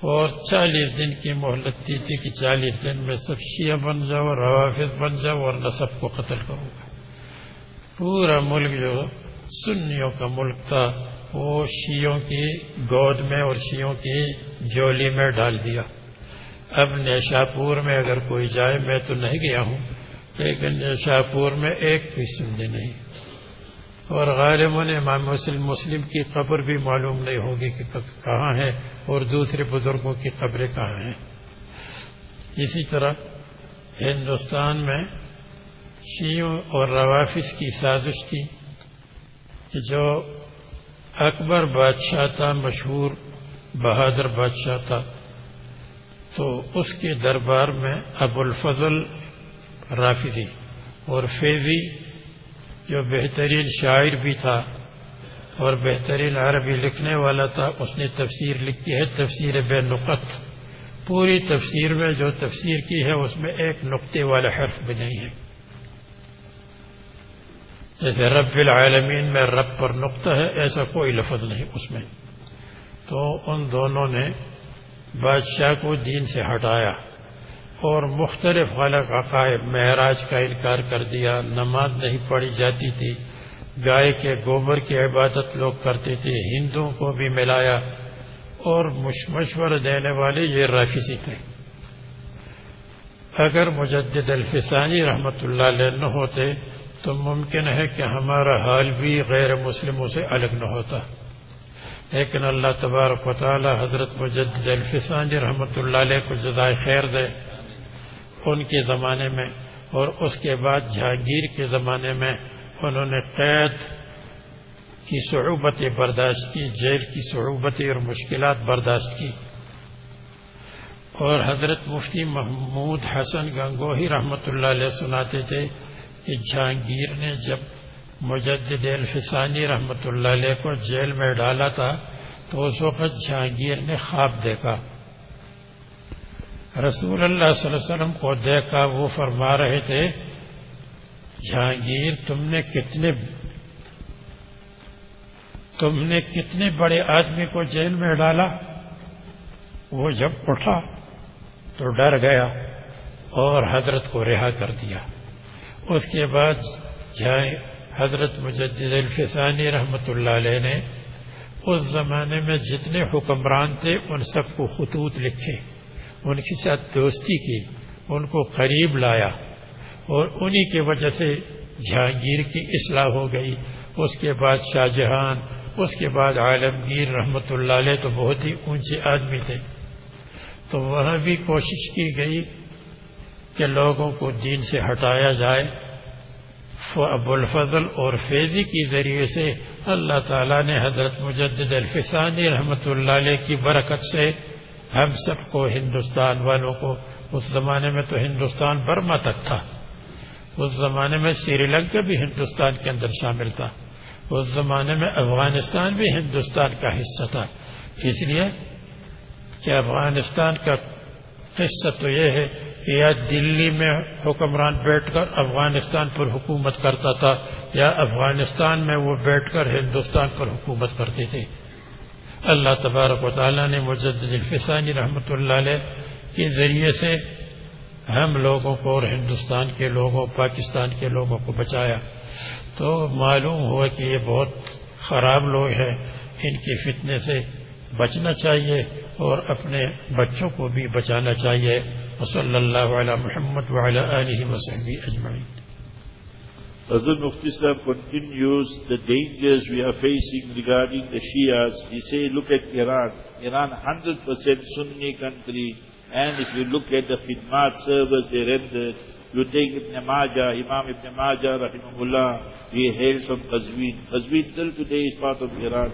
اور چالیس دن کی مہلت دی تھی کہ چالیس دن میں سب شیعہ بن جاؤ اور بن جاؤ اور سب کو قتل کروں گا پورا ملک جو سنیوں کا ملک تھا، وہ شیعوں کی گود میں اور شیعوں کی جولی میں ڈال دیا۔ اب نیشاپور میں اگر کوئی جائے، میں تو نہیں گیا ہوں۔ لیکن شاہپور میں ایک بھی سمجھے نہیں۔ اور غالب نے امام مسلم کی قبر بھی معلوم نہیں ہوگی کہ کہاں ہے اور دوسرے بزرگوں کی قبریں کہاں ہیں۔ اسی طرح ہندوستان میں شیعوں اور روافظ کی سازش کی کہ جو اکبر بادشاہ تھا، مشہور بہادر بادشاہ تھا، تو اس کے دربار میں ابو الفضل رافضی اور فیضی جو بہترین شاعر بھی تھا اور بہترین عربی لکھنے والا تھا، اس نے تفسیر لکھی ہے، تفسیر بے نقط۔ پوری تفسیر میں جو تفسیر کی ہے، اس میں ایک نقطے والا حرف بھی نہیں ہے۔ جیسے رب العالمین میں رب پر نقطہ ہے، ایسا کوئی لفظ نہیں اس میں۔ تو ان دونوں نے بادشاہ کو دین سے ہٹایا۔ اور مختلف غلط عقائد معراج کا انکار کر دیا، نماز نہیں پڑھی جاتی تھی۔ گائے کے گوبر کی عبادت لوگ کرتے تھے، ہندوؤں کو بھی ملایا اور مشورہ دینے والے یہ رافیسی تھے۔ اگر مجدد الفسانی رحمت اللہ علیہ نہ ہوتے تو ممکن ہے کہ ہمارا حال بھی غیر مسلموں سے الگ نہ ہوتا۔ لیکن اللہ تبارک و تعالی حضرت مجدد الفسانی رحمۃ اللہ علیہ کو جزائے خیر دے۔ ان کے زمانے میں اور اس کے بعد جہانگیر کے زمانے میں انہوں نے قید کی صعوبتیں برداشت کی، جیل کی صعوبتیں اور مشکلات برداشت کی۔ اور حضرت مفتی محمود حسن گنگوہی رحمۃ اللہ علیہ سناتے تھے کہ جہانگیر نے جب مجدد الفسانی رحمۃ اللہ علیہ کو جیل میں ڈالا تھا تو اس وقت جہانگیر نے خواب دیکھا۔ رسول اللہ صلی اللہ علیہ وسلم کو دیکھا، وہ فرما رہے تھے، جہانگیر، تم نے کتنے، تم نے کتنے بڑے آدمی کو جیل میں ڈالا؟ وہ جب اٹھا تو ڈر گیا اور حضرت کو رہا کر دیا۔ اس کے بعد جہاں حضرت مجدد الفسانی رحمت اللہ علیہ نے، اس زمانے میں جتنے حکمران تھے، ان سب کو خطوط لکھے۔ ان کے ساتھ دوستی کی، ان کو قریب لایا اور انہی کی وجہ سے جہانگیر کی اصلاح ہو گئی۔ اس کے بعد شاہ جہان، اس کے بعد عالمگیر رحمت اللہ علیہ تو بہت ہی اونچے آدمی تھے۔ تو وہاں بھی کوشش کی گئی کہ لوگوں کو دین سے ہٹایا جائے۔ ابو الفضل اور فیضی کے ذریعے سے اللہ تعالیٰ نے حضرت مجدد الفسانی رحمۃ اللہ علیہ کی برکت سے ہم سب کو ہندوستان والوں کو، اس زمانے میں تو ہندوستان برما تک تھا۔ اس زمانے میں سری لنکا بھی ہندوستان کے اندر شامل تھا۔ اس زمانے میں افغانستان بھی ہندوستان کا حصہ تھا۔ اس لیے کہ افغانستان کا حصہ تو یہ ہے کہ یا دلی میں حکمران بیٹھ کر افغانستان پر حکومت کرتا تھا، یا افغانستان میں وہ بیٹھ کر ہندوستان پر حکومت کرتے تھے اللہ تبارک و تعالیٰ نے مجدد الفسانی رحمۃ اللہ علیہ کے ذریعے سے ہم لوگوں کو اور ہندوستان کے لوگوں، پاکستان کے لوگوں کو بچایا۔ تو معلوم ہوا کہ یہ بہت خراب لوگ ہیں۔ ان کے فتنے سے بچنا چاہیے اور اپنے بچوں کو بھی بچانا چاہیے۔ وصلی اللہ علیہ محمد وعلی علیہ وسلم اجمعین۔ Hazrat Mufti Sahib continues the dangers we are facing regarding the Shias. He say, look at Iran. Iran 100% Sunni country. And if you look at the khidmat service they rendered, you take Ibn Majah, Imam Ibn Majah, Rahimahullah, he hails from Qazwin. Qazwin till today is part of Iran.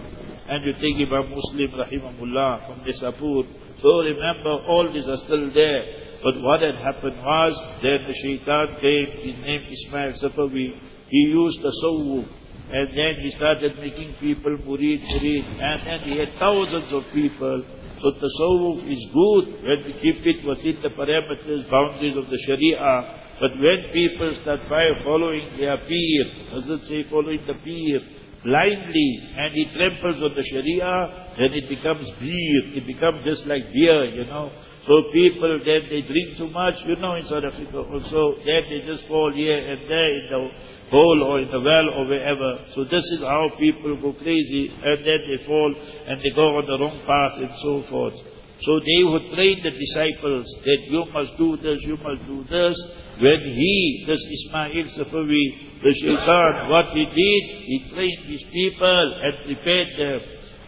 And you take Imam Muslim, Rahimahullah, from Nisapur. So remember, all these are still there. But what had happened was, then the shaitan came, his name Ismail Safawi, he used the sawwuf, and then he started making people murid, murid, and then he had thousands of people. So tasawwuf is good when we keep it within the parameters, boundaries of the sharia. But when people start following their peer, does it say following the peer, blindly, and he tramples on the sharia, then it becomes beer, it becomes just like beer, you know. So people, then they drink too much, you know, in South Africa also, then they just fall here and there in the hole or in the well or wherever. So this is how people go crazy and then they fall and they go on the wrong path and so forth. So they would train the disciples that you must do this, you must do this. When he, this Ismail Safawi, the shaitan, what he did, he trained his people and prepared them.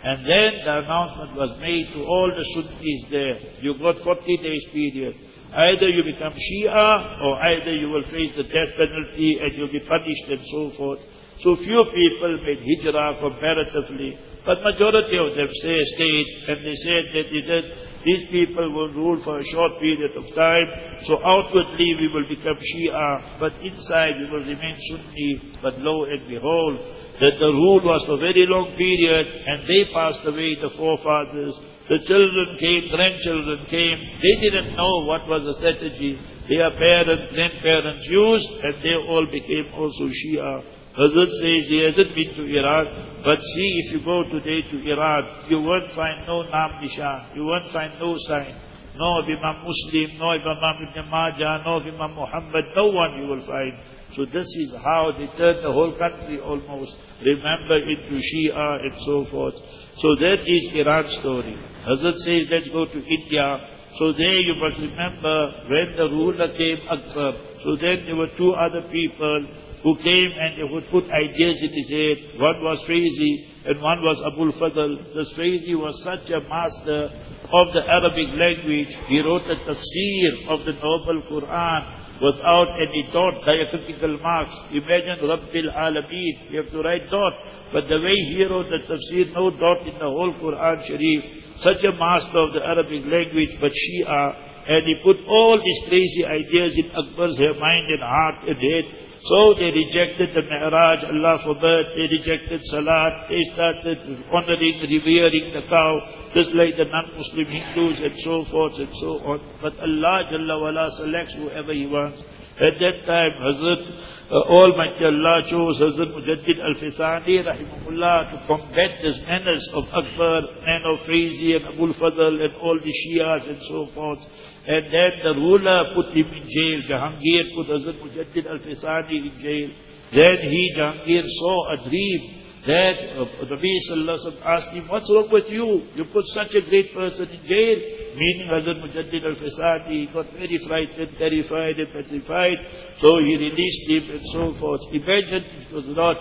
And then the announcement was made to all the Sunnis there. You got 40 days period. Either you become Shia or either you will face the death penalty and you'll be punished and so forth. So few people made hijrah comparatively, but majority of them say, stayed and they said that did these people will rule for a short period of time. So outwardly we will become Shia, but inside we will remain Sunni. But lo and behold, that the rule was for a very long period and they passed away, the forefathers. The children came, grandchildren came. They didn't know what was the strategy. Their parents, grandparents used and they all became also Shia. Hazrat says he hasn't been to Iran, but see if you go today to Iran, you won't find no Nam Nishan, you won't find no sign. No Imam Muslim, no Imam Ibn Majah, no Imam Muhammad, no one you will find. So this is how they turned the whole country almost, remember, into Shia and so forth. So that is Iran's story. Hazrat says, let's go to India. So there you must remember when the ruler came Akbar. So then there were two other people who came and would put ideas in his head. One was Faizi and one was Abul Fadl. The Faizi was such a master of the Arabic language. He wrote a tafsir of the Noble Quran without any dot, diacritical marks. Imagine Rabbil Alameen, you have to write dot. But the way he wrote the tafsir, no dot in the whole Quran Sharif. Such a master of the Arabic language, but Shia, And he put all these crazy ideas in Akbar's mind and heart and head. So they rejected the Mi'raj, Allah forbid. They rejected Salat. They started honoring, revering the cow, just like the non-Muslim Hindus and so forth and so on. But Allah Jalla wala selects whoever He wants. At that time, Hazrat uh, Almighty Allah chose Hazrat Mujaddid Al-Fithani rahimahullah to combat this menace of Akbar, man of Faizi and Abul Fadl and all the Shias and so forth. And then the ruler put him in jail. Jahangir put Hazrat Mujaddid Al-Fithani in jail. Then he, Jahangir, saw a dream that uh, Nabi Sallallahu asked him, what's wrong with you? You put such a great person in jail. Meaning Hazrat Mujaddid al-Fasadi, he got very frightened, terrified and petrified. So he released him and so forth. Imagine it was not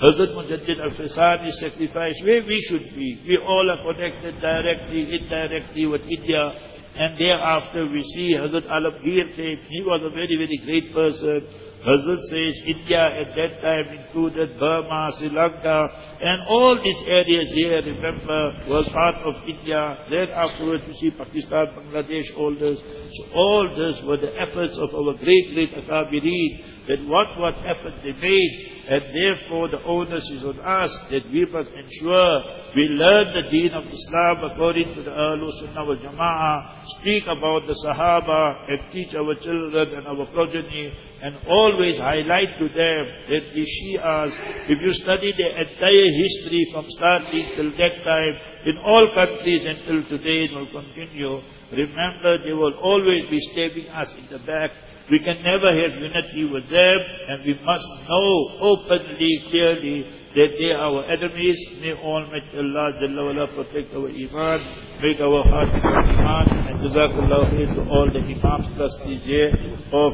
Hazrat Mujaddid al-Fasadi sacrifice where we should be. We all are connected directly, indirectly with India. And thereafter we see Hazrat Alamgir came. He was a very, very great person. Hazrat says India at that time included Burma, Sri Lanka, and all these areas here, remember, was part of India. Then afterwards you see Pakistan, Bangladesh, all this. So all this were the efforts of our great, great Akabirin, that what, what effort they made, and therefore the onus is on us that we must ensure we learn the deen of Islam according to the Ahlul Sunnah wal Jama'ah, speak about the Sahaba and teach our children and our progeny and always highlight to them that the Shias, if you study their entire history from starting till that time, in all countries until today it will continue, remember they will always be stabbing us in the back. We can never have unity with them, ایم کس کیجیے اور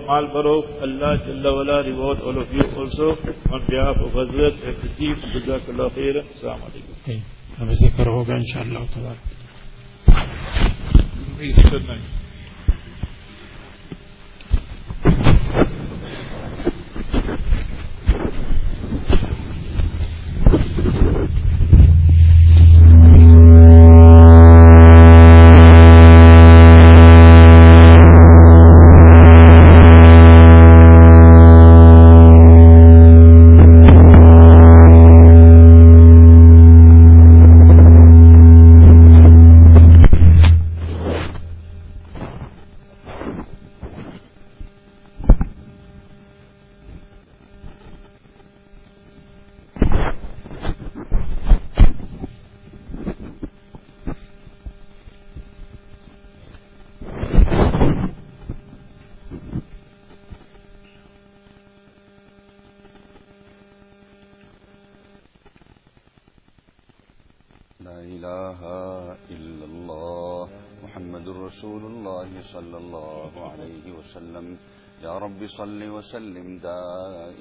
وصل وسلم دائما.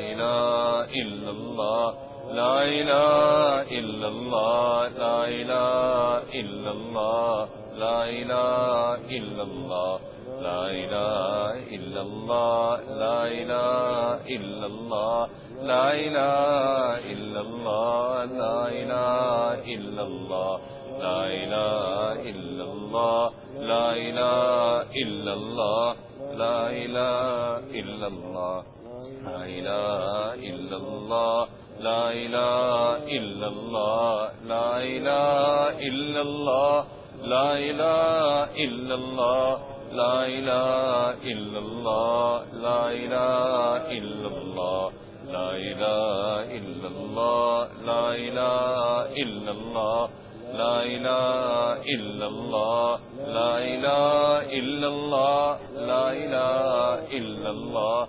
الہ الا اللہ لا الہ الا اللہ لا الہ الا اللہ لا الہ الا اللہ لا لا إله إلا الله لا إله إلا الله لا إله إلا الله لا إله إلا الله لا إله إلا الله لا إله إلا الله لا إله إلا الله لا إله إلا الله لا إله إلا الله لا إله إلا الله لا إله إلا الله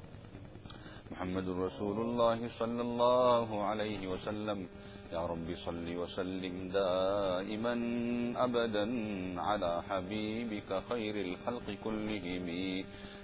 محمد رسول الله صلى الله عليه وسلم. يا رب صل وسلم دائما أبدا على حبيبك خير الخلق كلهم.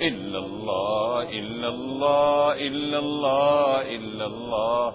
إلا الله إلا الله إلا الله إلا الله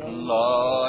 اللہ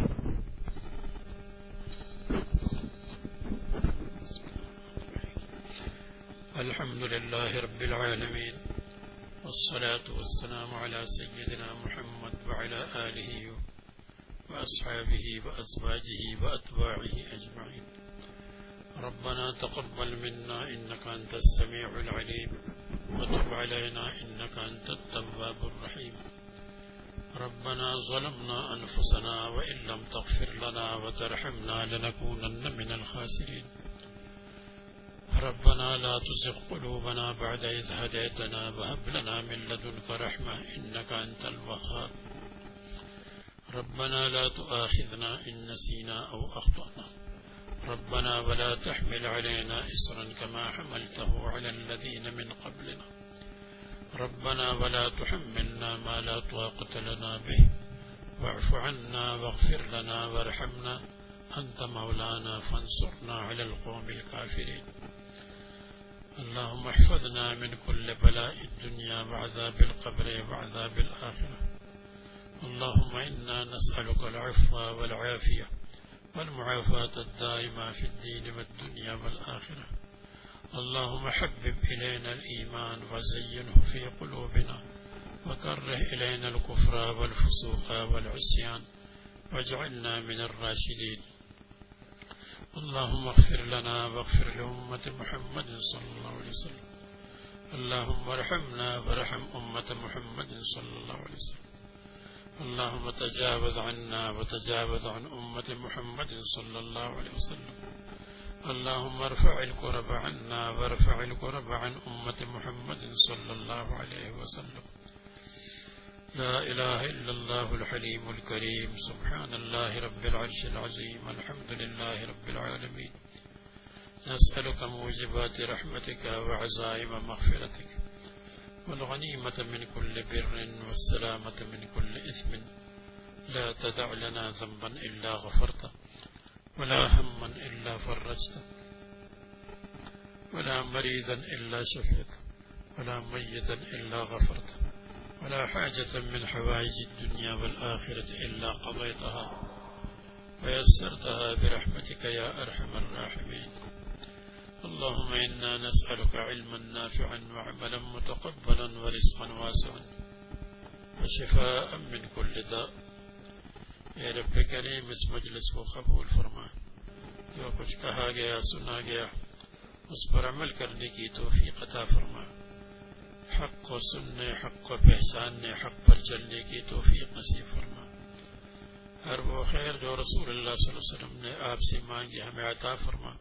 الحمد لله رب العالمين والصلاة والسلام على سيدنا محمد وعلى آله وأصحابه وأزواجه وأتباعه أجمعين. ربنا تقبل منا إنك أنت السميع العليم وتب علينا إنك أنت التواب الرحيم. ربنا ظلمنا أنفسنا وإن لم تغفر لنا وترحمنا لنكونن من الخاسرين. ربنا لا تزغ قلوبنا بعد إذ هديتنا وهب لنا من لدنك رحمة إنك أنت الوهاب. ربنا لا تؤاخذنا إن نسينا أو أخطأنا. ربنا ولا تحمل علينا إصرا كما حملته على الذين من قبلنا. ربنا ولا تحملنا ما لا طاقة لنا به. واعف عنا واغفر لنا وارحمنا. أنت مولانا فانصرنا على القوم الكافرين. اللهم احفظنا من كل بلاء الدنيا وعذاب القبر وعذاب الآخرة. اللهم إنا نسألك العفو والعافية والمعافاة الدائمة في الدين والدنيا والآخرة. اللهم حبب إلينا الإيمان وزينه في قلوبنا وكره إلينا الكفر والفسوق والعصيان واجعلنا من الراشدين. اللهم اغفر لنا واغفر لأمة محمد صلى الله عليه وسلم. اللهم ارحمنا وارحم أمة محمد صلى الله عليه وسلم. اللهم تجاوز عنا وتجاوز عن أمة محمد صلى الله عليه وسلم. اللهم ارفع الكرب عنا وارفع الكرب عن أمة محمد صلى الله عليه وسلم. لا إله إلا الله الحليم الكريم. سبحان الله رب العرش العظيم. الحمد لله رب العالمين. نسألك موجبات رحمتك وعزائم مغفرتك. والغنيمة من كل بر والسلامة من كل إثم. لا تدع لنا ذنبا إلا غفرته. ولا هما إلا فرجته. ولا مريضا إلا شفيته. ولا ميتا إلا غفرته. ولا حاجة من حوائج الدنيا والآخرة إلا قضيتها ويسرتها برحمتك يا أرحم الراحمين. اللهم إنا نسألك علما نافعا وعملا متقبلا ورزقا واسعا وشفاء من كل داء. اے رب کریم اس مجلس کو قبول فرما. جو کچھ کہا گیا سنا گیا اس پر عمل کرنے کی توفیق عطا فرما. حق کو سننے، حق کو پہچاننے، حق پر چلنے کی توفیق نصیب فرما۔ ہر وہ خیر جو رسول اللہ صلی اللہ علیہ وسلم نے آپ سے مانگی، ہمیں عطا فرما۔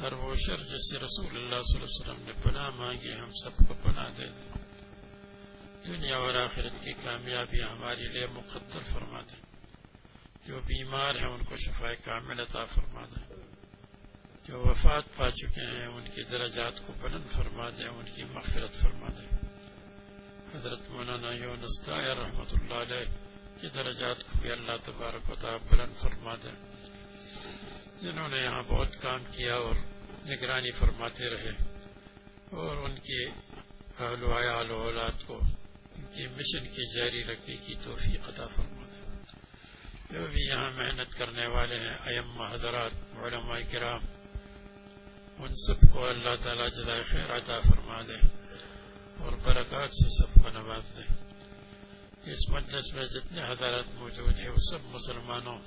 ہر وہ شر جس سے رسول اللہ صلی اللہ علیہ وسلم نے پناہ مانگی، ہم سب کو پناہ دے دے دنیا اور آخرت کی کامیابی ہمارے لیے مقدر فرما دے۔ جو بیمار ہیں، ان کو شفا کامل عطا فرما دے۔ جو وفات پا چکے ہیں، ان کی درجات کو بلند فرما دے ان کی مغفرت فرما دے حضرت مولانا یونس رحمۃ اللہ علیہ کی درجات کو بھی اللہ تبارک و تعالی بلند فرما دے جنہوں نے یہاں بہت کام کیا اور نگرانی فرماتے رہے اور ان کے اہل و عیال و اولاد کو ان کی مشن کی جاری رکھنے کی توفیق عطا فرما دے جو بھی یہاں محنت کرنے والے ہیں ایم حضرات، علماء کرام ان سب کو اللہ تعالیٰ جزائے خیر عطا فرما دے اور برکات سے سب کو نواز دے۔ اس مجلس میں جتنے حضرات موجود ہیں، وہ سب مسلمانوں،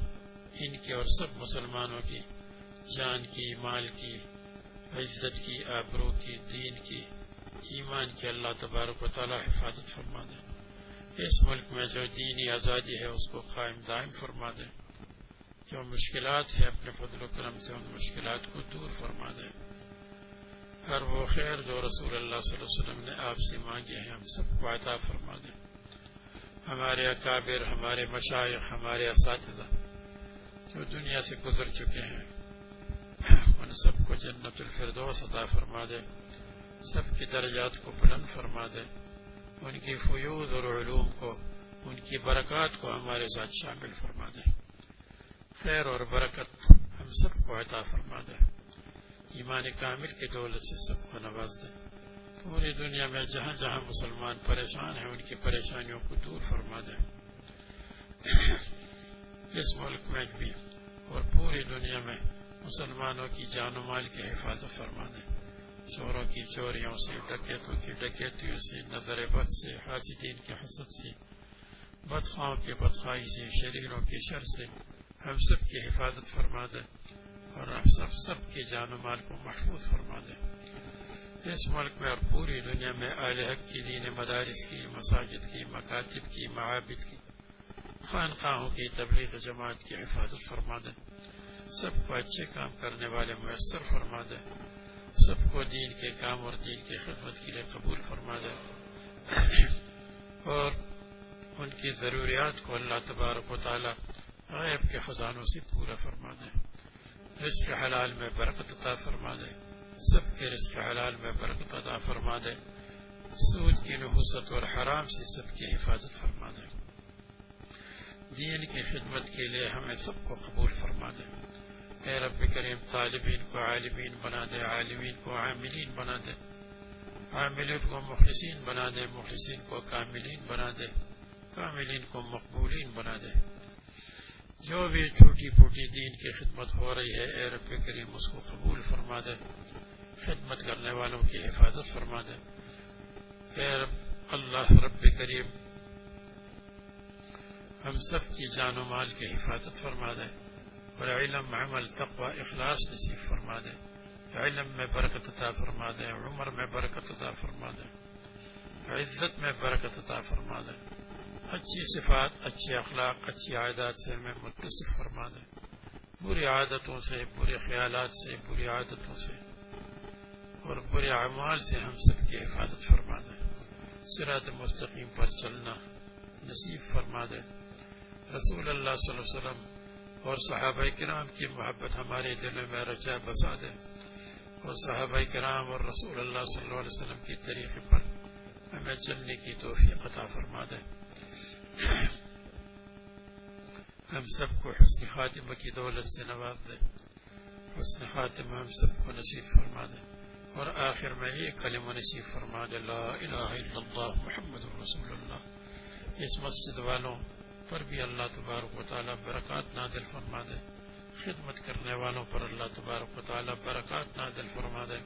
ان کے اور سب مسلمانوں کی جان کی، مال کی، عزت کی، آبرو کی، دین کی، ایمان کی اللہ تبارک و تعالیٰ حفاظت فرما دے۔ اس ملک میں جو دینی آزادی ہے، اس کو قائم دائم فرما دے۔ جو مشکلات ہے اپنے فضل و کرم سے ان مشکلات کو دور فرما دے۔ ہر وہ خیر جو رسول اللہ صلی اللہ علیہ وسلم نے آپ سے مانگے ہیں، ہم سب کو عطا فرما دے ہمارے اکابر، ہمارے مشائق، ہمارے اساتذہ جو دنیا سے گزر چکے ہیں، ان سب کو جنت الفردوس عطا فرما دے۔ سب کی درجات کو بلند فرما دے۔ ان کی فیوز اور علوم کو، ان کی برکات کو ہمارے ساتھ شامل فرما دے۔ خیر اور برکت ہم سب کو عطا فرما دے۔ ایمان کامل کی دولت سے سب کو نواز دے پوری دنیا میں جہاں جہاں مسلمان پریشان ہیں، ان کی پریشانیوں کو دور فرما دے اس ملک میں بھی اور پوری دنیا میں مسلمانوں کی جان و مال کی حفاظت فرما دے چوروں کی چوریوں سے، ڈکیتوں کی ڈکیتیوں سے، نظر بد سے، حاسدین کے حسد سے، بدخواہوں کے بدخواہی سے شریروں کے شر سے، ہم سب کی حفاظت فرما دے اور ہم سب سب کے جان و مال کو محفوظ فرما دے اس ملک میں اور پوری دنیا میں اہل حق کی دین مدارس کی، مساجد کی، مکاتب کی، معابد کی، خانقاہوں کی تبلیغ جماعت کی حفاظت فرما دے سب کو اچھے کام کرنے والے میسر فرما دے سب کو دین کے کام اور دین کی خدمت کے لیے قبول فرما دے اور ان کی ضروریات کو اللہ تبارک و تعالی غیب کے خزانوں سے پورا فرما دے رزق حلال میں برکت عطا فرما دے۔ سب کے رزق حلال میں برکت عطا فرما دے۔ سود کی نحوست اور حرام سے سب کی حفاظت فرما دے۔ دین کی خدمت کے لیے ہمیں سب کو قبول فرما دے۔ اے رب کریم، طالبین کو عالمین بنا دے، عالمین کو عاملین بنا دے۔ عاملین کو مخلصین بنا دے، مخلصین کو کاملین بنا دے۔ کاملین کو مقبولین بنا دے۔ جو بھی چھوٹی پھوٹی دین کی خدمت ہو رہی ہے، اے رب کریم، اس کو قبول فرما دے، خدمت کرنے والوں کی حفاظت فرما دے۔ اے رب، اللہ رب کریم، ہم سب کی جان و مال کی حفاظت فرما دے۔ اور علم، عمل، تقوی، اخلاص نصیب فرما دے۔ علم میں برکت عطا فرما دے، عمر میں برکت عطا فرما دے۔ عزت میں برکت عطا فرما دے۔ اچھی صفات، اچھے اخلاق، اچھی عادات سے ہمیں متصف فرما دے بری عادتوں سے برے خیالات سے، بری عادتوں سے اور برے اعمال سے ہم سب کی حفاظت فرما دے سرات مستقیم پر چلنا نصیب فرما دے رسول اللہ صلی اللہ علیہ وسلم اور صحابہ کرام کی محبت ہمارے دلوں میں رچا بسا دے اور صحابہ کرام اور رسول اللہ صلی اللہ علیہ وسلم کی طریقے پر ہمیں چلنے کی توفیق عطا فرما دے ہم سب کو حسن خاتمہ کی دولت سے نواز دے، حسن خاتمہ ہم سب کو نصیب فرما دے، اور آخر میں یہ و نصیب فرما دے، لا الہ الا اللہ محمد رسول اللہ۔ اس مسجد والوں پر بھی اللہ تبارک و تعالی برکات نادل فرما دے۔ خدمت کرنے والوں پر اللہ تبارک و تعالی برکات نادل فرما دے۔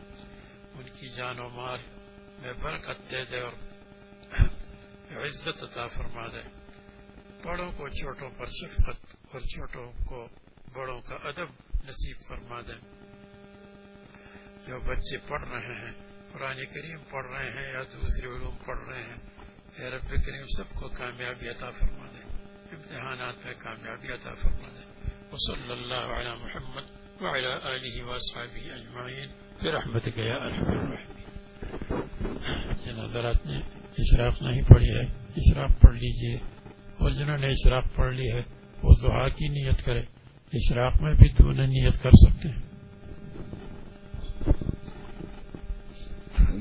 ان کی جان و مال میں برکت دے دے اور عزت عطا فرما دے۔ بڑوں کو چھوٹوں پر شفقت اور چھوٹوں کو بڑوں کا ادب نصیب فرما دیں۔ جو بچے پڑھ رہے ہیں، قرآن کریم پڑھ رہے ہیں یا دوسرے علوم پڑھ رہے ہیں، اے رب کریم، سب کو کامیابی عطا فرما دیں۔ امتحانات میں کامیابی عطا فرما دیں۔ وصلی اللہ علی محمد وعلى آلہ اجمعین۔ برحمتک یا ارحم نے اشراف نہیں پڑھی ہے۔ پڑھ لیجیے۔ اور جنہوں نے اشراق پڑھ لی ہے وہ دعا کی نیت کرے اشراق میں بھی دونوں نیت کر سکتے ہیں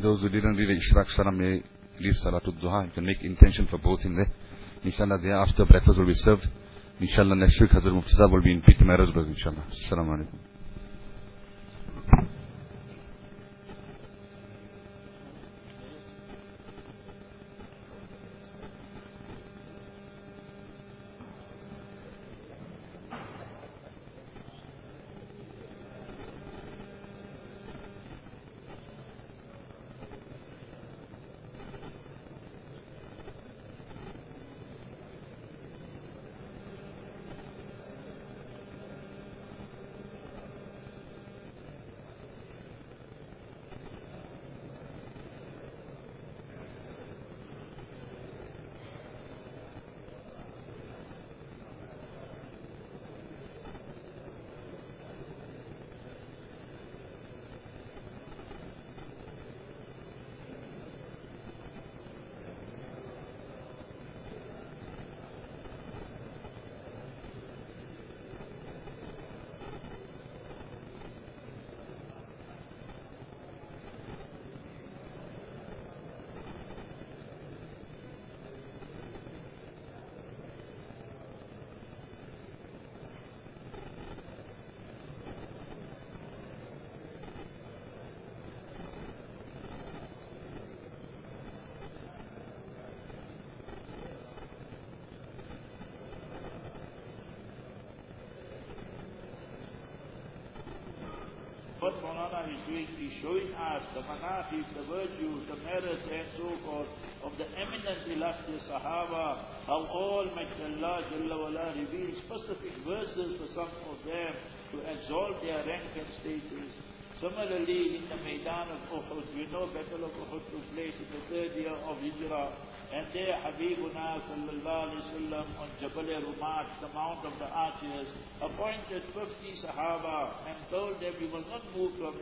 those who didn't read the Ishraq Salam may read Salatul Duha. You can make intention for both in there. Inshallah, there after breakfast will be served. Inshallah, next week, Hazrat Mufasa will be in Peter Marisburg, inshallah. Assalamu alaikum. The manaqib, the virtues, the merits and so forth of the eminent illustrious Sahaba, how all Allah Jalla reveals specific verses for some of them to exalt their rank and status. Similarly, in the Maidan of Uhud, we know Battle of Uhud took place in the third year of Hijrah. And there Habibuna sallallahu alayhi wasallam on Jabal Rumat, the Mount of the Archers, appointed 50 Sahaba and told them, you will not move from